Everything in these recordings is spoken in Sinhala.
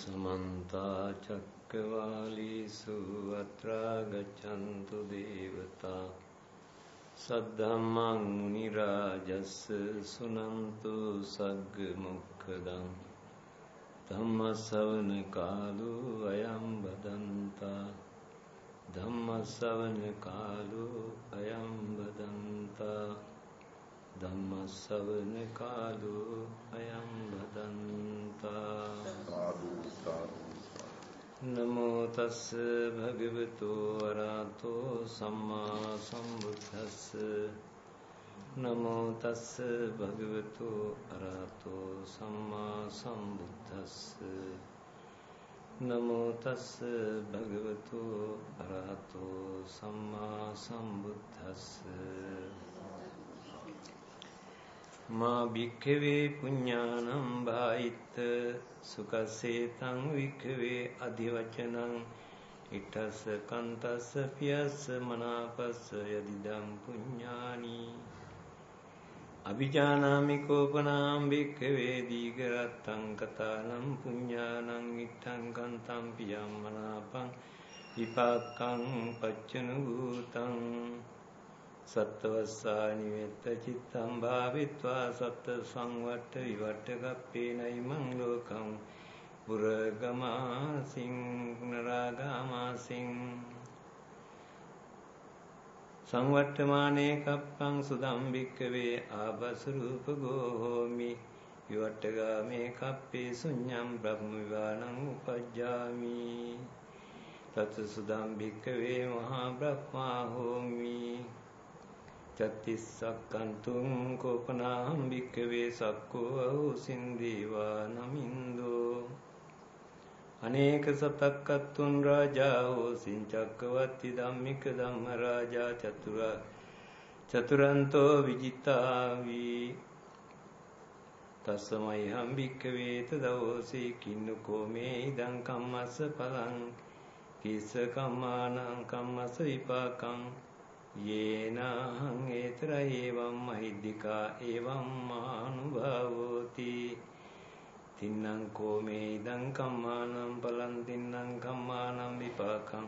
समन्ताचक्रवालीषु अत्रा गच्छन्तु देवता सद्धम्मं मुनिराजस्य सुनन्तु सद्गमुखदम् धम्मसवनकालो अयं वदन्ता धम्मसवनकालो अयं वदन्ता ධම්මස්සවන කාලෝ අයං බදන්තා සාදු සාදු නමෝ තස් භගවතු වරහතෝ සම්මා සම්බුද්දස්ස නමෝ තස් භගවතු වරහතෝ සම්මා සම්බුද්දස්ස නමෝ තස් භගවතු වරහතෝ සම්මා සම්බුද්දස්ස मा भिක්ඛවේ පුඤ්ඤානං භායිත්ත සුකස්සේතං වික්ඛවේ අධිවචනං ඉටස කන්තස්ස පියස්ස මනාපස්ස යදිදං පුඤ්ඤානි අභිජානාමි කෝපනාම් භික්ඛවේ දීඝරත්තං කතානම් පුඤ්ඤානං ඉත්තං කන්තං පියම් මනාපං විපාකං පච්චනු භූතං සත්වස්සානි වෙත්ත චිත්තම් භාවිත්වා සත්ත සංවට්ට විවට්ට කප්පේනයිමං ලෝකං පුරගමාසින් නරාගාමාසින් සංවට්ටමානේ කප්පං සුදම් භික්කවේ ආබසරූපගෝ හෝමි විවට්ටගාමේ කප්පේ සුඤ්ඤම් බ්‍රහ්ම විවාණං උපජ්ජාමි තත් සුදම් භික්කවේ මහා බ්‍රහ්මා හෝමි චත්තිස්සක්කන්තුං කෝපනාහම් භික්කවේ සක්කෝ අහුසින් දේවා නමින්දෝ. අනේක සතක්කත්තුන් රාජා හෝසින් චක්කවත්ති ධම්මික ධම්ම රාජා චතුර චතුරන්තෝ විජිතාවී. තස්සමයිහම් භික්කවේත දවෝසී කින්නකෝ මේ ඉදං කම්මස්ස පලං කිස්ස කම්මානං කම්මස්ස විපාකං යේනහං ඒතර ඒවම් මහිද්దికා ඒවම් මානුභවෝති. තින්නම් කෝමේ ඉදං කම්මානම් පලං තින්නම් කම්මානම් විපාකං.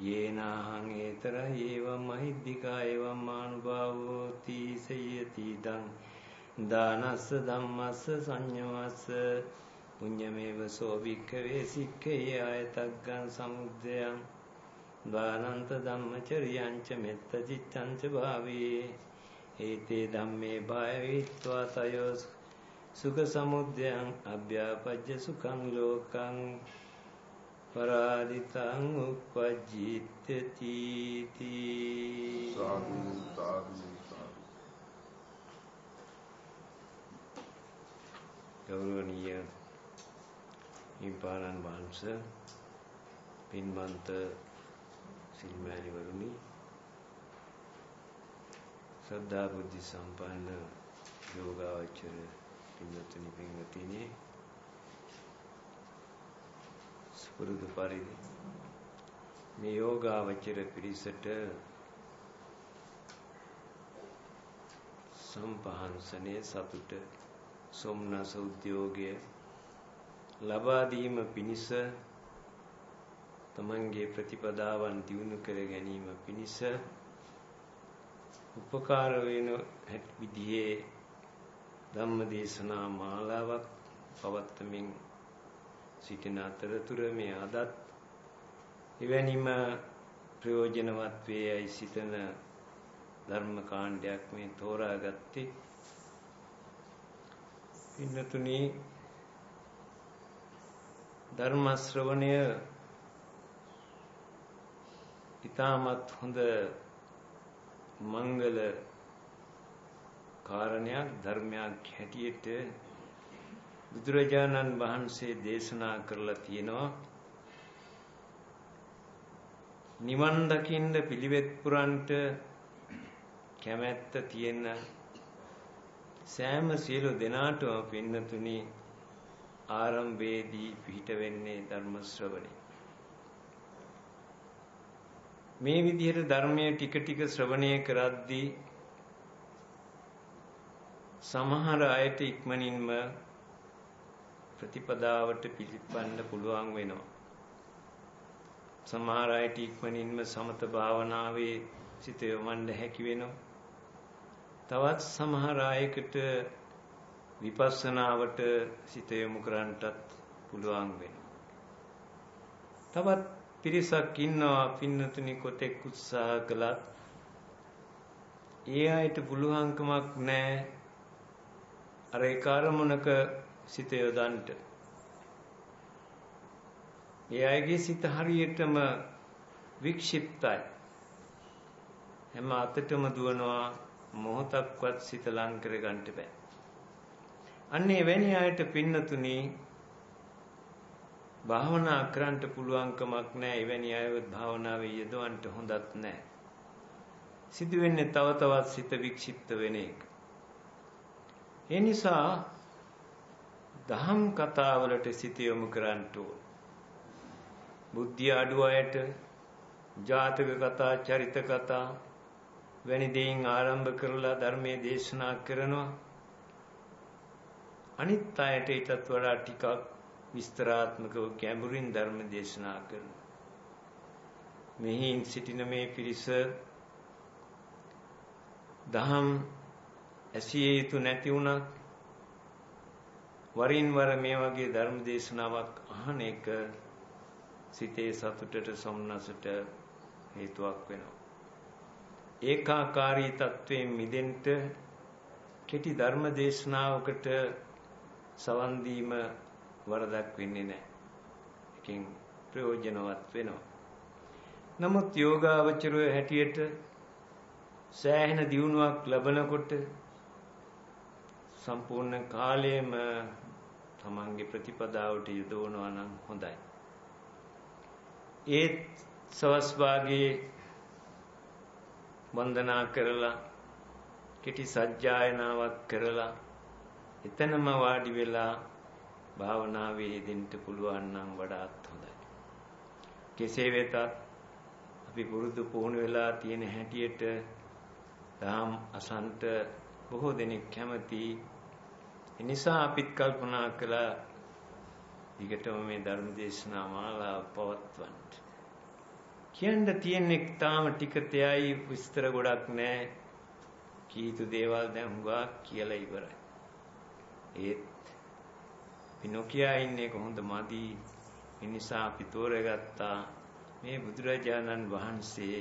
යේනහං ඒතර ඒවම් මහිද්దికා ඒවම් මානුභවෝති සයති දං. දානස්ස ධම්මස්ස සංඤවස්ස පුඤ්ඤමේව සෝ වික්ඛවේ සික්ඛේ ආයතග්ගං සමුද්දයං. දානන්ත ධම්මචරියංච මෙත්ත චිත්තංච භාවේ ඒතේ ධම්මේ භාවිත්වා තයෝ සුඛ සමුද්දයං අභ්‍යාපජ්ජ සුඛං ලෝකං පරාදිතං උපජ්ජිතති සාදු සාදු ගෞරවනීය ඉම්පාලන් වහන්සේ පින්වන්ත සිල්මෑණිවරුනි ශ්‍රද්ධා බුද්ධ සම්පන්න යෝගාවචර පින්වත්නි පින්වතිනි. සුපුරුදු පරිදි මේ යෝගාවචර පිරිසට සම්පහන්සනේ සතුට සොම්නස උද්‍යෝගය ලබා දීම පිණිස තමන්ගේ ප්‍රතිපදාවන් දියුණු කර ගැනීම පිණිස උපකාර වෙන විදිහේ ධම්ම දේශනා මාලාවක් පවත්වමින් සිටින අතරතුර මේ අදත් එවැනිම ප්‍රයෝජනවත් වේයයි සිතන ධර්ම කාණ්ඩයක් මේ තෝරාගත්තේ. පින්නතුනි ධර්ම ශ්‍රවණය ඊටමත් හොඳ මංගල කාරණයක් ධර්මයක් හැටියට බුදුරජාණන් වහන්සේ දේශනා කරලා තියෙනවා. නිවන් දකින්න පිළිවෙත් පුරන්ට කැමැත්ත තියෙන සෑම සියලු දෙනාටම පින්නතුනි ආරම්භයේදී පිහිට වෙන්නේ ධර්ම ශ්‍රවණේ මේ විදිහට ධර්මයේ ටික ටික ශ්‍රවණය කරද්දී සමහර අයට ඉක්මනින්ම ප්‍රතිපදාවට පිළිපන්න පුළුවන් වෙනවා. සමහර අයට ඉක්මනින්ම සමත භාවනාවේ සිත යොමන්න හැකි වෙනවා. තවත් සමහර අයකට විපස්සනාවට සිත යොමු කරන්නටත් පුළුවන් වෙනවා. තවත් පිරිසක් ඉන්නවා පින්නතුනි කොතෙක් උත්සාහ කළත් ඒ අයට පුළුවන්කමක් නැහැ අර ඒ කාර්මුණක සිත යොදන්නට. ඒ අයගේ සිත හරියටම වික්ෂිප්තයි. හැම අතටම දුවනවා මොහොතක්වත් සිත ලං කරගන්න බෑ. අන්නේ වැනි අයට පින්නතුනි භාවනා කරන්න පුළුවන්කමක් නැහැ. එවැනි අයව භාවනාවේ යෙදවන්න හොඳත් නැහැ. සිදු වෙන්නේ තව තවත් සිත වික්ෂිප්ත වෙන එක. ඒ නිසා දහම් කතාවලට සිත යොමු කරන්න ඕන. බුද්ධිය අඩු අයට ජාතක කතා, චරිත කතා වැනි දේන් ආරම්භ කරලා ධර්මයේ දේශනා කරනවා. අනිත් අයට ඊටත් වඩා ටිකක් විස්තරාත්මකව ගැඹුරින් ධර්ම දේශනා කරනවා. මෙහි සිටින මේ පිරිස දහම් ඇසිය යුතු නැති වුණත් වරින් වර මේ වගේ ධර්ම දේශනාවක් අහන එක සිතේ සතුටට සොම්නසට හේතුවක් වෙනවා. ඒකාකාරී තත්වයෙන් මිදෙන්න කෙටි ධර්ම දේශනාවකට සවන් දීම වරදක් වෙන්නේ නැහැ. එකෙන් ප්‍රයෝජනවත් වෙනවා. නමුත් යෝගාවචරය හැටියට සෑහෙන දියුණුවක් ලැබනකොට සම්පූර්ණ කාලයම තමන්ගේ ප්‍රතිපදාවට යොදවනවා නම් හොඳයි. ඒත් සවස් භාගයේ වන්දනා කරලා කෙටි සජ්ජායනාවක් කරලා එතනම වාඩි වෙලා භාවනාවේ යෙදෙන්න පුළුවන් නම් වඩාත් හොඳයි. කෙසේ වෙතත් අපි පුරුදු පුහුණු වෙලා තියෙන හැටියට දහම් අසන්ට බොහෝ දෙනෙක් කැමති. ඒ නිසා අපිත් කල්පනා කළා ඊකටම මේ ධර්ම දේශනා මාලාව පවත්වන්න. කියන්න තියෙන්නේ තාම ටික තෙයයි විස්තර ගොඩක් නැහැ. කීතු දේවල් දැන් හුඟා කියලා ඉවරයි. ඒත් පිනොකියා ඉන්නේ කොහොඳ මදි. ඒ නිසා අපි තෝරගත්තා මේ බුදුරජාණන් වහන්සේ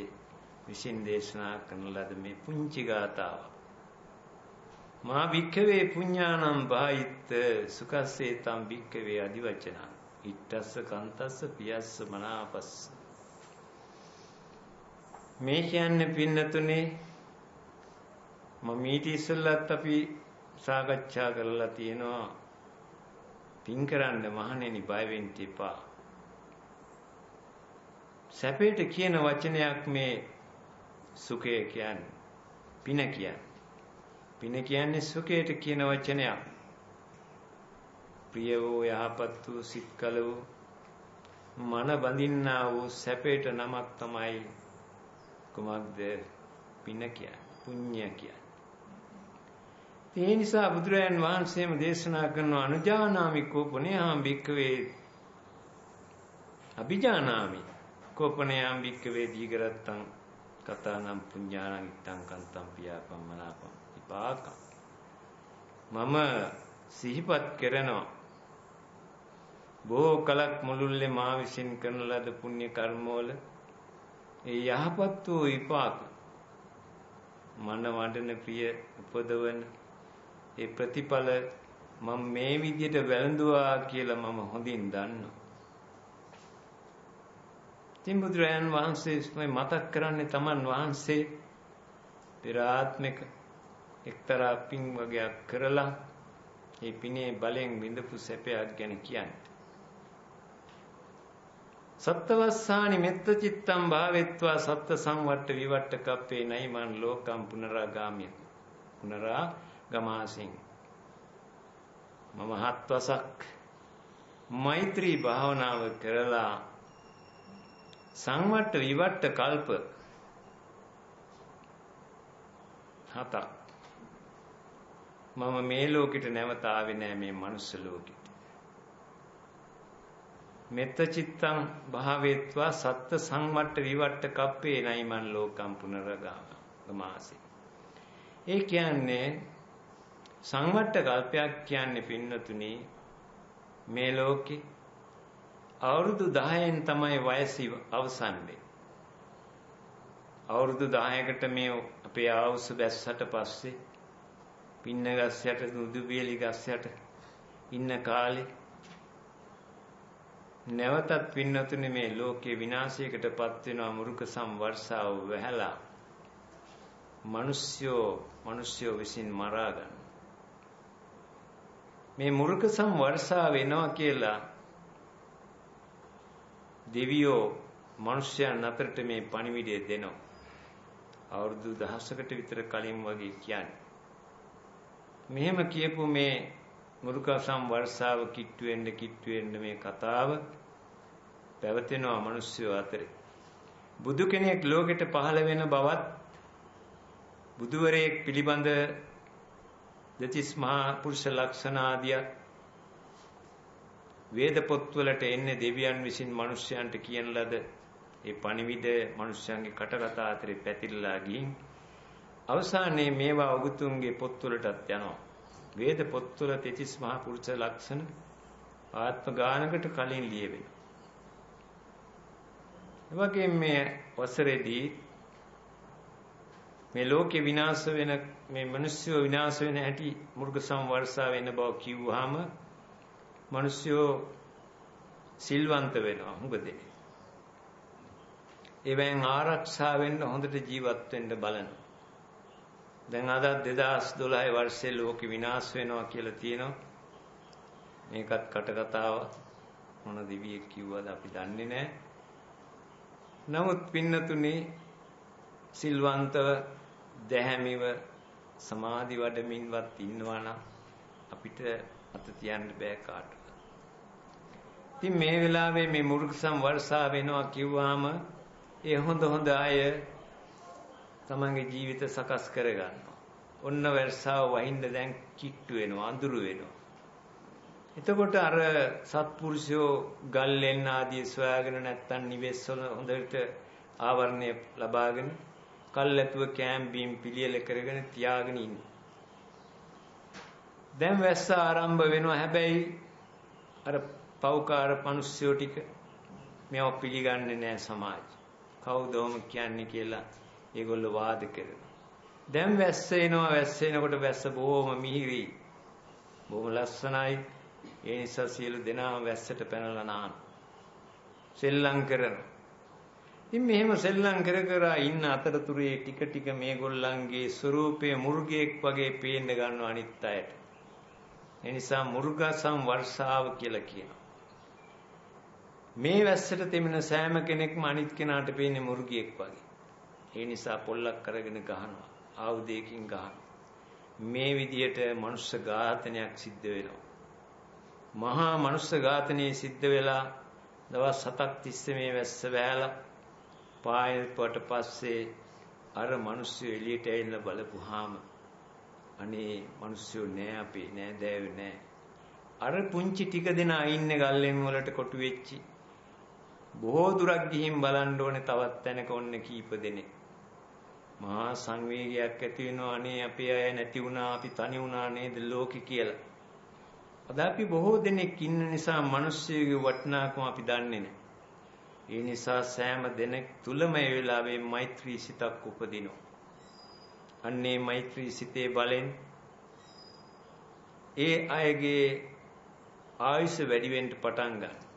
විසින් දේශනා කරන ලද මේ පුංචි ගාතාව. මා භික්ඛවේ පුඤ්ඤානම් බාහිත්ත සුඛස්සේ තම් භික්ඛවේ අදිවචන. ඉත්තස්ස කන්තස්ස පියස්ස මනාපස්ස. මේ කියන්නේ පින්නතුනේ මම ඊට ඉස්සෙල්ලත් අපි සාකච්ඡා කරලා තියෙනවා පින් කරන්න මහණෙනි බය වෙන්න එපා. සැපේට කියන වචනයක් මේ සුඛය කියන්නේ පින කියන්නේ. පින කියන්නේ සුඛයට කියන වචනයක්. ප්‍රිය වූ යහපත් වූ සිත්කල වූ මන බඳින්නා වූ සැපේට නමක් තමයි කුමක්ද පින කියන්නේ. පුණ්‍ය කියන්නේ. ඒ නිසා බුදුරයන් වහන්සේම දේශනා කරන අනුජානාමි කෝපනේහම් භික්කවේ අභිජානාමි කෝපනේහම් භික්කවේ දීගරත්තං කතානම් පුඤ්ඤාණං ඉත්තං කන්තං පියාපම්මනාපම් විපාකම්. මම සිහිපත් කරනවා. බොහෝ කලක් මුළුල්ලේ මා විසින් කරන ලද පුණ්‍ය කර්මවල ඒ යහපත් වූ විපාක. මන වඩන ප්‍රිය උපදවන ඒ ප්‍රතිඵල මම මේ විදිහට වැළඳුවා කියලා මම හොඳින් දන්නවා ඉතින් බුදුරයන් වහන්සේ මතක් කරන්නේ තමන් වහන්සේ පෙර ආත්මික එක්තරා පින් වගේක් කරලා ඒ පිනේ බලෙන් විඳපු සැපයක් ගැන කියන්නේ. සත්තවස්සානි මෙත්ත චිත්තම් භාවෙත්වා සත්ත සංවට්ට විවට්ට කප්පේ නයිමන් ලෝකම් පුනරාගාමිය. පුනරා ගමාසින්. මම හත්වසක් මෛත්‍රී භාවනාව කරලා සංවට්ට විවට්ට කල්ප හතක්. මම මේ ලෝකෙට නැවත ආවේ නෑ මේ මනුස්ස ලෝකෙට. මෙත්ත චිත්තං භාවේත්වා සත්ත සංවට්ට විවට්ට කප්පේ නයිමන් ලෝකම් පුනරගාමාසි ඒ කියන්නේ සංවට්ට කල්පයක් කියන්නේ පින්නතුනි මේ ලෝකේ අවුරුදු 10න් තමයි වයස අවසන් වෙන්නේ අවුරුදු 10කට මේ අපේ ආවුස බැස්සට පස්සේ පින්න ගස් යට දුදු බියලි ගස් යට ඉන්න කාලේ නැවතත් පින්නතුනේ මේ ලෝකේ විනාශයකටපත් වෙනවා මුරුක සම්වර්ෂාව වැහැලා. මිනිස්යෝ මිනිස්යෝ විසින් මරා ගන්න. මේ මුරුක සම්වර්ෂාව වෙනවා කියලා දෙවියෝ මිනිස්යන් අතරට මේ පණිවිඩය දෙනවා අවුරුදු දහසකට විතර කලින් වගේ කියන්නේ. මෙහෙම කියපු මේ මුරුකසම් වර්ෂාව කිට්ටු වෙන්න කිට්ටු වෙන්න මේ කතාව පැවතෙනවා මිනිස්සු අතරේ. බුදු කෙනෙක් ලෝකෙට පහළ වෙන බවත් බුදුවරයෙක් පිළිබඳ දෙතිස් මහා පුරුෂ ලක්ෂණ ආදිය වේද පොත්වලට එන්නේ දෙවියන් විසින් මිනිස්යන්ට කියන ලද ඒ පණිවිඩ මිනිස්යන්ගේ කටකතා අතරේ පැතිරලා ගිහින් අවසානයේ මේවා ඔබතුන්ගේ පොත්වලටත් යනවා. වේද පොත්වල තෙතිස් මහා පුරුෂ ලක්ෂණ ආත්ම ගානකට කලින් ලියවෙනවා. එවගේ මේ වසරේදී මේ ලෝකේ විනාශ වෙන මේ මිනිස්සු විනාශ වෙන හැටි මුර්ග සංවර්ෂා වෙන බව කිව්වහම මිනිස්සු සිල්වන්ත වෙනවා හුඟ දෙනෙක්. එවෙන් ආරක්ෂා වෙන්න හොඳට ජීවත් වෙන්න බලන. දැන් අද 2012 වර්ෂයේ ලෝක විනාශ වෙනවා කියලා තියෙනවා. මේකත් කටකතාව මොන දිවියෙක් කිව්වද අපි දන්නේ නැහැ. නමුත් පින්නතුනි සිල්වන්තව දැහැමිව සමාධි වඩමින්වත් ඉන්නවා නම් අපිට අත තියන්න බෑ කාටවත්. ඉතින් මේ වෙලාවේ මේ මුරුක්සම් වර්ෂා වෙනවා කිව්වහම ඒ හොඳ හොඳ අය තමන්ගේ ජීවිත සකස් කරගන්නවා. ඔන්න වර්ෂාව වහින්න දැන් කිට්ටු වෙනවා, අඳුරු වෙනවා. එතකොට අර සත්පුරුෂයෝ ගල්ලෙන් ආදී සොයාගෙන නැත්තම් නිවෙස් වල හොඳට ආවරණය ලබාගෙන කල්ැතුව කෑම් බීම් පිළියෙල කරගෙන තියාගෙන ඉන්නේ. දැන් වැස්ස ආරම්භ වෙනවා හැබැයි අර පෞකාර මිනිස්සුયો ටික මේව පිළිගන්නේ නැහැ සමාජය. කවුදෝම කියන්නේ කියලා ඒගොල්ලෝ වාද කරනවා. දැන් වැස්ස එනවා වැස්ස එනකොට වැස්ස බොහොම මිහිරි. බොහොම ලස්සනයි. ඒ නිසා සියලු දෙනාම වැස්සට පැනලා නාන. සෙල්ලම් කරනවා. ඉතින් මෙහෙම සෙල්ලම් කර කර ඉන්න අතරතුරේ ටික ටික මේගොල්ලන්ගේ ස්වરૂපය මුර්ගයෙක් වගේ පේන්න ගන්නවා අනිත් අයට. ඒ නිසා මුර්ගසම් වර්ෂාව කියලා කියනවා. මේ වැස්සට තෙමෙන සෑම කෙනෙක්ම අනිත් කෙනාට පේන්නේ මුර්ගියෙක් වගේ. ඒ නිසා පොල්ලක් අරගෙන ගහනවා. ආයුධයකින් ගහනවා. මේ විදියට මනුෂ්‍ය ඝාතනයක් සිද්ධ වෙනවා. මහා මනුෂ්‍ය ඝාතනයේ සිද්ධ වෙලා දවස් 7ක් තිස්සේ මේ වැස්ස වැහැලා පායපට පස්සේ අර මිනිස්සු එළියට ඇවිල්ලා බලපුවාම අනේ මිනිස්සු නෑ අපේ නෑ දෑවේ නෑ අර පුංචි ටික දෙනා ඉන්නේ ගල්ලෙන් වලට කොටු වෙච්චි බොහෝ දුරක් ගිහින් බලන්න ඕනේ තවත් තැනක ඔන්න කීප දෙනෙක්. මහා සංවේගයක් ඇති වෙනවා අනේ අපේ අය නැති වුණා අපි තනි වුණා නේද ලෝකේ කියලා. අද අපි බොහෝ දෙනෙක් ඉන්න නිසා මිනිස්සුගේ වටිනාකම අපි දන්නේ නැහැ. ඒ නිසා සෑම දෙනෙක් තුලම ඒ වෙලාවේ මෛත්‍රී සිතක් උපදිනවා. අන්නේ මෛත්‍රී සිතේ බලෙන් ඒ අයගේ ආයුෂ වැඩි වෙන්න පටන් ගන්නවා.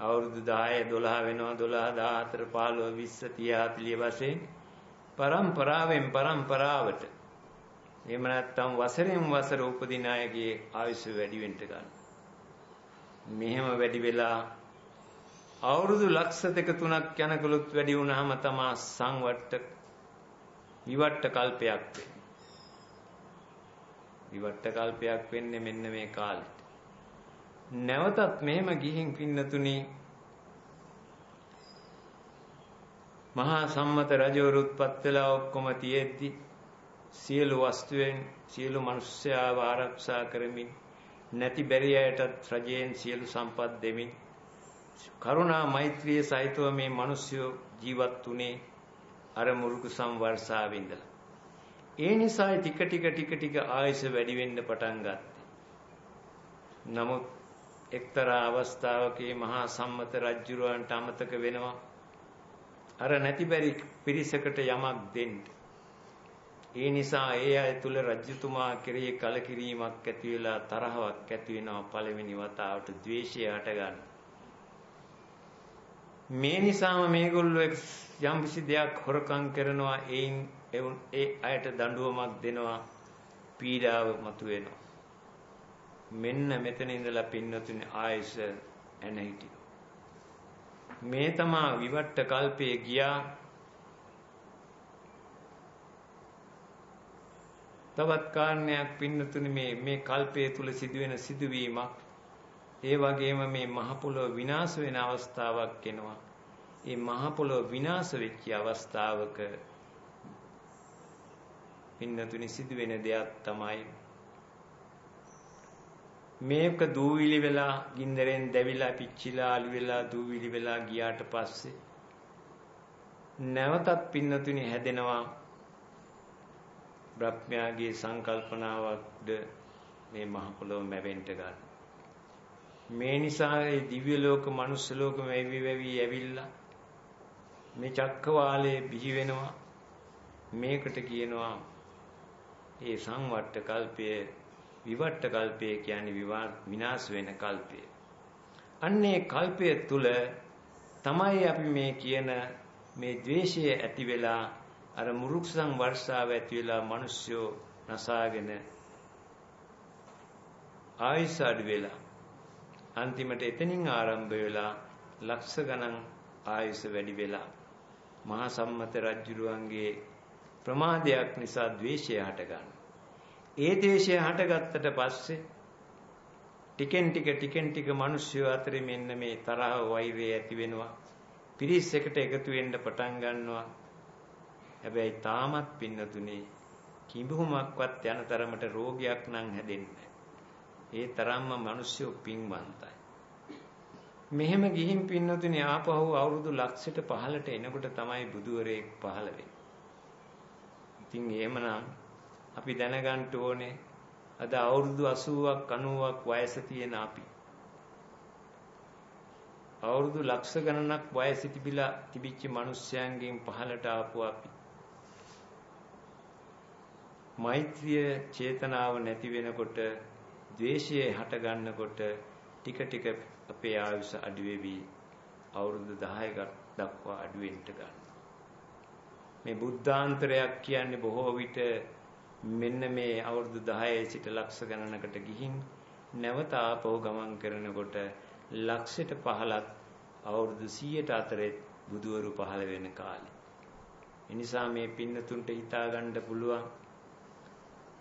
අවුරුදු 10 12 වෙනවා 12 14 15 20 30 40 වශයෙන් පරම්පරාවෙන් පරම්පරාවට එහෙම නැත්නම් වසරෙන් වසර උපදින අයගේ ආයුෂ වැඩි වෙන්න ගන්න. මෙහෙම වැඩි වෙලා අවුරුදු ලක්ෂ දෙක තුනක් යනකලුත් වැඩි වුණාම තමා සංවට්ට විවට්ට කල්පයක් වෙන්නේ. විවට්ට කල්පයක් වෙන්නේ මෙන්න මේ කාලේ. නැවතත් මෙහෙම ගිහින් පින්නතුනි මහා සම්මත රජවරුත්පත් වෙලා ඔක්කොම තියෙද්දි සියලු වස්තුවෙන් සියලු මිනිස්යාව ආරක්ෂා කරමින් නැති බැරි අයටත් රජයෙන් සියලු සම්පත් දෙමින් කරුණා මෛත්‍රිය සහිතව මේ මිනිස්සු ජීවත් වුණේ අර මුරුකු සංවර්ෂාවේ ඉඳලා. ඒ නිසා ටික ටික ටික ටික ආයස වැඩි වෙන්න පටන් ගත්තා. නමුත් එක්තරා අවස්ථාවකේ මහා සම්මත රජුරවන්ට අමතක වෙනවා. අර නැතිබරි පිරිසකට යමක් දෙන්න. ඒ නිසා ඒ අය තුල රජතුමා කෙරෙහි කලකිරීමක් ඇති වෙලා තරහවක් ඇති වෙනවා පළවෙනි වතාවට ද්වේෂය හටගන්න. මේ නිසාම මේගොල්ලෝ යම් කිසි දෙයක් හොරකම් කරනවා ඒයින් ඒ අයට දඬුවමක් දෙනවා පීඩාව මතුවෙනවා. මෙන්න මෙතන ඉඳලා පින්නතුනි ආයස එන හිටියෝ. මේ තමා විවට්ට කල්පයේ ගියා තවත් කාරණයක් පින්නතුනි මේ මේ කල්පයේ තුල සිදුවෙන සිදුවීමක් ඒ වගේම මේ මහ පොළොව විනාශ වෙන අවස්ථාවක් එනවා. ඒ මහ පොළොව විනාශ වෙච්ච අවස්ථාවක පින්නතුනි සිදුවෙන දෙයක් තමයි මේක දූවිලි වෙලා ගින්දරෙන් දැවිලා පිච්චිලා අලු වෙලා දූවිලි වෙලා ගියාට පස්සේ නැවතත් පින්නතුනි හැදෙනවා බ්‍රහ්මයාගේ සංකල්පනාවක්ද මේ මහ පොළොව මැවෙන්න ගන්න. මේ නිසා ඒ දිව්‍ය ලෝක, මනුස්ස ලෝක මෙවි වෙවි ඇවිල්ලා මේ චක්කවාලයේ බිහි වෙනවා. මේකට කියනවා ඒ සංවට්ට කල්පය විවට්ට කල්පය කියන්නේ විනාශ වෙන කල්පය. අන්නේ කල්පය තුල තමයි අපි මේ කියන මේ द्वේෂය ඇති වෙලා අර මුරුක්සන් වර්ෂාව ඇති වෙලා මිනිස්සු නසාගෙන ආයස අඩු වෙලා අන්තිමට එතනින් ආරම්භ වෙලා ලක්ෂ ගණන් ආයස වැඩි වෙලා මහා සම්මත රජුරුවන්ගේ ප්‍රමාදයක් නිසා ද්වේෂය හටගන්න. ඒ ද්වේෂය හටගත්තට පස්සේ ටිකෙන් ටික ටිකෙන් ටික මිනිස්සු අතරේ මෙන්න මේ තරහ වෛරය ඇති වෙනවා. පිරිස් එකට එකතු වෙන්න පටන් ගන්නවා. හැබැයි තාමත් පින්නතුනේ කිඹුමක්වත් යන තරමට රෝගයක් නම් හැදෙන්නේ ඒ තරම්ම මිනිස්සු පින්වන්තයි. මෙහෙම ගිහින් පින්නතුනේ ආපහු අවුරුදු ලක්ෂයට පහලට එනකොට තමයි බුදුවරයෙක් පහළ වෙන්නේ. ඉතින් එහෙමනම් අපි දැනගන්න ඕනේ අද අවුරුදු 80ක් 90ක් වයස තියෙන අපි අවුරුදු ලක්ෂ ගණනක් වයස තිබිලා තිබිච්ච මිනිස්යන්ගෙන් පහලට ආපු අපි මෛත්‍රිය චේතනාව නැති වෙනකොට ද්වේෂය හට ගන්නකොට ටික ටික අපේ ආයුෂ අඩු වෙවි අවුරුදු 10ක දක්වා අඩු වෙන්න ගන්නවා. මේ බුද්ධාන්තරයක් කියන්නේ බොහෝ විට මෙන්න මේ අවුරුදු 10 සිට ලක්ෂ ගණනකට ගිහින් නැවත ආපහු ගමන් කරනකොට ලක්ෂයට පහලත් අවුරුදු 100ට අතරේ බුදුවරු පහළ වෙන කාලේ. එනිසා මේ පින්නතුන්ට හිතා ගන්න පුළුවන්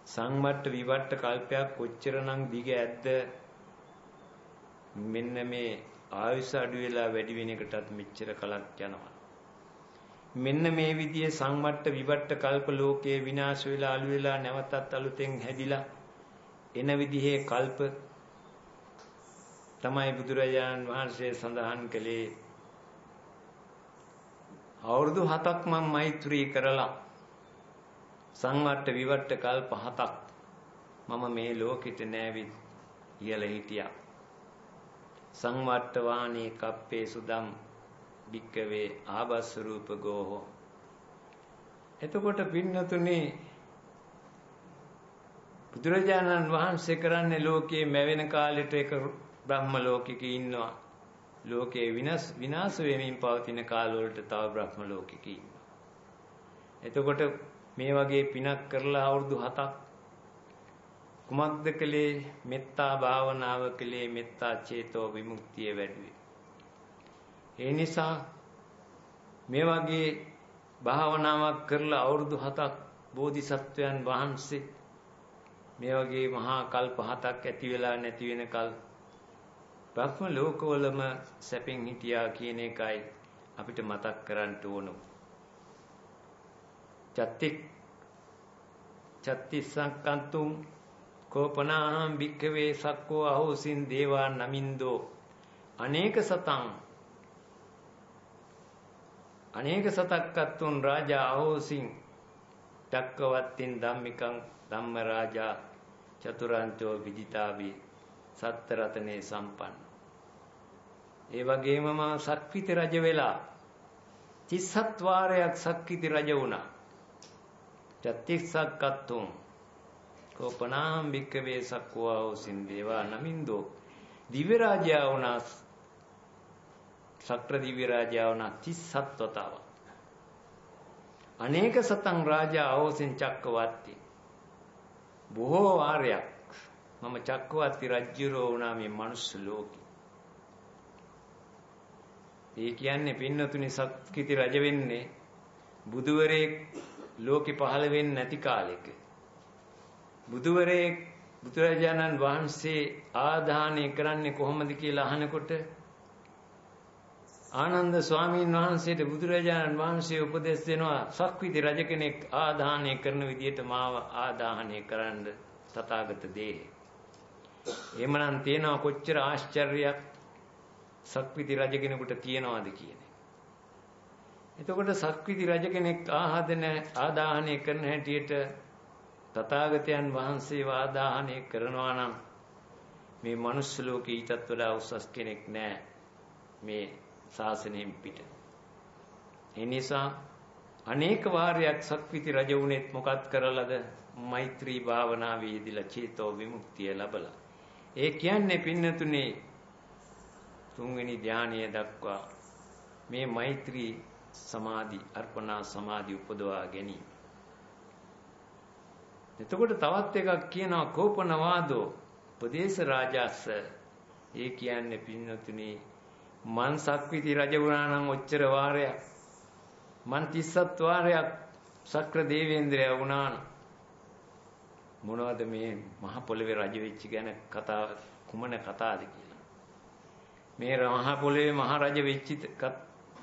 සංවට්ට විවට්ට කල්පයක් කොච්චරනම් දිග ඇද්ද? මෙන්න මේ ආයුෂ අඩු වෙලා වැඩි වෙන එකටත් මෙච්චර කලක් යනවා. මෙන්න මේ විදිහේ සංවට්ට විවට්ට කල්ප ලෝකයේ විනාශ වෙලා අලු වෙලා නැවතත් අලුතෙන් හැදිලා එන විදිහේ කල්ප තමයි බුදුරජාණන් වහන්සේ සඳහන් කළේ. අවුරුදු 7ක් මම මෛත්‍රී කරලා සංවට්ට විවට්ට කල්ප හතක් මම මේ ලෝකෙට නෑවිත් කියලා හිටියා. සංවට්ට වාණී කප්පේ සුදම් භික්කවේ ආබස් රූප ගෝහෝ. එතකොට පින්නතුනේ බුදුරජාණන් වහන්සේ කරන්නේ ලෝකයේ මැවෙන කාලෙට එක බ්‍රහ්ම ලෝකෙක ඉන්නවා. ලෝකේ විනාශ විනාශ වෙමින් පවතින කාලවලට තව බ්‍රහ්ම ලෝකෙක ඉන්නවා. එතකොට මේ වගේ පිනක් කරලා අවුරුදු 7ක් කුමක්ද කළේ මෙත්තා භාවනාව කළේ මෙත්තා චේතෝ විමුක්තිය වැඩුවේ. ඒ නිසා මේ වගේ භාවනාවක් කරලා අවුරුදු 7ක් බෝධිසත්වයන් වහන්සේ මේ වගේ මහා කල්ප හතක් ඇති වෙලා නැති වෙන කල් බ්‍රහ්ම ලෝකවලම සැපෙන් හිටියා කියන එකයි අපිට මතක් කරන්න ඕන. චත්ති චත්තිසංකන්තුම් කෝපනාහම් භික්ඛවේ සක්කෝ අහෝසින් දේවා නමින්දෝ අනේක සතං අනේක සතක්කත්තුන් රාජා අහෝසින් චක්කවත්තින් ධම්මිකං ධම්ම රාජා චතුරාන්තෝ විජිතාවි සත්ත රතනේ සම්පන්න. ඒ වගේම මා සක්විති රජ වෙලා 37 වාරයක් සක්විති රජ වුණා. චත්තිස්සක්කත්තුන් කෝපනාම් භික්කවේ සක්කවාෝ සින්දේවා නමින්දෝ දිව්‍ය රාජයා වුණා සක්‍ර දිව්‍ය රාජයා වුණා 37 වතාවක්. අනේක සතං රාජා අවසින් චක්කවර්ති බොහෝ වාරයක් මම චක්කවර්ති රජුරෝ වුණා මේ මනුස්ස ලෝකේ. ඒ කියන්නේ පින්නතුනි සත්කිති රජ වෙන්නේ බුදුවරේ ලෝකෙ පහළ වෙන්නේ නැති කාලෙක. බුදුවරේ බුදුරජාණන් වහන්සේ ආදාහනය කරන්නේ කොහොමද කියලා අහනකොට ආනන්ද ස්වාමීන් වහන්සේට බුදුරජාණන් වහන්සේ උපදෙස් දෙනවා සක්විති රජ කෙනෙක් ආදාහනය කරන විදිහට මාව ආදාහනය කරන්න තථාගත දේ. එහෙමනම් තේනවා කොච්චර ආශ්චර්යයක් සක්විති රජ කෙනෙකුට තියනවාද කියන එතකොට සක්විති රජ කෙනෙක් ආහදන ආදාහනය කරන හැටියට තථාගතයන් වහන්සේ වාදාහනය කරනවා නම් මේ මනුස්ස ලෝකේ ඊටත් වඩා උසස් කෙනෙක් නෑ මේ ශාසනයෙන් පිට. ඒ නිසා අනේක වාරයක් සක්විති රජ වුණෙත් මොකත් කරලාද? මෛත්‍රී භාවනාවේ යෙදিলা චේතෝ විමුක්තිය ලැබලා. ඒ කියන්නේ පින්නතුනේ තුන්වෙනි ධානය දක්වා මේ මෛත්‍රී සමාධි අර්පණා සමාධි උපදවා ගැනීම. එතකොට තවත් එකක් කියනවා කෝපනවාදෝ උපදේශ රාජාස්ස. ඒ කියන්නේ පින්නතුනි මන් සක්විති රජ වුණා නම් ඔච්චර වාරයක්. මන් 37 වාරයක් සක්‍ර දේවේන්ද්‍රයා වුණා මොනවද මේ මහ පොළවේ රජ වෙච්ච ගැන කතා කුමන කතාවද කියලා. මේ මහ පොළවේ මහ රජ වෙච්ච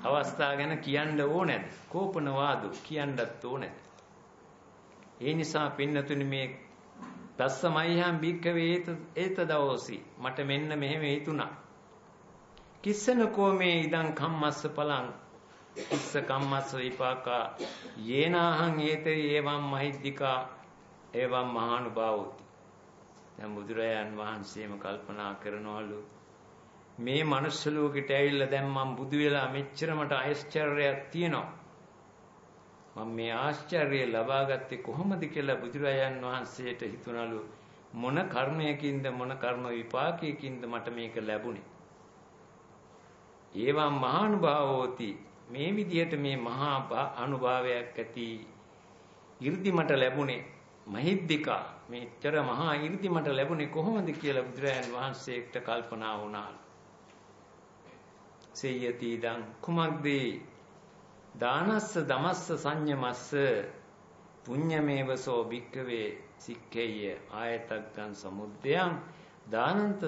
අවස්ථා ගැන කියන්න ඕනේද? කෝපන වාදු කියන්නත් ඕනේද? ඒ නිසා පින්නතුනි මේ තස්සමයිහම් භික්කවේ ඒත දවෝසි මට මෙන්න මෙහෙම හිතුණා. කිස්සන කෝමේ ඉදං කම්මස්ස පලං. කිස්ස කම්මස්ස විපාකා. යේනාහං ඒතේ එවම් මහිද්దికා. එවම් මහානුභාවෝති. දැන් බුදුරයන් වහන්සේම කල්පනා කරනවලු. මේ manuss ලෝකෙට ඇවිල්ලා දැන් මම බුදු වෙලා මෙච්චරමට ආශ්චර්යයක් තියෙනවා. මම මේ ආශ්චර්යය ලබාගත්තේ කොහොමද කියලා බුදුරජාන් වහන්සේට හිතුණලු මොන කර්මයකින්ද මොන කර්ම විපාකයකින්ද මට මේක ලැබුණේ. ඒවා මහානුභාවෝති මේ විදිහට මේ මහා අනුභවයක් ඇති 이르දි මට ලැබුණේ මහිද්దికා මෙච්චර මහා 이르දි මට ලැබුණේ කොහොමද කියලා බුදුරජාන් වහන්සේට කල්පනා වුණාලු. සේයති දං කුමක්දී? දානස්ස දමස්ස සංයමස්ස පුඤ්ඤමේවසෝ භික්කවේ සික්කේය ආයතග්ගං සමුද්දයං. දානන්ත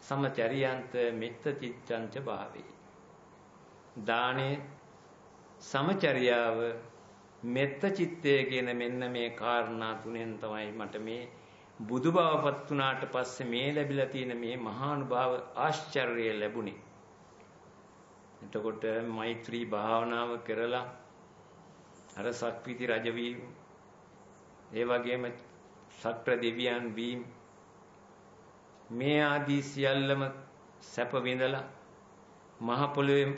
සමචරියන්ත මෙත්ත චිත්තංච භාවේ. දානේ සමචරියාව මෙත්ත චිත්තය කියන මෙන්න මේ කාරණා තුනෙන් තමයි මට මේ බුදු බවපත් වුණාට පස්සේ මේ ලැබිලා තියෙන මේ මහානුභාව ආශ්චර්යය ලැබුණේ. එතකොට මෛත්‍රී භාවනාව කරලා අර සක්විති රජ වීම ඒ වගේම සක්‍ර දෙවියන් වීම මේ ආදී සියල්ලම සැප විඳලා මහ පොළොවේ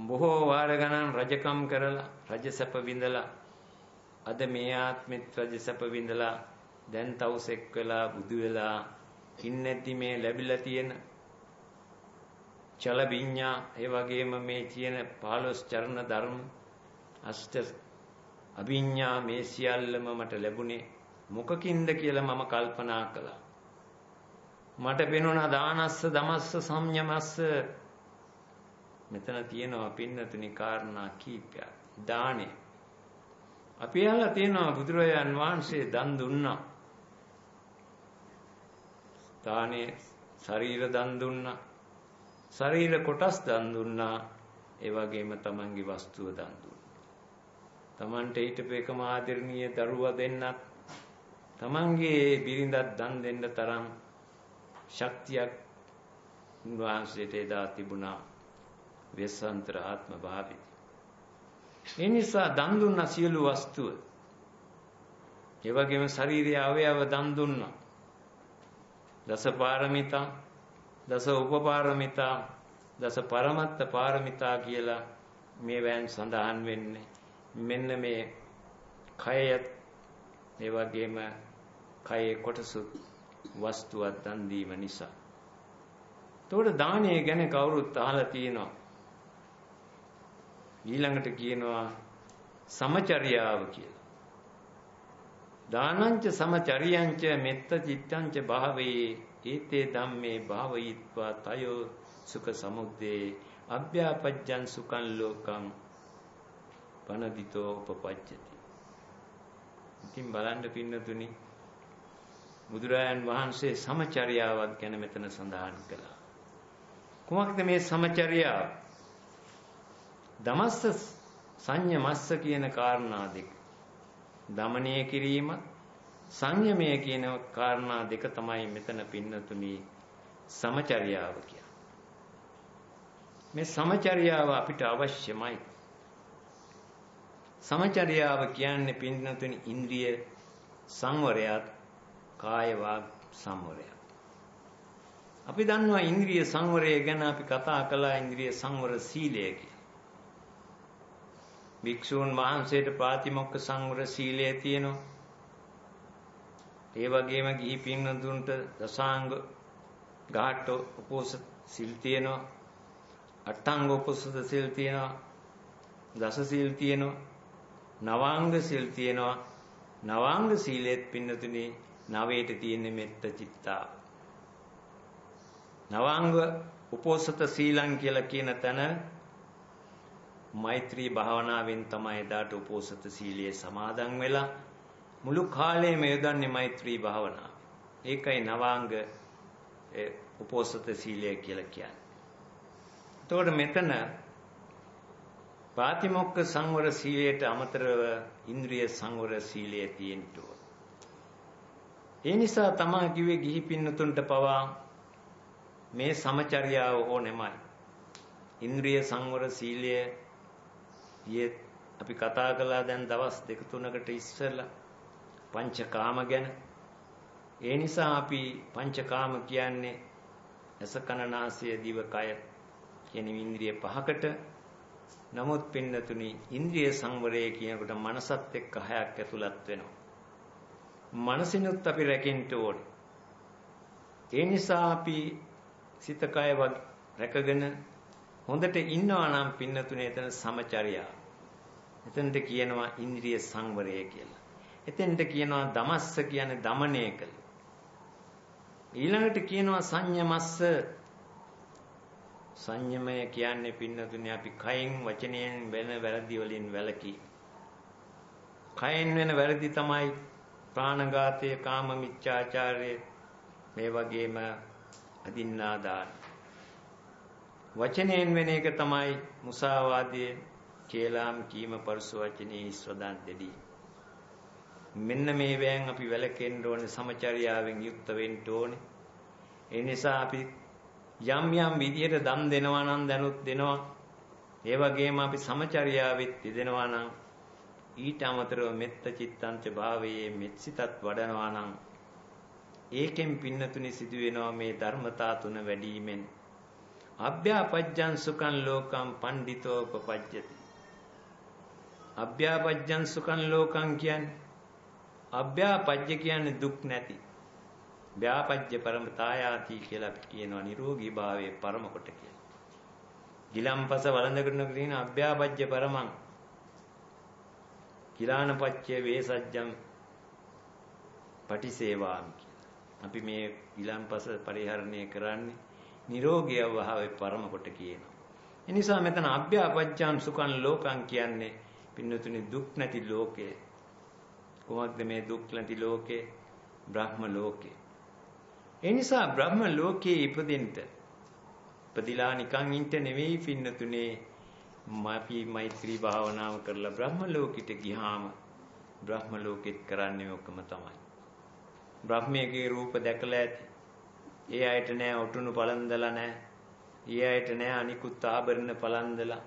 බොහෝ වාර ගණන් රජකම් කරලා රජ සැප විඳලා අද මේ ආත්මෙත් රජ සැප විඳලා දැන් තවුසෙක් වෙලා බුදු වෙලා ඉන්නේති මේ ලැබිලා තියෙන චල විඤ්ඤා ඒ වගේම මේ තියෙන 15 චරණ ධර්ම අෂ්ට අභිඤ්ඤා මේ සියල්ලම මට ලැබුණේ මොකකින්ද කියලා මම කල්පනා කළා මට පෙනුණා දානස්ස දමස්ස සම්යමස්ස මෙතන තියෙනවා පින්නතුනි කාරණා කීපයක්. දානේ. අපි අහලා තියෙනවා බුදුරජාන් වහන්සේ දන් දුන්නා. දානේ ශරීර දන් දුන්නා. ශරීර කොටස් දන් දුන්නා. ඒ වගේම තමන්ගේ වස්තුව දන් දුන්නා. තමන්ට හිටපු එකම ආදරණීය දරුවා දෙන්නත් තමන්ගේ බිරිඳක් දන් දෙන්න තරම් ශක්තියක් උන්වහන්සේට එදා තිබුණා. වෙස්සන්තර ආත්ම භාවය. ඒ නිසා දන් දුන්න සියලු වස්තුව ඒ වගේම ශාරීරික අවයව දන් දුන්නා. දස පාරමිතා, දස උපපාරමිතා, දස පරමත්ත පාරමිතා කියලා මේ වෑන් සඳහන් වෙන්නේ. මෙන්න මේ කයයත් ඒ වගේම කයේ කොටසු වස්තුවක් දන් දීම නිසා. එතකොට දානය ගැන කවුරුත් අහලා තියෙනවා. ඊළඟට කියනවා සමචර්යාව කියලා. දානංච සමචරියංච මෙත්ත චිත්තංච භාවේ ඒතේ ධම්මේ භාවයිත්වා තයෝ සුඛ සමුද්දේ අභ්‍යාපජ්ජං සුඛං ලෝකං පනදිතෝ උපපජ්ජති. ඉතින් බලන්න පින්නතුනි බුදුරයන් වහන්සේ සමචර්යාවක් ගැන මෙතන සඳහන් කළා. කුමක්ද මේ සමචර්යාව? දමස්ස සංයමස්ස කියන කාරණා දෙක. දමණය කිරීම සංයමය කියන කාරණා දෙක තමයි මෙතන පින්නතුනි සමචර්යාව කියන්නේ. මේ සමචර්යාව අපිට අවශ්‍යමයි. සමචර්යාව කියන්නේ පින්නතුනි ඉන්ද්‍රිය සංවරයත් කාය වාග් සංවරයත්. අපි දන්නවා ඉන්ද්‍රිය සංවරය ගැන අපි කතා කළා ඉන්ද්‍රිය සංවර සීලය කියලා. භික්ෂූන් වහන්සේට ප්‍රාතිමොක්ඛ සංවර සීලය තියෙනවා. ඒ වගේම ගිහි පින්වතුන්ට දසාංග ඝාට උපෝස සිල් තියෙනවා. අට්ඨාංග උපෝසත සිල් තියෙනවා. දස සිල් තියෙනවා. නවාංග සිල් තියෙනවා. නවාංග සීලෙත් පින්නතුනේ නවයට තියෙන මෙත්ත චිත්තා. නවාංග උපෝසත සීලං කියලා කියන තැන මෛත්‍රී භාවනාවෙන් තමයි එදාට උපෝසත සීලයේ සමාදන් වෙලා මුළු කාලයම යොදන්නේ මෛත්‍රී භාවනාව. ඒකයි නවාංග උපෝසත සීලය කියලා කියන්නේ. එතකොට මෙතන පාතිමොක්ක සංවර සීලයට අමතරව ඉන්ද්‍රිය සංවර සීලය තියෙන්න ඒ නිසා තමා කිව්වේ ගිහි පින්නතුන්ට පවා මේ සමචර්යාව ඕනෙමයි. ඉන්ද්‍රිය සංවර සීලය ඊයේ අපි කතා කළා දැන් දවස් දෙක තුනකට ඉස්සෙල්ලා පංචකාම ගැන. ඒ නිසා අපි පංචකාම කියන්නේ ඇස කන නාසය දිව කය කියන ඉන්ද්‍රිය පහකට නමුත් පින්නතුනි ඉන්ද්‍රිය සංවරය කියනකොට මනසත් එක්ක හයක් ඇතුළත් වෙනවා. මනසිනුත් අපි රැකෙන්න ඕනේ. ඒ නිසා අපි සිත කය රැකගෙන හොඳට ඉන්නවා නම් පින්නතුනේ එතන සමචර්යා. එතනට කියනවා ඉන්ද්‍රිය සංවරය කියලා. එතෙන්ට කියනවා දමස්ස කියන්නේ দমনය කළ. ඊළඟට කියනවා සංයමස්ස සංයමය කියන්නේ පින්නතුනේ අපි කයෙන් වචනයෙන් වෙන වැරදි වලින් වැළකී. කයෙන් වෙන වැරදි තමයි ප්‍රාණඝාතය, කාම මිච්ඡාචාරය මේ වගේම අදින්නාදාන. වචනයෙන් වෙන එක තමයි මුසාවාදය, කේලාම් කීම පරිසු වචනේ ඉස්වදන් දෙදී. මෙන්න මේ වෑන් අපි වැළකෙන්න ඕනේ සමචර්යාවෙන් යුක්ත වෙන්න ඕනේ. ඒ නිසා අපි යම් යම් විදියට දන් දෙනවා නම් දැනුත් දෙනවා. ඒ වගේම අපි සමචර්යාවෙත් යෙදෙනවා නම් ඊට අමතරව මෙත්ත චිත්තංච භාවයේ මෙත්සිතත් වඩනවා නම් ඒකෙන් පින්නතුනි සිදු වෙනවා මේ ධර්මතා තුන වැඩිවීමෙන් අභ්‍යාපජ්ජං සුඛං ලෝකං පණ්ඩිතෝ උපපජ්ජති. අභ්‍යාපජ්ජං සුඛං ලෝකං කියන්නේ අභ්‍යාපජ්ජ කියන්නේ දුක් නැති. ව්‍යාපජ්ජ පරමතායාති කියලා අපි කියනවා නිරෝගී භාවයේ පරම කොට කියලා. ගිලම්පස වළඳගෙන තියෙන අභ්‍යාපජ්ජ පරමං කිලානපච්චය වේසජ්ජම් පටිසේවාමි කියලා. අපි මේ ගිලම්පස පරිහරණය කරන්නේ නිරෝගී අවභාවයේ පරම කොට කියනවා. ඒ නිසා මෙතන අභ්‍යාපච්ඡාන් සුඛං ලෝකං කියන්නේ පින්නතුනි දුක් නැති ලෝකය. කොහොමද මේ දුක් නැති ලෝකේ? බ්‍රහ්ම ලෝකේ. ඒ නිසා බ්‍රහ්ම ලෝකයේ ඉපදෙන්න ඉපදිලා නිකන් ඉන්න නෙවෙයි පින්නතුනේ මාපි මෛත්‍රී භාවනාව කරලා බ්‍රහ්ම ලෝකෙට ගියාම බ්‍රහ්ම ලෝකෙත් කරන්නේ ඔක්කොම තමයි. බ්‍රහ්මයේ රූප දැකලා ඇති. ඒ අයට නෑ ඔටුනු පළඳලා නෑ. ඒ අයට නෑ අනිකුත් ආභරණ පළඳලා.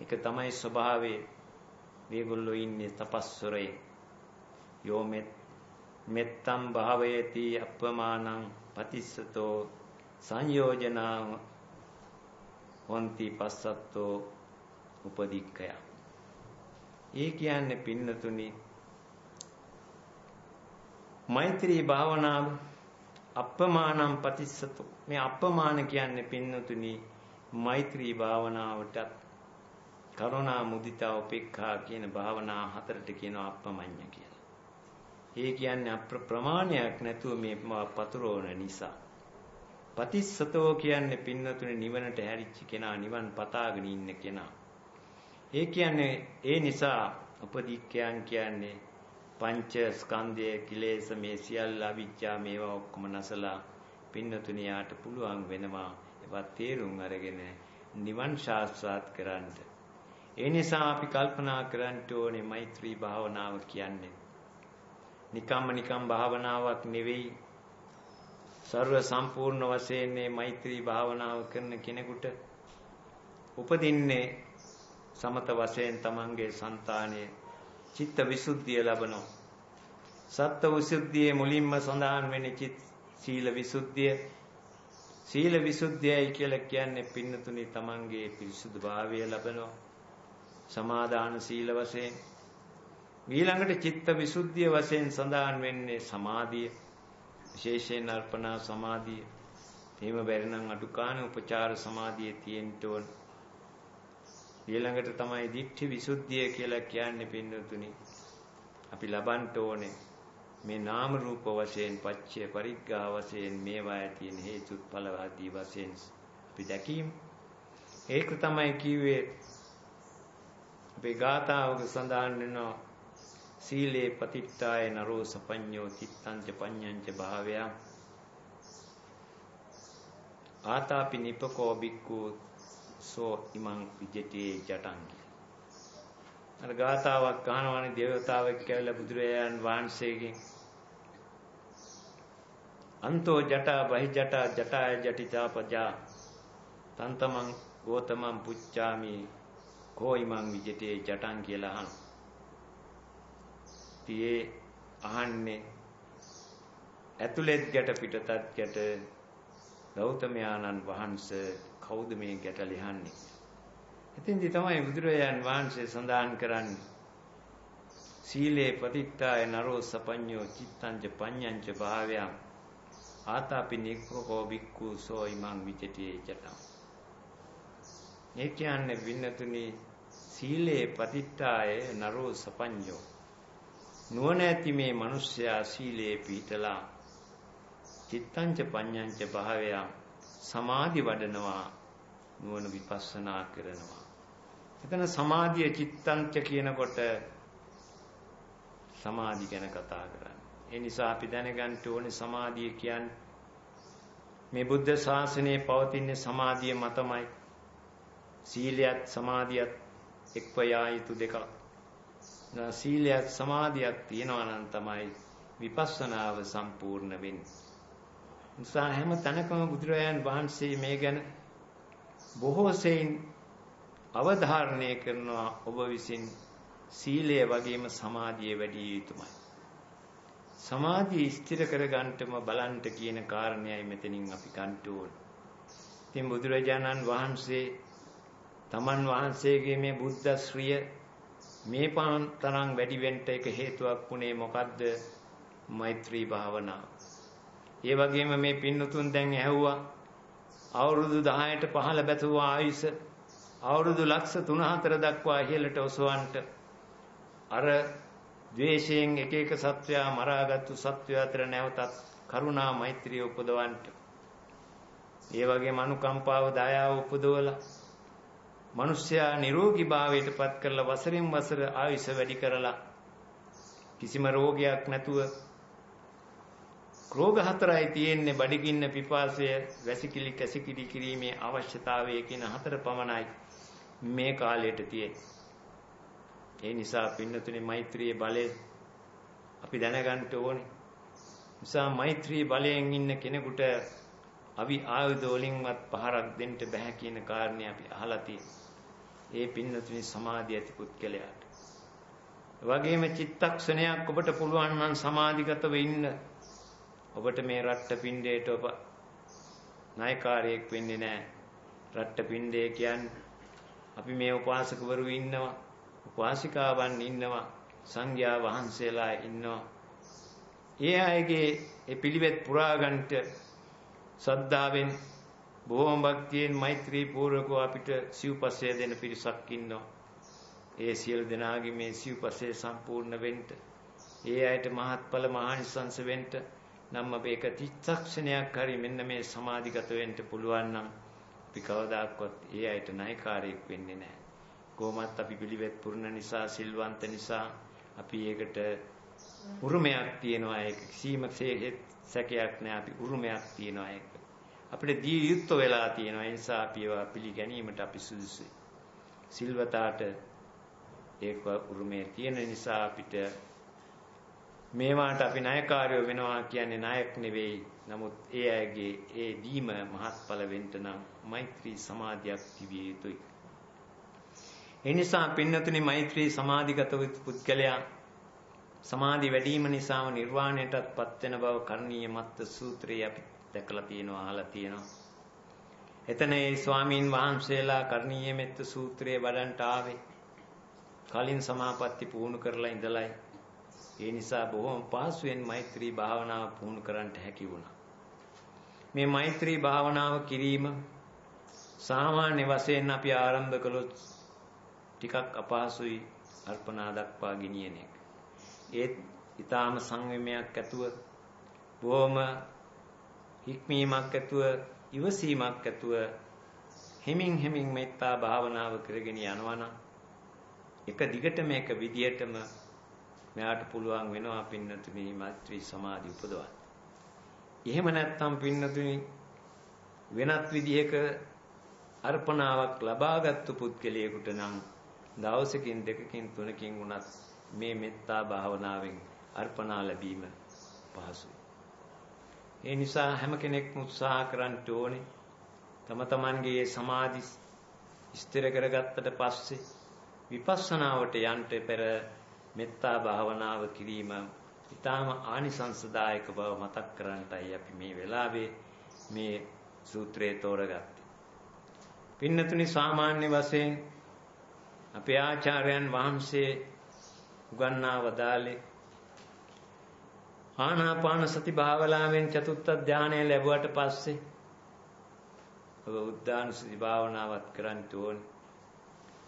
ඒක තමයි ස්වභාවය. මේගොල්ලෝ ඉන්නේ තපස්වරේ. යෝ මෙත්තම් භාවයති අප්පමානං පතිස්සතෝ සංයෝජනා හොන්ති පස්සත්තෝ උපදික්කය. ඒ කියන්නේ පින්නතුනි මෛත්‍රී භාවනාව අප්පමානම් පතිස්සතෝ මේ අප්පමාන කියන්නේ පින්නතුනි මෛත්‍රී භාවනාවටත් කරුණා මුදිතා උපේක්ඛා කියන භාවනා හතරට කියනවා අප්පමඤ්ඤ කියලා. ඒ කියන්නේ අප්‍රමාණයක් නැතුව මේ පතුරවන නිසා. පතිස්සතෝ කියන්නේ පින්නතුනේ නිවනට හැරිච්ච කෙනා නිවන් පතාගෙන ඉන්න කෙනා. ඒ කියන්නේ ඒ නිසා උපදීක්ඛයන් කියන්නේ පංච ස්කන්ධය කිලේශ මේ සියල්ල අවිජ්ජා මේවා ඔක්කොම නැසලා පින්නතුනියාට පුළුවන් වෙනවා ඒවා තේරුම් අරගෙන නිවන් සාක්ෂාත් කරන්න. ඒ නිසා අපි කල්පනා කරන්න ඕනේ මෛත්‍රී භාවනාව කියන්නේ. නිකම්ම නිකම් භාවනාවක් නෙවෙයි. ਸਰව සම්පූර්ණ වශයෙන් මේ මෛත්‍රී භාවනාව කරන කෙනෙකුට උපදින්නේ සමත වශයෙන් තමන්ගේ సంతානයේ චිත්ත විසුද්ධිය ලබනවා. සත්ත්ව විසුද්ධියේ මුලින්ම සඳහන් වෙන්නේ චිත් සීල විසුද්ධිය. සීල විසුද්ධියයි කියලා කියන්නේ පින්නතුනේ තමන්ගේ පිරිසුදුභාවය ලබනවා. සමාදාන සීල වශයෙන් ඊළඟට චිත්ත විසුද්ධිය වශයෙන් සඳහන් වෙන්නේ සමාධිය. විශේෂයෙන් අර්පණා සමාධිය. එහෙම බැරි නම් අඩුකාන උපචාර සමාධිය තියෙන්න ඕන. ඊළඟට තමයි දික්ඨි විසුද්ධිය කියලා කියන්නේ පින්නතුනි. අපි ලබන්න ඕනේ මේ නාම රූප වශයෙන් පච්චය පරිග්ගා වශයෙන් මේවා තියෙන හේතුත් ඵල ආදී වශයෙන් අපි දැකීම. ඒක තමයි කිව්වේ අපේ ගාථාවක සඳහන් වෙනවා සීලේ පතිත්තාය නරෝ සපඤ්ඤෝ චිත්තංච පඤ්ඤංච භාවය. ආතාපි නිපකෝ බික්කු සෝ ඉමං විජිතේ ජටංගි. අර ගාතාවක් අහනවානේ දේවතාවෙක් කියලා බුදුරජාන් වහන්සේගෙන්. අන්තෝ ජටා බහි ජටා ජටාය ජටිතා පජා. තන්තමං ගෝතමං පුච්චාමි කෝයිමං විජිතේ ජටං කියලා අහනවා. තියේ අහන්නේ. ඇතුළෙත් ගැට පිටතත් ගැට ගෞතමයාණන් වහන්සේ කවුද මේ ගැට ලියන්නේ? එතෙන්දි තමයි බුදුරජාන් වහන්සේ සඳහන් කරන්නේ. සීලේ පතිත්තාය නරෝ සපඤ්ඤෝ චිත්තංච පඤ්ඤංච භාවයං ආතාපි නික්ඛෝ බික්ඛු සෝ ඉමං විචිතේ චතං ඒ කියන්නේ වින්නතුනි සීලේ පතිත්තාය නරෝ සපඤ්ඤෝ. නුවණ ඇති මේ මිනිස්සයා සීලේ පිහිටලා චිත්තංච පඤ්ඤංච භාවය සමාධි වඩනවා නුවණ විපස්සනා කරනවා. එතන සමාධිය චිත්තංච කියනකොට සමාධි ගැන කතා කරන්නේ. ඒ නිසා අපි දැනගන්න ඕනේ සමාධිය කියන්නේ මේ බුද්ධ ශාසනයේ පවතින සමාධිය මතමයි. සීලයත් සමාධියත් එක්ව යා යුතු දෙකක්. සීලයක් සමාධියක් තියෙනවා නම් තමයි විපස්සනාව සම්පූර්ණ වෙන්නේ. නිසා හැම තැනකම බුදුරජාන් වහන්සේ මේ ගැන බොහෝ සෙයින් අවධාරණය කරනවා ඔබ විසින් සීලය වගේම සමාධිය වැඩි යුතුමයි. සමාධිය ස්ථිර කරගන්නටම බලන්ට කියන කාරණයයි මෙතනින් අපි ගන්න ඕන. ඉතින් බුදුරජාණන් වහන්සේ තමන් වහන්සේගේ මේ බුද්ධ ශ්‍රිය මේ පාන් තරම් වැඩි වෙන්න එක හේතුවක් වුණේ මොකද්ද? මෛත්‍රී භාවනාව. ඒ වගේම මේ පින්නතුන් දැන් ඇහුවා අවුරුදු 10ට පහළ බැතුව ආයුෂ අවුරුදු ලක්ෂ 3-4 දක්වා ඉහළට ඔසවන්නට අර ද්වේෂයෙන් එක එක සත්වයා මරාගත්තු සත්වය අතර නැවතත් කරුණා මෛත්‍රිය උපදවන්නට ඒ වගේම අනුකම්පාව දයාව උපදවලා මිනිස්සයා නිරෝගී භාවයට පත් කරලා වසරින් වසර ආයුෂ වැඩි කරලා කිසිම රෝගයක් නැතුව රෝග හතරයි තියෙන්නේ බඩගින්න පිපාසය වැසිකිලි කැසිකිලි කිරීමේ අවශ්‍යතාවය කියන හතර පමණයි මේ කාලයට තියෙන්නේ. ඒ නිසා පින්නතුනේ මෛත්‍රියේ බලය අපි දැනගන්න ඕනේ. නිසා මෛත්‍රී බලයෙන් ඉන්න කෙනෙකුට අවි ආයුධ වලින්වත් පහරක් දෙන්න බෑ කියන කාරණේ අපි අහලා තියෙනවා. ඒ පින්නතුනි සමාධිය ඇති පුද්ගලයාට. වගේම චිත්තක්ෂණයක් ඔබට පුළුවන් නම් සමාධිගතව ඉන්න. ඔබට මේ රට්ට පින්ඩේට ඔබ නායකාරයෙක් වෙන්නේ නැහැ. රට්ට පින්ඩේ කියන්නේ අපි මේ උපාසකවරු ඉන්නවා. උපාසිකාවන් ඉන්නවා. සංඝයා වහන්සේලා ඉන්නවා. ඒ අයගේ ඒ පිළිවෙත් පුරාගන්ට සද්ධාවෙන් බොහොම භක්තියෙන් මෛත්‍රී පූර්වකව අපිට සිව්පස්සේ දෙන පිරිසක් ඉන්නවා. ඒ සියලු දෙනාගේ මේ සිව්පස්සේ සම්පූර්ණ වෙන්න ඒ අයට මහත්ඵල මහානිසංස වෙන්න නම් මේක තිත්සක්ෂණයක් හරි මෙන්න මේ සමාධිගත වෙන්න පුළුවන් නම් අපි කවදාක්වත් ඒ අයට නායකාරයෙක් වෙන්නේ නැහැ. කොහොමත් අපි පිළිවෙත් පුරන නිසා සිල්වන්ත නිසා අපි ඒකට උරුමයක් තියනවා ඒක කිසිම සැකයක් නැහැ අපි උරුමයක් තියනවා ඒක අපිට දී යුක්ත වෙලා තියෙනවා. ඒ නිසා අපි ඒවා පිළිගැනීමට අපි සුදුසුයි. සිල්වතාට ඒක උරුමේ තියෙන නිසා අපිට මේවාට අපි නායකාරයෝ වෙනවා කියන්නේ නායක නෙවෙයි. නමුත් ඒ අයගේ ඒ දීම මහත්ඵල වෙන්න නම් මෛත්‍රී සමාධියක් තිබිය යුතුයි. ඒ නිසා පින්නතුනි මෛත්‍රී සමාධිගත පුද්ගලයා සමාධි වැඩිම නිසාම නිර්වාණයටත්පත් වෙන බව කර්ණීය මත්ත සූත්‍රයේ අපි දැකලා තියෙනවා අහලා තියෙනවා. එතන ඒ ස්වාමීන් වහන්සේලා කර්ණීය මෙත්ත සූත්‍රයේ වඩන්ට ආවේ. කලින් සමාපatti පුහුණු කරලා ඉඳලයි. ඒ නිසා බොහොම පහසුවෙන් මෛත්‍රී භාවනාව පුහුණු කරන්නට හැකි වුණා. මේ මෛත්‍රී භාවනාව කිරීම සාමාන්‍ය වශයෙන් අපි ආරම්භ කළොත් ටිකක් අපහසුයි අර්පණා දක්වා ගෙනියන එක. ඒත් ඊටාම සංවේමයක් ඇතුව බොහොම හික්මීමක් ඇතුව ඉවසීමක් ඇතුව හිමින් හිමින් මෙත්තා භාවනාව කරගෙන යනවා එක දිගට මේක විදියටම මෙයාට පුළුවන් වෙනවා පින්නතුනි මෛත්‍රී සමාධි උපදවන්න. එහෙම නැත්නම් පින්නතුනි වෙනත් විදිහක අර්පණාවක් ලබාගත්තු පුද්ගලයෙකුට නම් දවසකින් දෙකකින් තුනකින් වුණත් මේ මෙත්තා භාවනාවෙන් අර්පණා ලැබීම පහසුයි. ඒ නිසා හැම කෙනෙක්ම උත්සාහ කරන්න ඕනේ තම තමන්ගේ සමාධි ස්ථිර කරගත්තට පස්සේ විපස්සනාවට යන්න පෙර මෙත්තා භාවනාව කිරීම ඊටාම ආනිසංසදායක බව මතක් කරන්නටයි අපි මේ වෙලාවේ මේ සූත්‍රය තෝරගත්තේ. පින්නතුනි සාමාන්‍ය වශයෙන් අපේ ආචාර්යයන් වහන්සේ උගන්වා වදාළේ ආනාපාන සති භාවනාවෙන් චතුත්ථ ධානය ලැබුවට පස්සේ ඔබ උද්දානුසති භාවනාවත් කරන්න ඕනේ.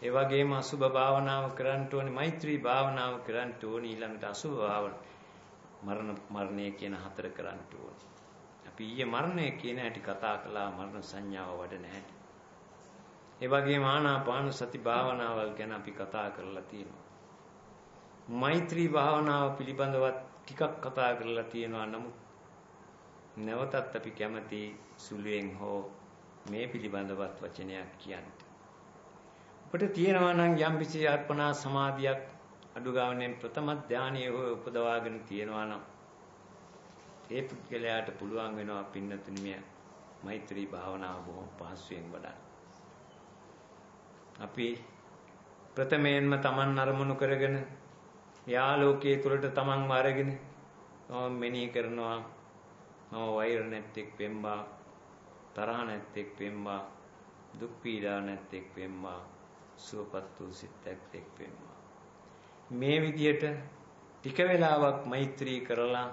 ඒ වගේම අසුභ භාවනාව කරන්න ඕනේ, මෛත්‍රී භාවනාව කරන්න ඕනේ, ඊළඟට අසුභ භාවන මරණ මරණය කියන හතර කරන්න ඕනේ. අපි ඊයේ මරණය කියන හැටි කතා කළා මරණ සංඥාව වඩන හැටි. ඒ වගේම ආනාපාන සති භාවනාවල් ගැන අපි කතා කරලා තියෙනවා. මෛත්‍රී භාවනාව පිළිබඳවත් ටිකක් කතා කරලා තියෙනවා නමුත් නැවතත් අපි කැමති සුළුයෙන් හෝ මේ පිළිබඳවත් වචනයක් කියන්න. අපිට තියෙනවා නම් යම් කිසි අර්පණා සමාධියක් අඩු ගානේ ප්‍රථම ධානයේ හෝ උපදවාගෙන තියෙනවා නම් ඒ පුද්ගලයාට පුළුවන් වෙනවා පින්නතුණිය මෛත්‍රී භාවනාව බොහොම පහසුවෙන් වඩන්න. අපි ප්‍රථමයෙන්ම Taman අරමුණු කරගෙන යාලෝකයේ තුලට තමන්ව අරගෙන මම මෙනෙහි කරනවා. මම වෛර නැත්තේක් වෙම්බා තරහ නැත්තේක් වෙම්බා දුක් පීඩා නැත්තේක් වෙම්බා සුවපත් වූ සිතක් එක් වෙම්බා මේ විදියට ටික වෙලාවක් මෛත්‍රී කරලා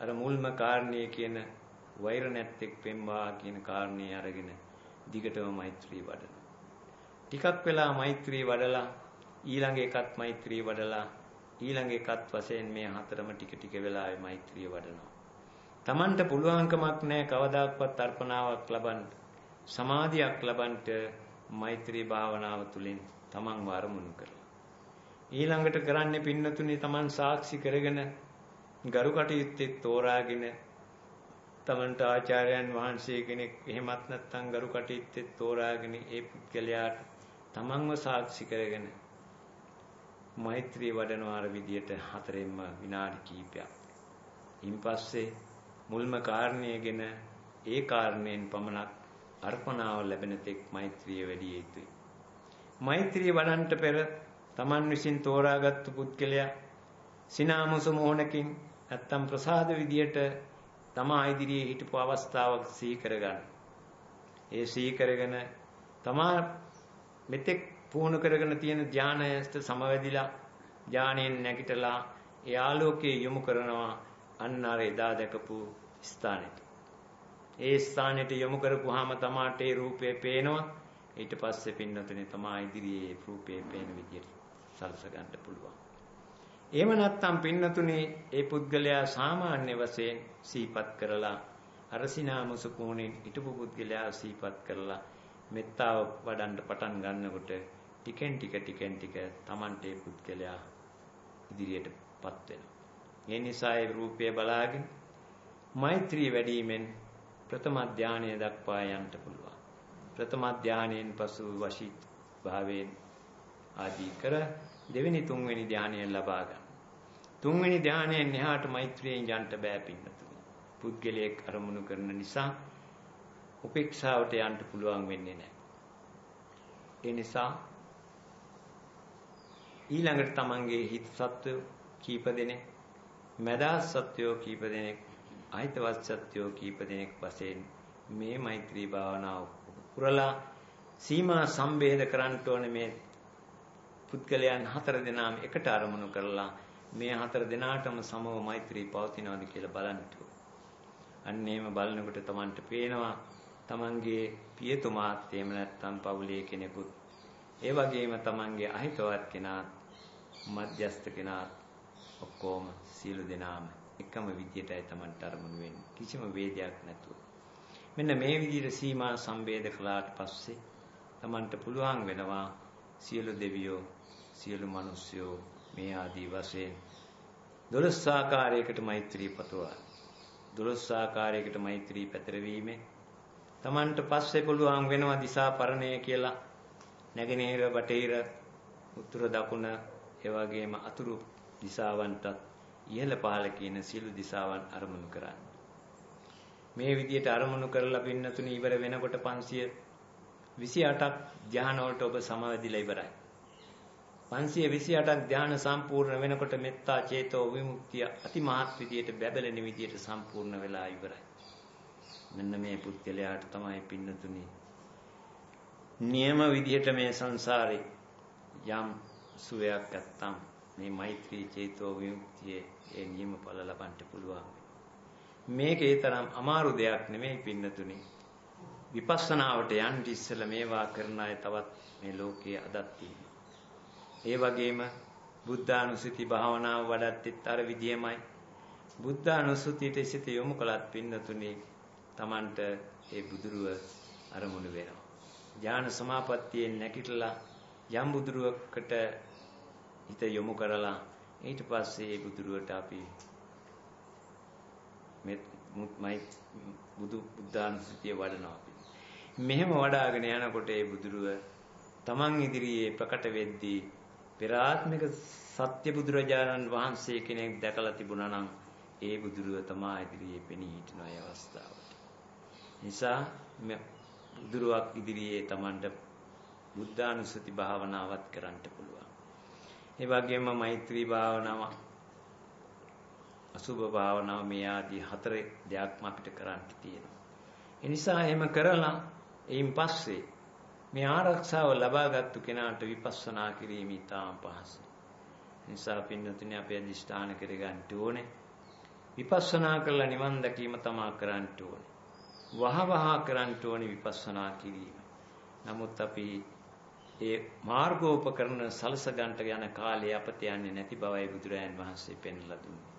අර මුල්ම කාරණේ කියන වෛර නැත්තේක් වෙම්බා කියන කාරණේ අරගෙන දිගටම මෛත්‍රී වඩන ටිකක් වෙලා මෛත්‍රී වඩලා ඊළඟ එකත් මෛත්‍රී වඩලා ඊළඟ එකත් වශයෙන් මේ හතරම ටික ටික වෙලාවේ මෛත්‍රිය වඩනවා. Tamanට පුළුවන්කමක් නැහැ කවදාක්වත් අර්පණාවක් ලබන්න. සමාධියක් ලබන්නට මෛත්‍රී භාවනාව තුළින් Taman වරමුණු කරලා. ඊළඟට කරන්නේ පින්නතුනේ Taman සාක්ෂි කරගෙන ගරු කටයුත්තේ තෝරාගෙන තමන්ට ආචාර්යයන් වහන්සේ කෙනෙක් එහෙමත් නැත්නම් ගරු කටයුත්තේ තෝරාගෙන ඒ පුද්ගලයාට තමන්ව සාක්ෂි කරගෙන මෛත්‍රී වඩනවා අර විදියට හතරෙන්ම විනාඩි කිහිපයක්. ඉන්පස්සේ මුල්ම කාරණයගෙන ඒ කාරණයෙන් පමණක් අර්පණාව ලැබෙන තෙක් මෛත්‍රිය වැඩි යුතුයි. මෛත්‍රිය වඩන්නට පෙර Taman විසින් තෝරාගත්තු පුද්ගලයා සිනාමුසු මොහොනකින් නැත්තම් ප්‍රසාද විදියට තමා ඉදිරියේ හිටපු අවස්ථාවක් සිහි කරගන්න. ඒ සිහි කරගෙන තමා මෙතෙක් පුහුණු කරගෙන තියෙන ධානයට සමවැදිලා ධානයෙන් නැගිටලා ඒ ආලෝකයේ යොමු කරනවා අන්න අර එදා දැකපු ස්ථානෙට. ඒ ස්ථානෙට යොමු කරපුවාම තමාට ඒ රූපය පේනවා. ඊට පස්සේ පින්නතුනේ තමා ඉදිරියේ රූපේ පේන විදියට සලස ගන්න පුළුවන්. එහෙම නැත්නම් පින්නතුනේ ඒ පුද්ගලයා සාමාන්‍ය වශයෙන් සීපත් කරලා අරසිනාමසු කෝණේ හිටපු පුද්ගලයා සීපත් කරලා මෙත්තාව වඩන්න පටන් ගන්නකොට ටිකෙන් ටික ටිකෙන් ටික Tamante පුද්ගලයා ඉදිරියටපත් වෙනවා. ඒ නිසා ඒ රූපය බලාගෙන මෛත්‍රී වැඩිමෙන් ප්‍රථම ධානය දක්වා යන්න පුළුවන්. ප්‍රථම ධානයෙන් පසු වශී භාවයෙන් ආදී කර දෙවෙනි තුන්වෙනි ධානය ලබා ගන්න. තුන්වෙනි ධානයෙන් එහාට මෛත්‍රියෙන් යන්න බෑ පින්නතුනි. පුද්ගලයෙක් අරමුණු කරන නිසා උපේක්ෂාවට යන්න පුළුවන් වෙන්නේ නැහැ. ඒ නිසා ඊළඟට තමන්ගේ හිත සත්ව කීප දෙනෙක් මදා සත්වෝ කීප දෙනෙක් අහිතවත් සත්වෝ කීප දෙනෙක් වශයෙන් මේ මෛත්‍රී භාවනාව පුරලා සීමා සම්බේධ කරන්න ඕනේ මේ පුද්ගලයන් හතර දෙනාම එකට අරමුණු කරලා මේ හතර දෙනාටම සමව මෛත්‍රී පවතිනවාද කියලා බලන්න අන්න එහෙම බලනකොට Tamanට පේනවා Tamanගේ පියතුමාත් එහෙම නැත්නම් පවුලේ කෙනෙකුත් ඒ වගේම Tamanගේ අහිතවත් කෙනාත් මධ්‍යස්ත කෙනාත් ඔක්කොම සියලු දෙනාම එකම විදියටයි Tamanට අරමුණු වෙන්නේ. කිසිම වේදයක් නැතුව. මෙන්න මේ විදිහට සීමා සම්බේධ කළාට පස්සේ Tamanට පුළුවන් වෙනවා සියලු දෙවියෝ සියලු මිනිස්යෝ මේ ආදී වශයෙන් දොළොස් ආකාරයකට මෛත්‍රී පතුරවා දොළොස් ආකාරයකට මෛත්‍රී පැතරවීමෙන් Tamanට පස්සේ පුළුවන් වෙනවා දිසා පරණය කියලා නැගෙනහිර බටහිර උතුර දකුණ ඒ වගේම අතුරු දිසාවන්ටත් ඉහළ පහළ කියන සියලු දිසාවන් අරමුණු කරන්න. මේ විදිහට අරමුණු කරලා පින්නතුනි ඉවර වෙනකොට 528ක් ධ්‍යාන වලට ඔබ සමවැදිලා ඉවරයි. 528ක් ධ්‍යාන සම්පූර්ණ වෙනකොට මෙත්තා චේතෝ විමුක්තිය අතිමහත් විදියට බැබලෙන විදියට සම්පූර්ණ වෙලා ඉවරයි. මෙන්න මේ පුත්කලයාට තමයි පින්නතුනි නියම විදියට මේ සංසාරේ යම් සුවයක් නැත්තම් මේ මෛත්‍රී චේතෝ විමුක්තියේ ඒ නියම ඵල ලබන්න පුළුවන්. මේකේ තරම් අමාරු දෙයක් නෙමෙයි පින්නතුනි. විපස්සනාවට යන්න ඉස්සෙල්ලා මේවා කරන අය තවත් මේ ලෝකයේ අදත් ඒ වගේම බුද්ධානුස්සති භාවනාව වඩද්දිත් අර විදියමයි. බුද්ධානුස්සතියට සිත යොමු කළත් පින්නතුනි Tamanට ඒ බුදුරුව අරමුණු වෙනවා. ඥාන සමාපත්තියෙන් නැගිටලා යම් බුදුරුවකට හිත යොමු කරලා ඊට පස්සේ ඒ බුදුරුවට අපි මෙත්මයි බුදු බුද්ධානුස්සතිය වඩනවා. මෙහෙම වඩාගෙන යනකොට ඒ බුදුරුව තමන් ඉදිරියේ ප්‍රකට වෙද්දී පෙරාත්මික සත්‍ය බුදුරජාණන් වහන්සේ කෙනෙක් දැකලා තිබුණා නම් ඒ බුදුරුව තමා ඉදිරියේ පෙනී හිටින අය අවස්ථාවට. නිසා බුදුරුවක් ඉදිරියේ තමන්ට බුද්ධානුස්සති භාවනාවත් කරන්න පුළුවන්. ඒ වගේම මෛත්‍රී භාවනාව අසුභ භාවනාව මේ ආදී හතර දෙයක්ම අපිට කරන්න තියෙනවා. ඒ නිසා එහෙම කරලා එයින් පස්සේ මේ ආරක්ෂාව ලබාගත්තු කෙනාට විපස්සනා කිරීම ඉතාම පහසුයි. නිසා පින්නතුනි අපි අදිෂ්ඨාන කරගන්න ඕනේ. විපස්සනා කරලා නිවන් දැකීම තමා කරන්න ඕනේ. වහවහ කරන්න ඕනේ විපස්සනා කිරීම. නමුත් අපි ඒ මාර්ගෝපකරණ සලස ගන්නට යන කාලේ අපත යන්නේ නැති බවයි බුදුරයන් වහන්සේ පෙන්වලා දුන්නේ.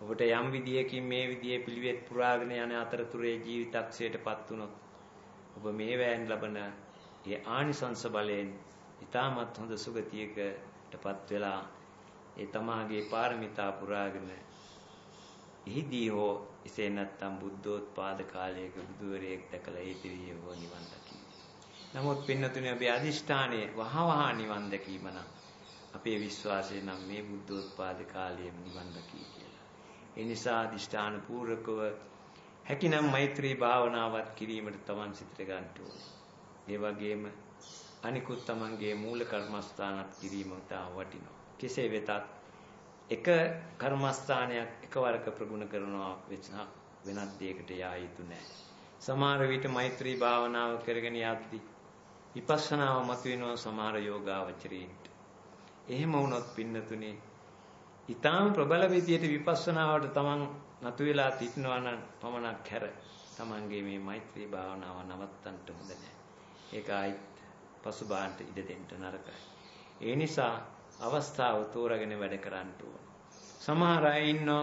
ඔබට යම් විදියකින් මේ විදියේ පිළිවෙත් පුරාගෙන යන අතරතුරේ ජීවිතක්ෂයටපත් වුණොත් ඔබ මේ වෑන් ලබන ඒ ආනිසංස බලයෙන් ඊටමත් හොඳ සුගතියකටපත් වෙලා ඒ තමාගේ පාරමිතා පුරාගෙන එහිදී හෝ එසේ නැත්නම් බුද්ධෝත්පාද කාලයක බුදුවරයෙක් දැකලා ඒ තිරියේ හෝ නිවන් දකි. නමුත් පින්නතුනේ අපේ අදිෂ්ඨානයේ වහවහ නිවන් දැකීම නම් අපේ විශ්වාසය නම් මේ බුද්ධෝත්පාද කාලයේම නිවන් දකි කියලා. ඒ නිසා අදිෂ්ඨාන පූර්වකව හැකිනම් මෛත්‍රී භාවනාවත් කිරීමට තමන් සිතට ගන්න ඕනේ. ඒ වගේම අනිකුත් තමන්ගේ මූල කර්මස්ථානත් කිරීම තා වටිනවා. කෙසේ වෙතත් එක කර්මස්ථානයක් එකවරක ප්‍රගුණ කරනවා වෙනත් දෙයකට යා යුතු නැහැ. සමහර විට මෛත්‍රී භාවනාව කරගෙන යද්දී විපස්සනාව මතුවෙනවා සමහර යෝගාවචරීන්ට. එහෙම වුණොත් පින්නතුනේ ඊටාම ප්‍රබල විදියට විපස්සනාවට තමන් නතු වෙලා තිටනවා නම් පමණක් හැර තමන්ගේ මේ මෛත්‍රී භාවනාව නවත්තන්න හොඳ නැහැ. ඒක ආයිත් පසුබාහට ඉඩ දෙන්න නරකයි. ඒ නිසා අවස්ථාව තෝරාගෙන වැඩ කරන්න ඕන. සමහර අය ඉන්නෝ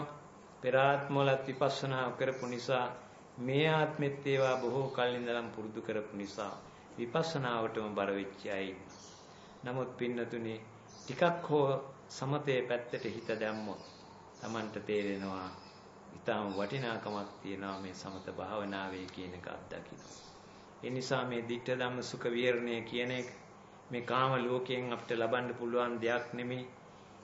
පෙර ආත්මවලත් විපස්සනා කරපු නිසා මේ ආත්මෙත් ඒවා බොහෝ කල් ඉඳලම පුරුදු කරපු නිසා විපස්සනාවටම බර වෙච්ච අය නමුත් පින්නතුනේ ටිකක් හෝ සමතේ පැත්තට හිත දැම්මොත් Tamanට තේරෙනවා ඊටම වටිනාකමක් තියෙනවා මේ සමත භාවනාවේ කියන එක අත්දකින්න. ඒ නිසා මේ ditta ධම්ම සුඛ විහරණය කියන එක මේ කාම ලෝකයෙන් අපිට ලබන්න පුළුවන් දෙයක් නෙමෙයි.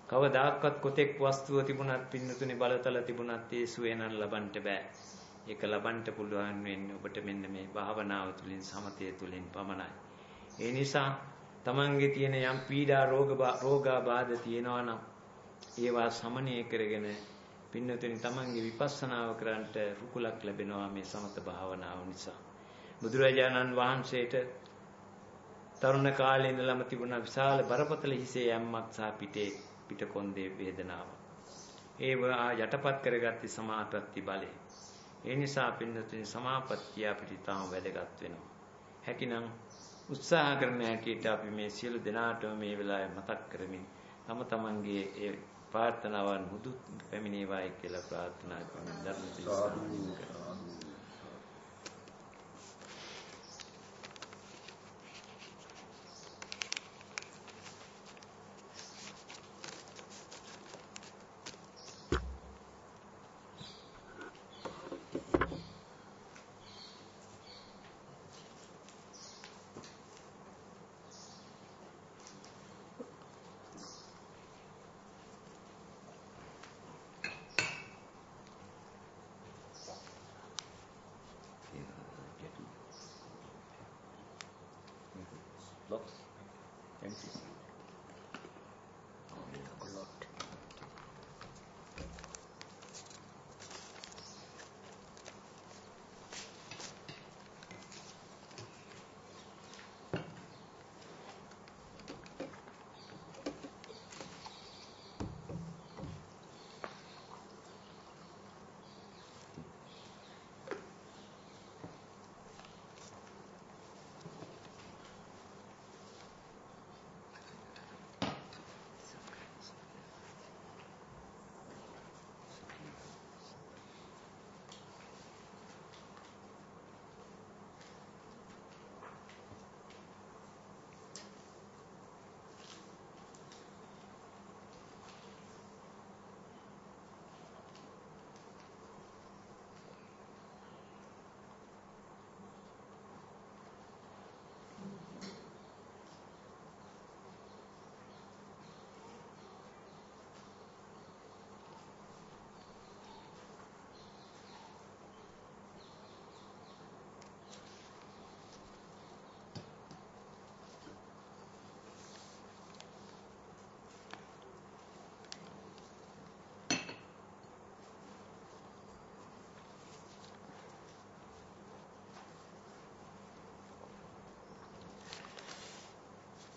කවදාක්වත් කොතෙක් වස්තුව තිබුණත් පින්නතුනේ බලතල තිබුණත් ඒ සුවේ නම් ලබන්න බෑ. ඒක ලබන්න පුළුවන් වෙන්නේ ඔබට මෙන්න මේ භාවනාව තුළින් සමතය තුළින් පමණයි. ඒ නිසා තමන්ගේ තියෙන යම් පීඩා රෝග රෝගාබාධ තියෙනවා නම් ඒවා සමනය කරගෙන පින්නතුනි තමන්ගේ විපස්සනාව කරන්නට රුකුලක් ලැබෙනවා මේ සමත භාවනාව නිසා. බුදුරජාණන් වහන්සේට තරුණ කාලේ ඉඳලම තිබුණ විශාල බරපතල හිසේ යම්මක් සහ පිටේ පිටකොන්දේ වේදනාව. ඒව යටපත් කරගත්තේ සමාපatti බලේ. ඒ නිසා පින්නතුනි සමාපත්තිය අපිට තාම වැදගත් වෙනවා. හැකිනම් උත්සාහ කරන හැටියට අපි මේ සියලු දෙනාටම මේ වෙලාවේ මතක් කරමින් තම තමන්ගේ ඒ ප්‍රාර්ථනාවන් මුදු පැමිණේවායි කියලා ප්‍රාර්ථනා කරමින් ධර්ම දේශනාව කරනවා. looks